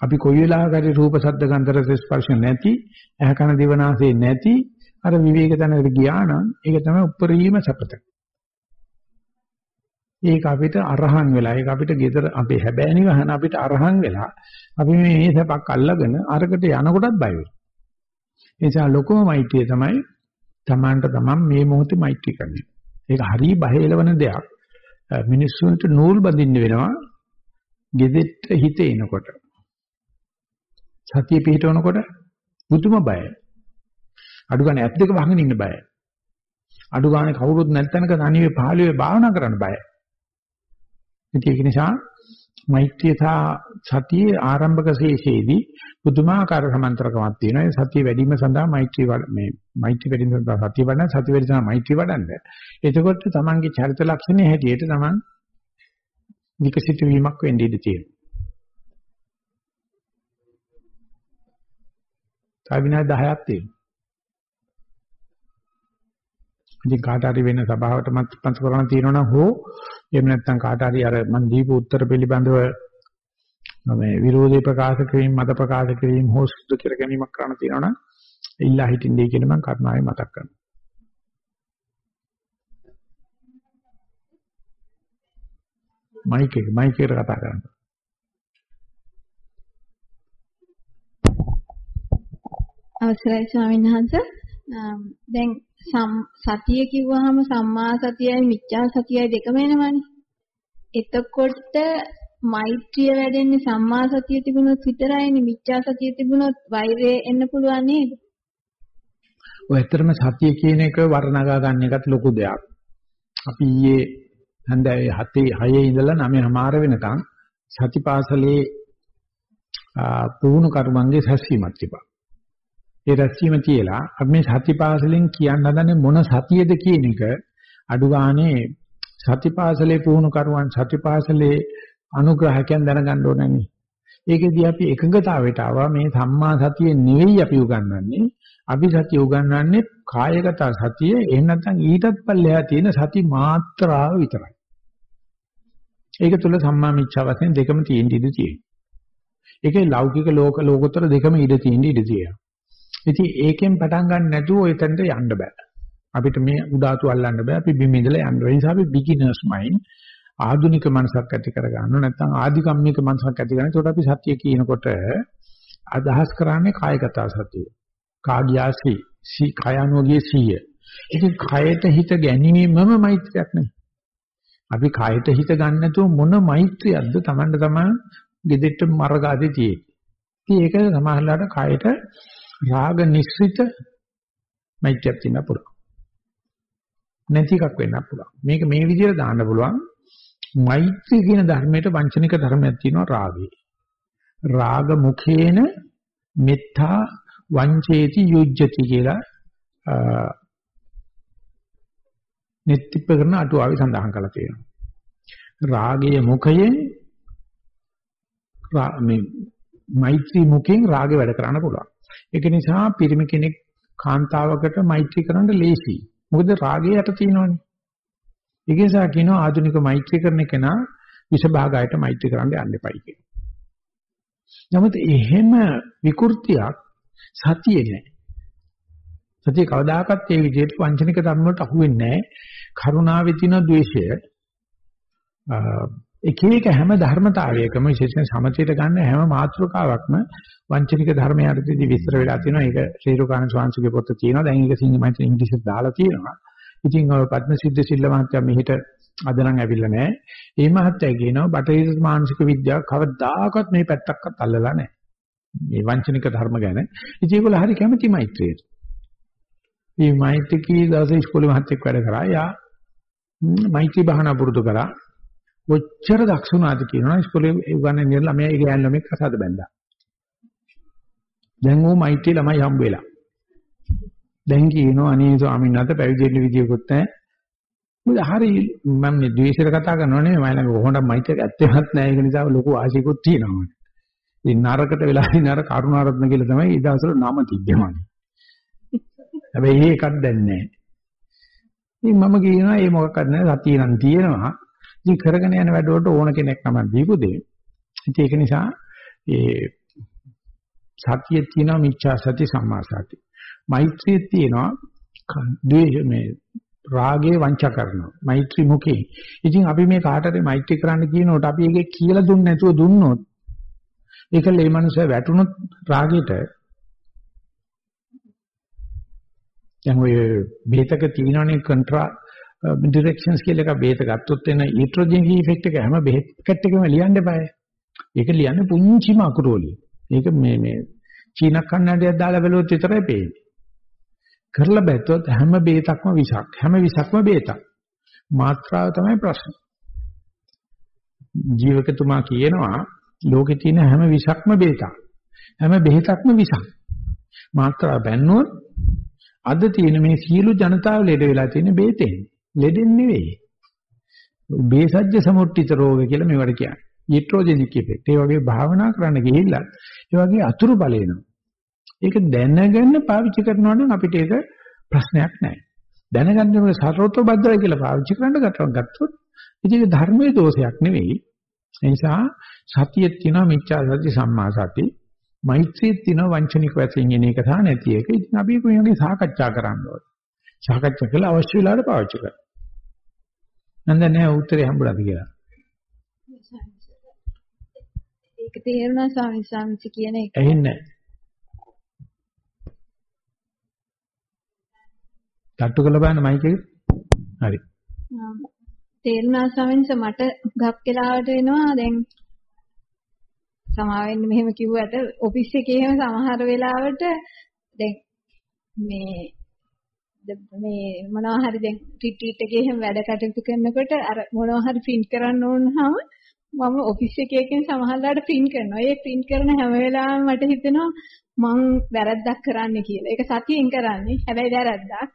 අපි කොයි වෙලාවක හරි රූප ශබ්ද ගන්ධ රස ස්පර්ශ නැති, ඇහ කන දිවනාසය නැති අර විවේක තැනකට ගියා නම් ඒක තමයි උපරිම සපත. ඒක අපිට අරහන් වෙලා ඒක අපිට ගෙදර අපේ හැබෑ නිවහන අපිට අරහන් වෙලා අපි මේ සපක් අල්ලගෙන අරකට යනකොටත් බය වෙනවා. ඒ නිසා ලොකම මෛත්‍රිය තමයි තමන්ට තමන් මේ මොහොතේ මෛත්‍රී කරන්නේ. ඒක හරිය බහෙලවන දෙයක්. මිනිස්සුන්ට නූල් බඳින්න වෙනවා. ගෙදෙට්ට හිත එනකොට. සතිය පිහිටවනකොට බුදුම බයයි. අඩු ගන්න ඇත් දෙක වහගෙන ඉන්න බයයි. අඩු ගන්න කවුරුත් නැත්නම්ක තනියේ පහළුවේ භාවනා කරන්න බයයි. ඒක නිසා මෛත්‍රිය සහ සතියේ ආරම්භක ශේෂයේදී පුදුමාකාර සමන්තරකමක් තියෙනවා. ඒ සතිය වැඩි වීම සඳහා මෛත්‍රී මේ මෛත්‍රී වැඩි වීම සඳහා සතිය වඩන සතිය වැඩි සඳහා මෛත්‍රී වඩන්න. එතකොට තමන්ගේ චරිත ලක්ෂණය හැටියට තමන් විකසිත වීමක් වෙන්න ඉඩ තියෙනවා. තව විනාඩි 10ක් තියෙනවා. ඉතින් කාට හරි වෙන සභාවට මත් පන්සල් කරන්න තියෙනවා හෝ එහෙම නැත්නම් කාට හරි අර මන් දීපු උත්තර පිළිබඳව මේ විරෝධී ප්‍රකාශ කිරීම මත ප්‍රකාශ කිරීම හෝ සුදු කර ගැනීමක් කරන්න තියෙනවා නම් ඉල්ලා හිටින්නේ කියලා මම කර්මාවේ මතක් කරනවා. මයික් එක මයික් එකට කතා කරන්න. අවසරයි ස්වාමීන් වහන්සේ දැන් සතිය කිව්වහම සම්මා සතියයි මිච්ඡා සතියයි දෙකම එනවනේ. එතකොට මෛත්‍රිය වැඩෙන්නේ සම්මා සතිය තිබුණොත් විතරයිනේ මිච්ඡා සතිය තිබුණොත් වෛරය එන්න පුළුවන් නේද? ඔය ඇත්තටම සතිය කියන එක වර්ණගා ගන්න එකත් ලොකු දෙයක්. අපි ඊයේ හන්දෑවේ 7 6 ඉඳලා 9 හමාර වෙනකන් සතිපාසලේ පුහුණු කර්මංගේ සැසීමක් තිබා. ඒ රැස්වීම තියලා අපි මේ සතිපාසලෙන් කියන්න හදන්නේ මොන සතියද කියන එක අඩු ගානේ සතිපාසලේ පුහුණු කරුවන් සතිපාසලේ අනුග්‍රහකයන් දැනගන්න ඕනනේ. ඒකෙදී අපි එකඟතාවයට ආවා මේ සම්මා සතිය නෙවෙයි අපි උගන්වන්නේ. අපි සතිය උගන්වන්නේ කායගත සතිය එහෙම නැත්නම් ඊටත් පල්ලෙහා තියෙන සති මාත්‍රාව විතරයි. ඒක තුල සම්මා මිච්ඡා වශයෙන් දෙකම තියෙන්න ඉඩ තියෙනවා. ඒකේ ලෞකික ලෝක ලෝකෝත්තර දෙකම ඉඩ තියෙන්න ඉඩ තියෙනවා. ඉතින් ඒකෙන් පටන් ගන්න නැතුව ඔයතනට යන්න බෑ. අපිට මේ උඩාතු අල්ලන්න බෑ. අපි බිම ඉඳලා යන්න. ඒ නිසා අපි beginners mind ආධුනික මනසක් ඇති කර ගන්න නැත්නම් ආධිකම්මික මනසක් ඇති කරගන්න. ඒකට අපි සත්‍ය කියනකොට අදහස් කරන්නේ කායගත සතිය. කාග්‍යාසි සී කයanogie සීය. ඉතින් කයට හිත ගැනීමම මෛත්‍රියක් නෙවෙයි. අපි කයට හිත ගන්න නැතුව මොන මෛත්‍රියක්ද Tamanට තමන් gedette මරගාදී තියෙන්නේ. ඉතින් ඒක සමහරවිට කයට රාග නිස්සිත මෛත්‍රියක් තියෙන්න පුළුවන්. නැති එකක් වෙන්න පුළුවන්. මේක මේ විදිහට දාන්න පුළුවන්. මෛත්‍රී කියන ධර්මයට වංචනික ධර්මයක් තියෙනවා රාගය. රාග මුඛේන මෙත්තා වංචේති යුජ්ජති කියලා නිත්‍යප කරන අටුවාවේ සඳහන් කරලා තියෙනවා. රාගයේ මුඛයෙන් මේ මෛත්‍රී මුඛයෙන් රාගය වැඩ කරන්න පුළුවන්. ඒක නිසා පිරිමි කෙනෙක් කාන්තාවකට මෛත්‍රී කරන්න ලේසි. මොකද රාගය යට තියෙනවනේ. ඒක නිසා කියනවා ආධුනික මෛත්‍රී කරන කෙනා විෂභාගයට මෛත්‍රී කරන්න යන්න එපයි කියලා. නමුත් එහෙම විකෘතියක් සතියේ නෑ. සතිය කවදාකවත් ඒ විදිහට වංචනික ධර්ම වලට අහු වෙන්නේ නෑ. කරුණාවේ තියෙන ද්වේෂය එක එක හැම ධර්මතාවයකම විශේෂයෙන් සමථයට ගන්න හැම මාත්‍රකාවක්ම වංචනික ධර්මයටදී විස්තර වෙලා තියෙනවා. ඒක ශ්‍රීරුකාණ ස්වාමීන්ගේ පොතේ තියෙනවා. දැන් ඒක සිංහලෙන් ඉංග්‍රීසියෙන් දාලා තියෙනවා. ඉතින් ඔය පද්මසිද්ධ සිල්ල මහත්තයා මෙහෙට අද නම් ඇවිල්ලා නැහැ. මේ මහත්තයා කියනවා බටහිර මානසික විද්‍යාව කවදාකවත් මේ පැත්තක්වත් අල්ලලා නැහැ. මේ වංචනික ධර්ම ගැන. ඉතින් ඒගොල්ලෝ හරි කැමති මෛත්‍රියට. මේ මෛත්‍රී කී දවසේ ඉස්කෝලේ මහත්තයෙක් වැඩ කරා. යා මෛත්‍රී භාවනා පුරුදු කරා. ඔච්චර දක්ෂ වුණාද කියනවා ඉස්කෝලේ උගන්වන්න ඉන්න ළමයා ඒ ගෑන් ළමෙක් කසාද බැන්දා. දැන් ඌ මෛත්‍රී ළමයි හම්බ වෙලා. දැන් කියනවා අනේ ස්වාමීන් වහන්සේ පැවිදි වෙන්න විදියකුත් නැහැ. මොකද හරි මම මේ ද්වේෂයට කතා කරනව නෙමෙයි මම ළඟ කොහොමද මෛත්‍රියක් ඇත්තෙවත් නැහැ ඒක නිසා ලොකු ආශිකුත් තියෙනවා. ඉතින් නරකට වෙලා ඉන්න අර කරුණාරත්න කියලා තමයි ඒ දවස්වල නම තිබ්බේ හැබැයි ඒකක් දැන් නැහැ. ඉතින් මම කියනවා ඒ මොකක්ද නැහැ සතිය නම් තියෙනවා. ඉතින් කරගෙන යන වැඩවලට ඕන කෙනෙක් තමයි දීපු දෙය. ඉතින් ඒක නිසා ඒ සතියේ තියෙනවා මිච්ඡා සති සම්මා සති. මෛත්‍රියේ තියෙනවා ද්වේෂ මේ රාගේ වංචා කරනවා. මෛත්‍රී මුඛේ. ඉතින් අපි මේ කාටද මෛත්‍රී කරන්න කියනකොට අපි ඒකේ කියලා දුන්නේ නැතුව දුන්නොත් ඒකල මේ මනුස්සය වැටුනොත් රාගෙට දැන් ඔය බේතක තියෙනවනේ කන්ට්‍රා ඩිරෙක්ෂන්ස් කියලා එක බේත ගත්තොත් එන ඊට්‍රොජන් ඉෆෙක්ට් එක හැම බෙහෙත් එකම ලියන්න eBay. ඒක ලියන්නේ පුංචිම අකුරු වලින්. ඒක මේ මේ චීන කන්නඩියක් දාලා බැලුවොත් විතරයි පේන්නේ. කරලා බැලුවොත් හැම බේතක්ම විසක්. හැම විසක්ම බේතක්. මාත්‍රාව තමයි ප්‍රශ්න. ජීවකතුමා කියනවා ලෝකේ තියෙන හැම විසක්ම බේතක්. හැම බෙහෙතක්ම විසක්. මාත්‍රාව බැන්නොත් අද තියෙන මේ සියලු ජනතාව ලෙඩ වෙලා තියෙන බේතෙන්. ලෙඩෙන් නෙවෙයි. බේසජ්‍ය සමුට්ඨිත රෝග කියලා මේවට කියන්නේ. Iatrogenic effect. ඒ වගේ භාවනා කරන්න ගිහිල්ලා ඒ වගේ අතුරු බලේනවා. ඒක දැනගෙන පාවිච්චි කරනවා නම් අපිට ඒක ප්‍රශ්නයක් නැහැ. දැනගන්න ඕනේ සතරොත්ව බද්දයි කියලා පාවිච්චි කරන්න ගත්තොත් ඉතින් ධර්මයේ දෝෂයක් නෙවෙයි. ඒ නිසා සතියෙත් තියෙනවා මිච්ඡා සති සම්මා සති. මෛත්‍රියෙත් තියෙනවා වංචනික වශයෙන් එන එක සහ නැති එක. ඉතින් අපි මේ වගේ සාකච්ඡා කරන්න ඕනේ. සාකච්ඡා කළා අවශ්‍ය වෙලාවට පාවිච්චි කරන්න. නන්ද නැහැ උත්තරේ හම්බුණාද කියලා. ඒක තේරුණා ස්වාමීන් වහන්සේ කියන එක. ඇහෙන්නේ. තට්ටු කරලා බලන්න මයික් එක. හරි. තේරුණා ස්වාමීන් වහන්සේ මට ගක් වෙලාවට වෙනවා දැන් සමාවෙන්න මෙහෙම කිව්වට ඔෆිස් එකේ එහෙම සමහර වෙලාවට දැන් මේ මේ මොනවා හරි දැන් රිට්‍රීට් එකේ එහෙම වැඩ කටයුතු කරනකොට අර මොනවා හරි print කරන්න ඕනහම මම ඔෆිස් එකේකින් සමහරවිට print කරනවා. ඒ print කරන හැම වෙලාවෙම මට හිතෙනවා මං වැරද්දක් කරන්න කියලා. ඒක සතියෙන් කරන්නේ. හැබැයි වැරද්දක්.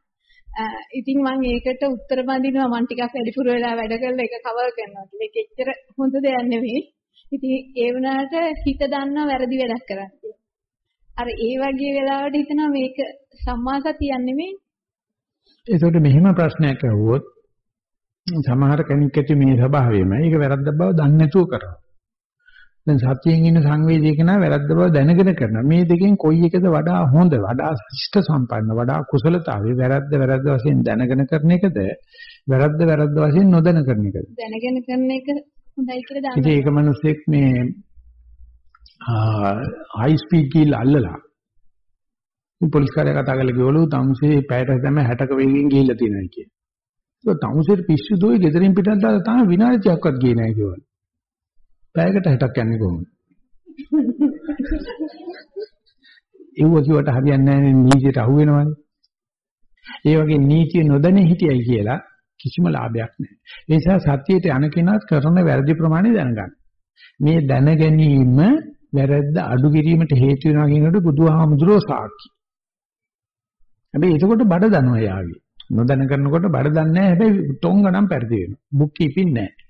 ඉතින් මම ඒකට උත්තර බඳිනවා මම ටිකක් වැඩිපුර වෙලා වැඩ කරලා ඒක කවර් කරනවා කියලා. ඒක එච්චර හොඳ දෙයක් නෙවෙයි. ඉතින් ඒ වුණාට හිත දන්නා වැරදි වැඩක් කරන්නේ. අර ඒ වගේ වෙලාවට හිතනවා මේක සම්මා සතියක් නෙමෙයි. ඒකට මෙහෙම ප්‍රශ්නයක් අහුවොත් සමහර කෙනෙක් ඇති මේ ස්වභාවයම ඒක වැරද්ද බව දන්නේ නැතුව කරනවා. දැන් සතියෙන් ඉන්න සංවේදී කෙනා වැරද්ද බව දැනගෙන කරනවා. මේ දෙකෙන් කොයි එකද වඩා හොඳ, වඩා ශිෂ්ට සම්පන්න, වඩා කුසලතාවය වැරද්ද වැරද්ද වශයෙන් දැනගෙන කරන එකද, වැරද්ද වැරද්ද වශයෙන් නොදැන කරන එකද? දැනගෙන කරන එක හොඳයි කියලා. ඉතින් ඒක මිනිස්සෙක් මේ හයි ස්පීඩ් ගිහිල්ලා අල්ලලා පොලිස් කාර්යය කතා කරලා ගියවලු තමුසේ පැයට තමයි 60ක වේගෙන් ගිහිල්ලා තියෙනවා කිය. ඒක තමුසේට පිස්සු දෝයි ගෙදරින් පිටත් දාලා තාම විනාඩි 30ක්වත් ගියේ නැහැ කිව්වලු. පැයකට 60ක් යන්නේ කොහොමද? ඒව කිව්වට හරියන්නේ නැහැ නීතියට අහු වෙනවනේ. ඒ වගේ නීතිය නොදැන හිටියයි කියලා කිසිම ලාභයක් නැහැ. ඒ නිසා සත්‍යයට යන කෙනාත් කරන වැරදි ප්‍රමාණය දැනගන්න. මේ දැන ගැනීම වැරද්ද අඩු කිරීමට හේතු වෙනවා කියනකොට බුදුහාමුදුරෝ සාක්ෂි. හැබැයි එතකොට බඩ දනවා යාවි. නොදැන කරනකොට බඩ දන්නේ නැහැ. හැබැයි ටොංග නම් පරිදි වෙනවා. බුක් කීපින් නැහැ.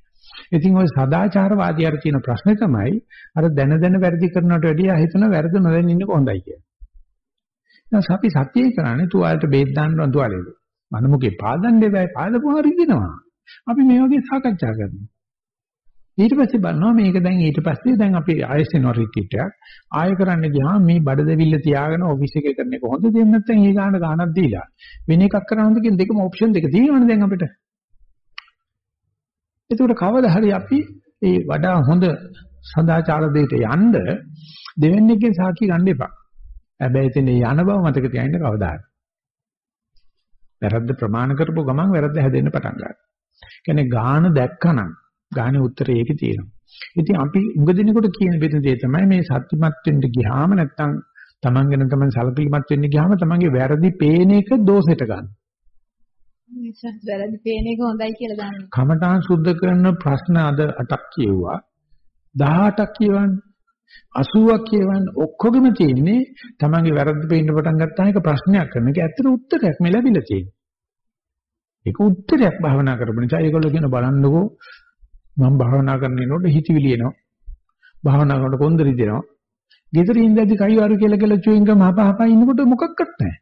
ඉතින් ওই සදාචාරවාදියාට තියෙන ප්‍රශ්නේ තමයි අර දැන දැන වැරදි කරනවට වැඩිය හිතන වැරදි නොදැන ඉන්න කොහොඳයි කියලා. දැන් අපි සත්‍යය කරන්නේ තුවාලට බේත් දාන්න තුවාලෙද. මනමුකේ පාදන්නේ බෑ පාදපුවා රිදිනවා. අපි මේ වගේ සාකච්ඡා කරනවා. ඊට පස්සේ බලනවා මේක දැන් ඊට පස්සේ දැන් අපි ආයෙත් වෙනවා රිට්‍රීට් එකක්. ආයෙ කරන්න ගියාම මේ බඩ දෙවිල්ල තියාගෙන ඔෆිස් එකේ කරන එක හොඳ දෙයක් නැත්නම් ඒ ගාන ගානක් දීලා වෙන එකක් කරනවද කියන දෙකම ඔප්ෂන් දෙක තියෙනවනේ දැන් අපිට. ඒකට කවදා හරි අපි ඒ වඩා හොඳ සදාචාර දෙයට යන්න දෙවන්නේකින් සාකි ගන්න එපා. හැබැයි එතන යන බව මතක තියාගන්න කවදා හරි. වැරද්ද ප්‍රමාණ කරපුව ගමන් වැරද්ද හැදෙන්න පටන් ගන්නවා. කියන්නේ ගාන දැක්කනම් ගානේ උත්තරේ ඒකේ තියෙනවා. ඉතින් අපි උඟ දිනකොට කියන බෙද තමයි මේ සත්‍යමත් වෙන්න ගියාම නැත්තම් Taman ගැන Taman සලකිලිමත් වෙන්න ගියාම Tamanගේ වැරදි පේන එක දෝෂෙට ගන්න. වැරදි පේන එක හොඳයි කියලා දන්නේ. කමඨාන් සුද්ධ කරන ප්‍රශ්න අද 8ක් කියුවා 18ක් කියවන්නේ 80ක් කියවන්නේ ඔක්කොගෙම තියෙන්නේ Tamanගේ වැරදි පේන්න පටන් ගත්තාම ඒක ප්‍රශ්නයක් කරන එක ඇත්තට උත්තරයක් මේ ලැබිලා තියෙන්නේ. ඒක උත්තරයක් භාවනා කරපු නිසා ඒගොල්ලෝ කියන බලන්නකෝ මම භාවනා කරනකොට හිතවිලි එනවා. භාවනා කරනකොට කොන්දරි දෙනවා. ගෙදර ඉඳද්දි කයි වරු කියලා කියලා චුයින් ගම හපහපා ඉන්නකොට මොකක්වත් නැහැ.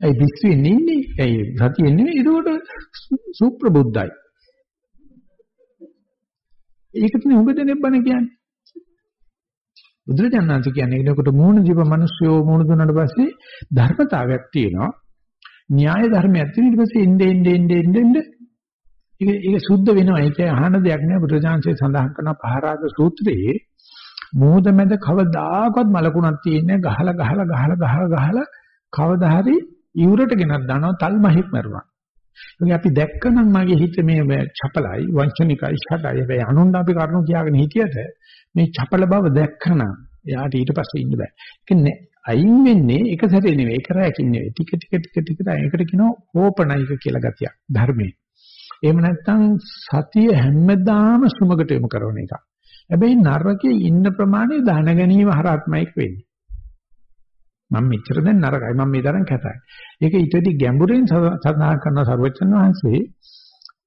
ඒ පිස්සු වෙන්නේ ඉන්නේ. ඒ සතිය නෙවෙයි ඒකට සුප්‍රබුද්ධයි. ඒකට නේ උඹ දෙනෙක් බණ කියන්නේ. බුදුරජාණන් කියන්නේ ඒකට මූණ දීප මිනිස්සුયો මූණ දුන්නාට පස්සේ ධර්මතාවයක් තියෙනවා. න්‍යාය ධර්මයක් තියෙන ඊට පස්සේ එnde ende ende ende ende ඒක ඒක සුද්ධ වෙනවා. ඒක අහන දෙයක් නෑ බුදුරජාණන්සේ සඳහන් කරන පහරාද සූත්‍රයේ මෝද මැද කවදාකවත් මලකුණක් තියෙන්නේ ගහලා ගහලා ගහලා ගහලා ගහලා කවදා හරි ඉවුරට ගෙනත් දානවා තල් මහෙක් මරුවා. ඒක අපි දැක්කනම් මගේ හිත මේ චපලයි වංචනිකයි ෂඩයි හැබැයි අනුන්ට අපි කරුණු කියාගෙන හිටියට මේ චපල බව දැක්කනම් එයාට ඊට පස්සේ ඉන්න බෑ. ඒක අයින් වෙන්නේ එක සැරේ නෙවෙයි එක රැයකින් නෙවෙයි ටික ටික ටික ටික ඒකට කියනවා ඕපනයික කියලා ගතියක් ධර්මයේ. එහෙම නැත්නම් සතිය හැමදාම සුමකට යොමු කරන එක. හැබැයි නරකයේ ඉන්න ප්‍රමාණය දැන ගැනීම හරහාත්මයික් වෙන්නේ. මම මෙච්චර දැන් නරකයි මම මේ තරම් කැතයි. ඒක ඊටදී ගැඹුරින් සඳහන් කරන සර්වචන් වහන්සේ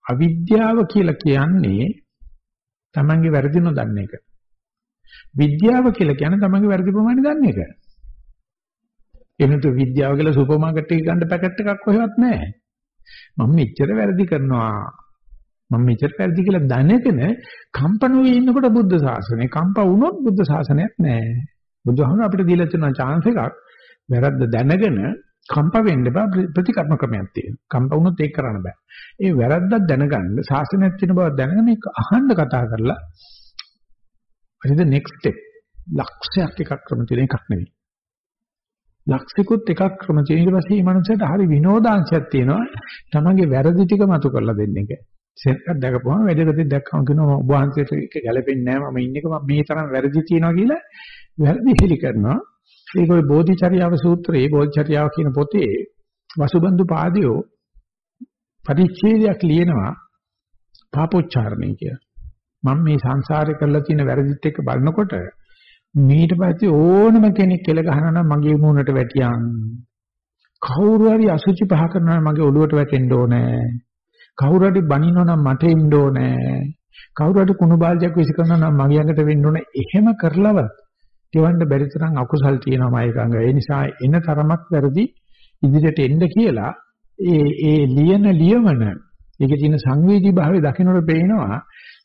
අවිද්‍යාව කියලා කියන්නේ තමන්ගේ වැරදි නොදන්න එක. විද්‍යාව කියලා කියන්නේ තමන්ගේ වැරදි ප්‍රමාණය දන්න එක. එනතු විද්‍යාව කියලා සුපර් මාකට් එකේ ගන්න පැකට් එකක් කොහෙවත් නැහැ. මම මෙච්චර වැරදි කරනවා. මම මෙච්චර වැරදි කියලා දැනගෙන කම්පණුවේ ඉන්නකොට බුද්ධ ශාසනය කම්ප වුණොත් බුද්ධ ශාසනයක් නැහැ. බුදුහාමුදුර අපිට දීලා තියෙන chance එකක් වැරද්ද දැනගෙන කම්ප වෙන්න බෑ ප්‍රතිකර්ම ක්‍රමයක් තියෙනවා. කම්ප වුණොත් ඒක කරන්න බෑ. ඒ වැරද්දක් දැනගන්න ශාසනයක් තියෙන බව දැනගෙන ඒක අහන්න කතා කරලා හරිද next step ලක්ෂයක් එකක් ක්‍රම තියෙන එකක් නෙවෙයි. ලක්ෂිකුත් එකක් ක්‍රම තියෙන ඊට පස්සේ මේ මනුස්සයට හරි විනෝදාංශයක් තියෙනවා. තමන්ගේ වැරදි ටික මතු කරලා දෙන්න එක. සෙන්කක් දැකපුවම වැඩකදී දැක්කම කියනවා ඔබ වහන්සේට ඒක ගැලපෙන්නේ නැහැ මම ඉන්නක මම මේ තරම් වැරදි තියෙනවා කියලා වැරදි හෙලි කරනවා. ඒක ওই බෝධිචර්යාව සූත්‍රයේ බෝධිචර්යාව කියන පොතේ වසුබන්දු පාදියෝ පරිච්ඡේදයක් ලියනවා පාපෝච්චාරණය කියලා. මම මේ සංසාරේ කරලා තියෙන වැරදිත් එක්ක බලනකොට ඊට පස්සේ ඕනම කෙනෙක් කෙල ගහනවා නම් මගේ මූණට වැටියන්. කවුරු හරි අසුචි පහ කරනවා නම් මගේ ඔළුවට වැටෙන්න ඕනේ. කවුරු හරි බනිනවා නම් මට එන්න ඕනේ. කවුරු හරි කුණු බාල්දියක් විසි කරනවා නම් මගේ ඇඟට වෙන්න ඕනේ. එහෙම කරලවත් ටිවන්න බැරි තරම් අකුසල් තියෙනවා මයිකංග. ඒ නිසා එන තරමක් වැරදි ඉදිරියට එන්න කියලා ඒ ඒ ලියන ලියවන ඒකේ තියෙන සංවේදී භාවය දකින්නට පේනවා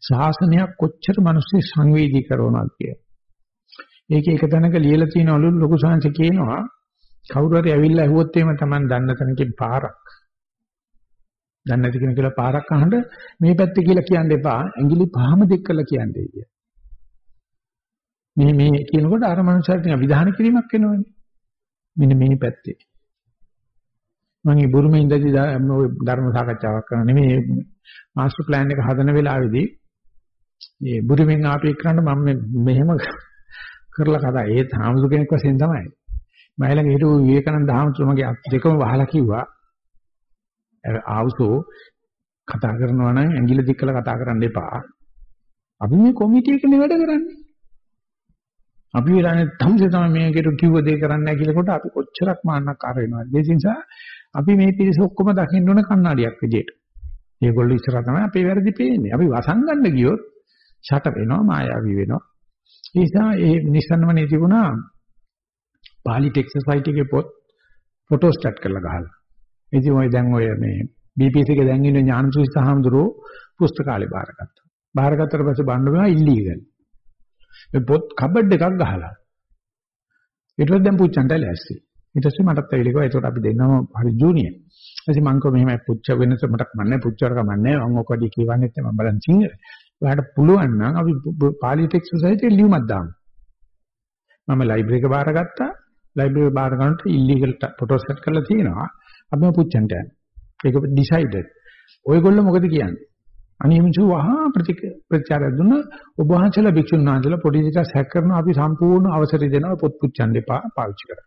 ශාසනයක් කොච්චර මිනිස්සු සංවේදී කරනවද කියලා. ඒකේ එක තැනක ලියලා තියෙනවලු ලොකු සංශ කියනවා කවුරු හරි ඇවිල්ලා ඇහුවොත් එහෙම Taman දන්න තැනකින් පාරක්. දන්නේ නැති කෙනෙක් කියලා පාරක් අහන්න මේ පැත්තේ කියලා කියන්න එපා. ඇඟිලි පහම දෙක් කරලා කියන්නේ කිය. මේ මේ කියනකොට අර මනුස්සයාට නිකන් විධාන කිරීමක් වෙනවනේ. මෙන්න මේ පැත්තේ. මම මේ බුරුමේ ඉඳදී ධර්ම සාකච්ඡාවක් කරන නෙමෙයි මාස්ටර් ප්ලෑන් එක හදන වෙලාවේදී මේ බුරුමෙන් ආපු එක්කනට මම මෙහෙම කරලා කතා. ඒ තාමසු කෙනෙක් වශයෙන් තමයි. මම ළඟ හිටපු විවේකානන්ද හාමුදුරුවෝ මගේ අත් දෙකම වහලා කිව්වා. ආවුසෝ කතා කරනවා නම් ඇඟිලි දික් කරලා කතා කරන්න එපා. අපි මේ කොමිටි එකනේ වැඩ කරන්නේ. අපි වෙලානේ තමුසේ තමයි මේකට කිව්ව දේ කරන්නේ නැහැ කියලාකොට අපි කොච්චරක් මාන්නක්කාර වෙනවද. ඒ නිසා අපි මේ පිරිස ඔක්කොම දකින්න ඕන කණ්ණාඩියක් විදියට. ඒගොල්ලෝ ඉස්සරහ තමයි අපේ වැරදි පේන්නේ. අපි වසංගන්න ගියොත් ෂට වෙනවා මායාවී වෙනවා. ඒ නිසා ඒ නිසන්වනේ තිබුණා පාලි ටෙක්සස් සයිට් එකේ පොත් ෆොටෝ ස්ටාට් කරලා ගහලා. ඉතින් ඔය දැන් ඔය මේ BBC එකේ දැන් ඉන්න ඥානසුවිස හාමුදුරුවෝ පුස්තකාලේ බාරගත්තා. බාරගත්තට පස්සේ බණ්ඩ වෙනවා ඉල්ලීගල්. ඒ පොත් කබඩ් එකක් ගහලා. ඊට පස්සේ දැන් පුච්චන්ට ලෑස්ති. ඊට පස්සේ මටත් ඇවිල්ලා කිව්වා ඒකට අපි දෙන්නම හරි ජූනියර්. ඊපස්සේ මං කෝ මෙහෙමයි පුච්ච වෙනස මට මන්නේ පුච්චවර කමන්නේ මම ඔකඩි කියවන්නෙත් මම බලන් සිංහල. ඔයාලට පුළුවන් නම් අපි පාලි ටෙක්ස්ට් සොසයිටියේ ලියුමක් දාමු. මම ලයිබ්‍රරි එක බාරගත්තා. ලයිබ්‍රරි එක බාර ගන්නට ඉල්ලීගල් ෆොටෝ සෙට් කරලා තියෙනවා. අපි පුච්චන්ට යන්නේ. ඒක ඩිසයිඩඩ්. ඔයගොල්ලෝ මොකද කියන්නේ? අනියමිසු වහා ප්‍රතික ප්‍රචාරය දුන්න ඔබ වහන්සේලා භික්ෂුන් වහන්සේලා පොඩි දෙයක් සැක කරනවා අපි සම්පූර්ණ අවසරය දෙනවා පොත් පුච්චන්න එපා පාවිච්චි කරන්න.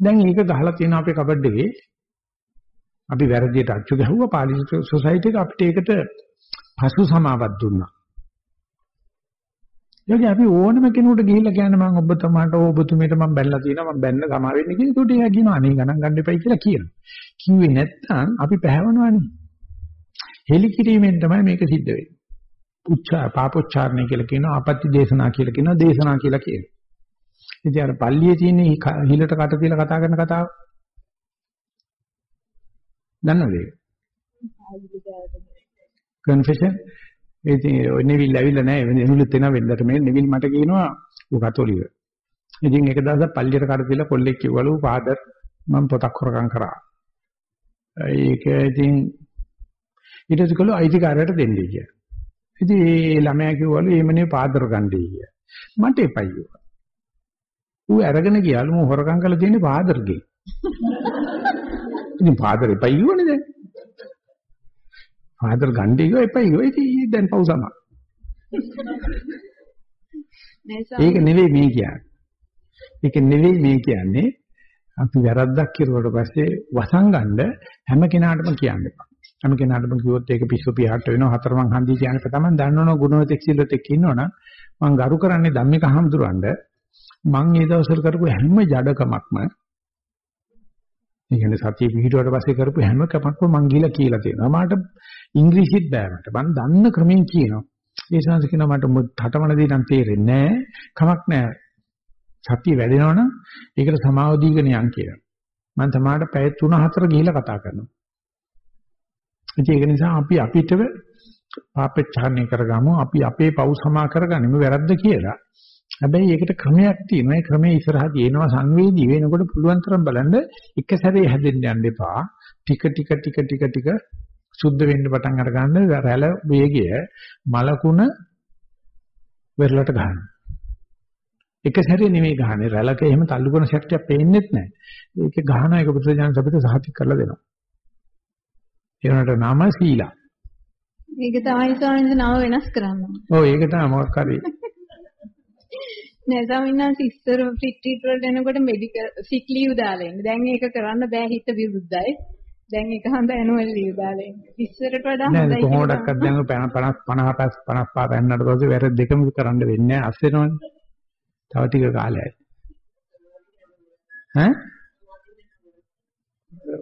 දැන් ඒක ගහලා තියෙන අපේ කබඩ් එකේ අපි වැරදියට අච්චු ගැහුවා පාලි සොසයිටි එක අපිට ඒකට පසු සමාවක් දුන්නා. යෝගී අපි ඕනම කෙනෙකුට ගිහිල්ලා කියන්නේ මම ඔබ තමාට ඔබතුමීට මම බැලලා තියෙනවා මම බැන්න සමා වෙන්න කියලා. ඒකට එයා කියනවා අනේ ගණන් ගන්න එපයි කියලා කියනවා. කිව්වේ නැත්නම් අපි පැහැවනවානේ. හෙලි කිරීමෙන් තමයි මේක සිද්ධ වෙන්නේ. උච්චා පාපොච්චාරණය කියලා කියනවා ආපත්‍ති දේශනා කියලා කියනවා දේශනා කියලා කියනවා. ඉතින් අර පල්ලියේ තියෙන හිලට කට තියලා කතා කරන කතාව දන්නවද ඒක? කන්ෆෙෂන් ඉතින් ඔය නෙවිල් ඇවිල්ලා නැහැ නෙවිලුත් එනවා වෙන්දට මේ නෙවිල් මට කියනවා ඌ කතෝලික. ඉතින් එක දවසක් පල්ලියට කට තියලා කොල්ලෙක් කිව්වලු ෆාදර් මම පොතක් හොරකම් කරා. ඒක ඉතින් ඊට පස්සේ කළා අයිතිකාරයට දෙන්නේ කියලා. ඉතින් ඒ ළමයා කිව්වලු එහෙමනේ පාදර ගන්නයි කියලා. මට එපයි කිව්වා. ඌ අරගෙන ගියාලු මම හොරකම් කරලා තියෙන්නේ පාදර්ගේ. ඉතින් පාදර එපයි කිව්වනේ දැන්. පාදර ගන්න එක එපයි කිව්වා. ඉතින් දැන් පව් සමා. ඒක නෙවෙයි මේ කියන්නේ. ඒක නෙවෙයි මේ කියන්නේ. අපි වැරද්දක් කිරුවට පස්සේ වසංගන්න හැම කෙනාටම කියන්න එපා. හැම කෙනාටම කිව්වොත් ඒක පිස්සු පියාට වෙනවා හතරමං හන්දිය කියන එක තමයි දන්නවනේ ගුණවතෙක් සිල්වතෙක් ඉන්නවනම් මම ගරු කරන්නේ ධම්මික හම්දුරන්ඩ මම ඒ දවස්වල කරපු හැම ජඩකමක්ම ඒ කියන්නේ සතිය පිහිටුවට පස්සේ කරපු හැම කමක්ම මං ගිහලා කියලා තියෙනවා. මට ඉංග්‍රීසිත් බෑ මට. මං දන්න ක්‍රමෙන් කියනවා. ඒ සංස කියනවා මට හටමන දේ නම් තේරෙන්නේ නැහැ. කමක් නැහැ. සතිය වැඩෙනවනම් ඒකට සමාව දීගෙන යන් කියලා. මම තමාට පැය 3-4 ගිහිලා කතා කරනවා. ඒක නිසා අපි අපිටව පාපච්චාරණය කරගමු. අපි අපේ පව් සමා කරගනිමු වැරද්ද කියලා. හැබැයි ඒකට ක්‍රමයක් තියෙනවා. ඒ ක්‍රමයේ ඉස්සරහා තියෙනවා සංවේදී වෙනකොට පුළුවන් තරම් බලන්න එක සැරේ හැදෙන්න යන්න එපා. ටික ටික ටික ටික ටික සුද්ධ වෙන්න පටන් අර ගන්න රැළ වේගය මලකුණ වෙරළට ගන්න. එක සැරේ නෙමෙයි ගහන්නේ. රැළක එහෙම තල්ලු කරන ශක්තියක් පේන්නේත් නැහැ. ඒක ගහන එක බුදුරජාණන් අපිට සාහිත කරලා දෙනවා. ඒකට නම සීලා. ඒක තමයි ස්වාමීන් නම වෙනස් කරන්න. ඔව් ඒක තමයි මොකක් හරි නෑ ස්වාමීන් වහන්සේ ඉස්සර රිට්‍රීට් වලට එනකොට මෙඩිකල් සික් ලීව් දාලා ඉන්නේ. දැන් ඒක කරන්න බෑ හිත විරුද්ධයි. දැන් ඒක හන්ද ඇනුවල් ලීව් දාලා ඉන්නේ. ඉස්සරට වඩා හොඳයි. නෑ කොහොමඩක්වත් දැන් 50 50 55 පෙන්නට පස්සේ වැරද්ද දෙකම කරන්න වෙන්නේ නෑ. අස්සෙනවනේ. තව ටික කාලයයි. ඈ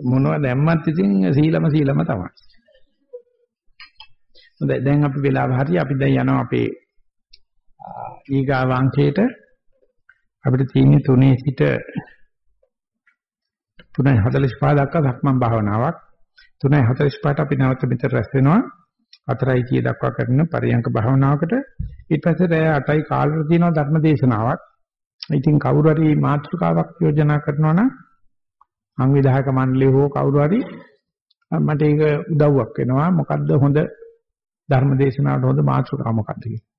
මොනවද දැම්මත් ඉතින් සීලම සීලම තමයි. හොඳයි දැන් අපි වෙලාව හරි අපි දැන් යනවා අපේ ඊගාව අංකයට අපිට තියෙන්නේ තුනේ සිට 3:45 දක්වා ධක්මන් භාවනාවක්. 3:45ට අපි නැවත මෙතන රැස් වෙනවා. 4:30 දක්වා කරන පරියංක භාවනාවකට. ඊට පස්සේ රැය 8යි කාලෙට තියෙනවා ධර්ම දේශනාවක් ඉතින් කවුරු හරි මාතෘකාවක් යෝජනා කරනවා නම් සංවිධායක මණ්ඩලය හෝ කවුරු හරි මට ඒක උදව්වක් වෙනවා. මොකද්ද හොඳ ධර්ම දේශනාවට හොඳ මාතෘකාව මොකක්ද කියලා.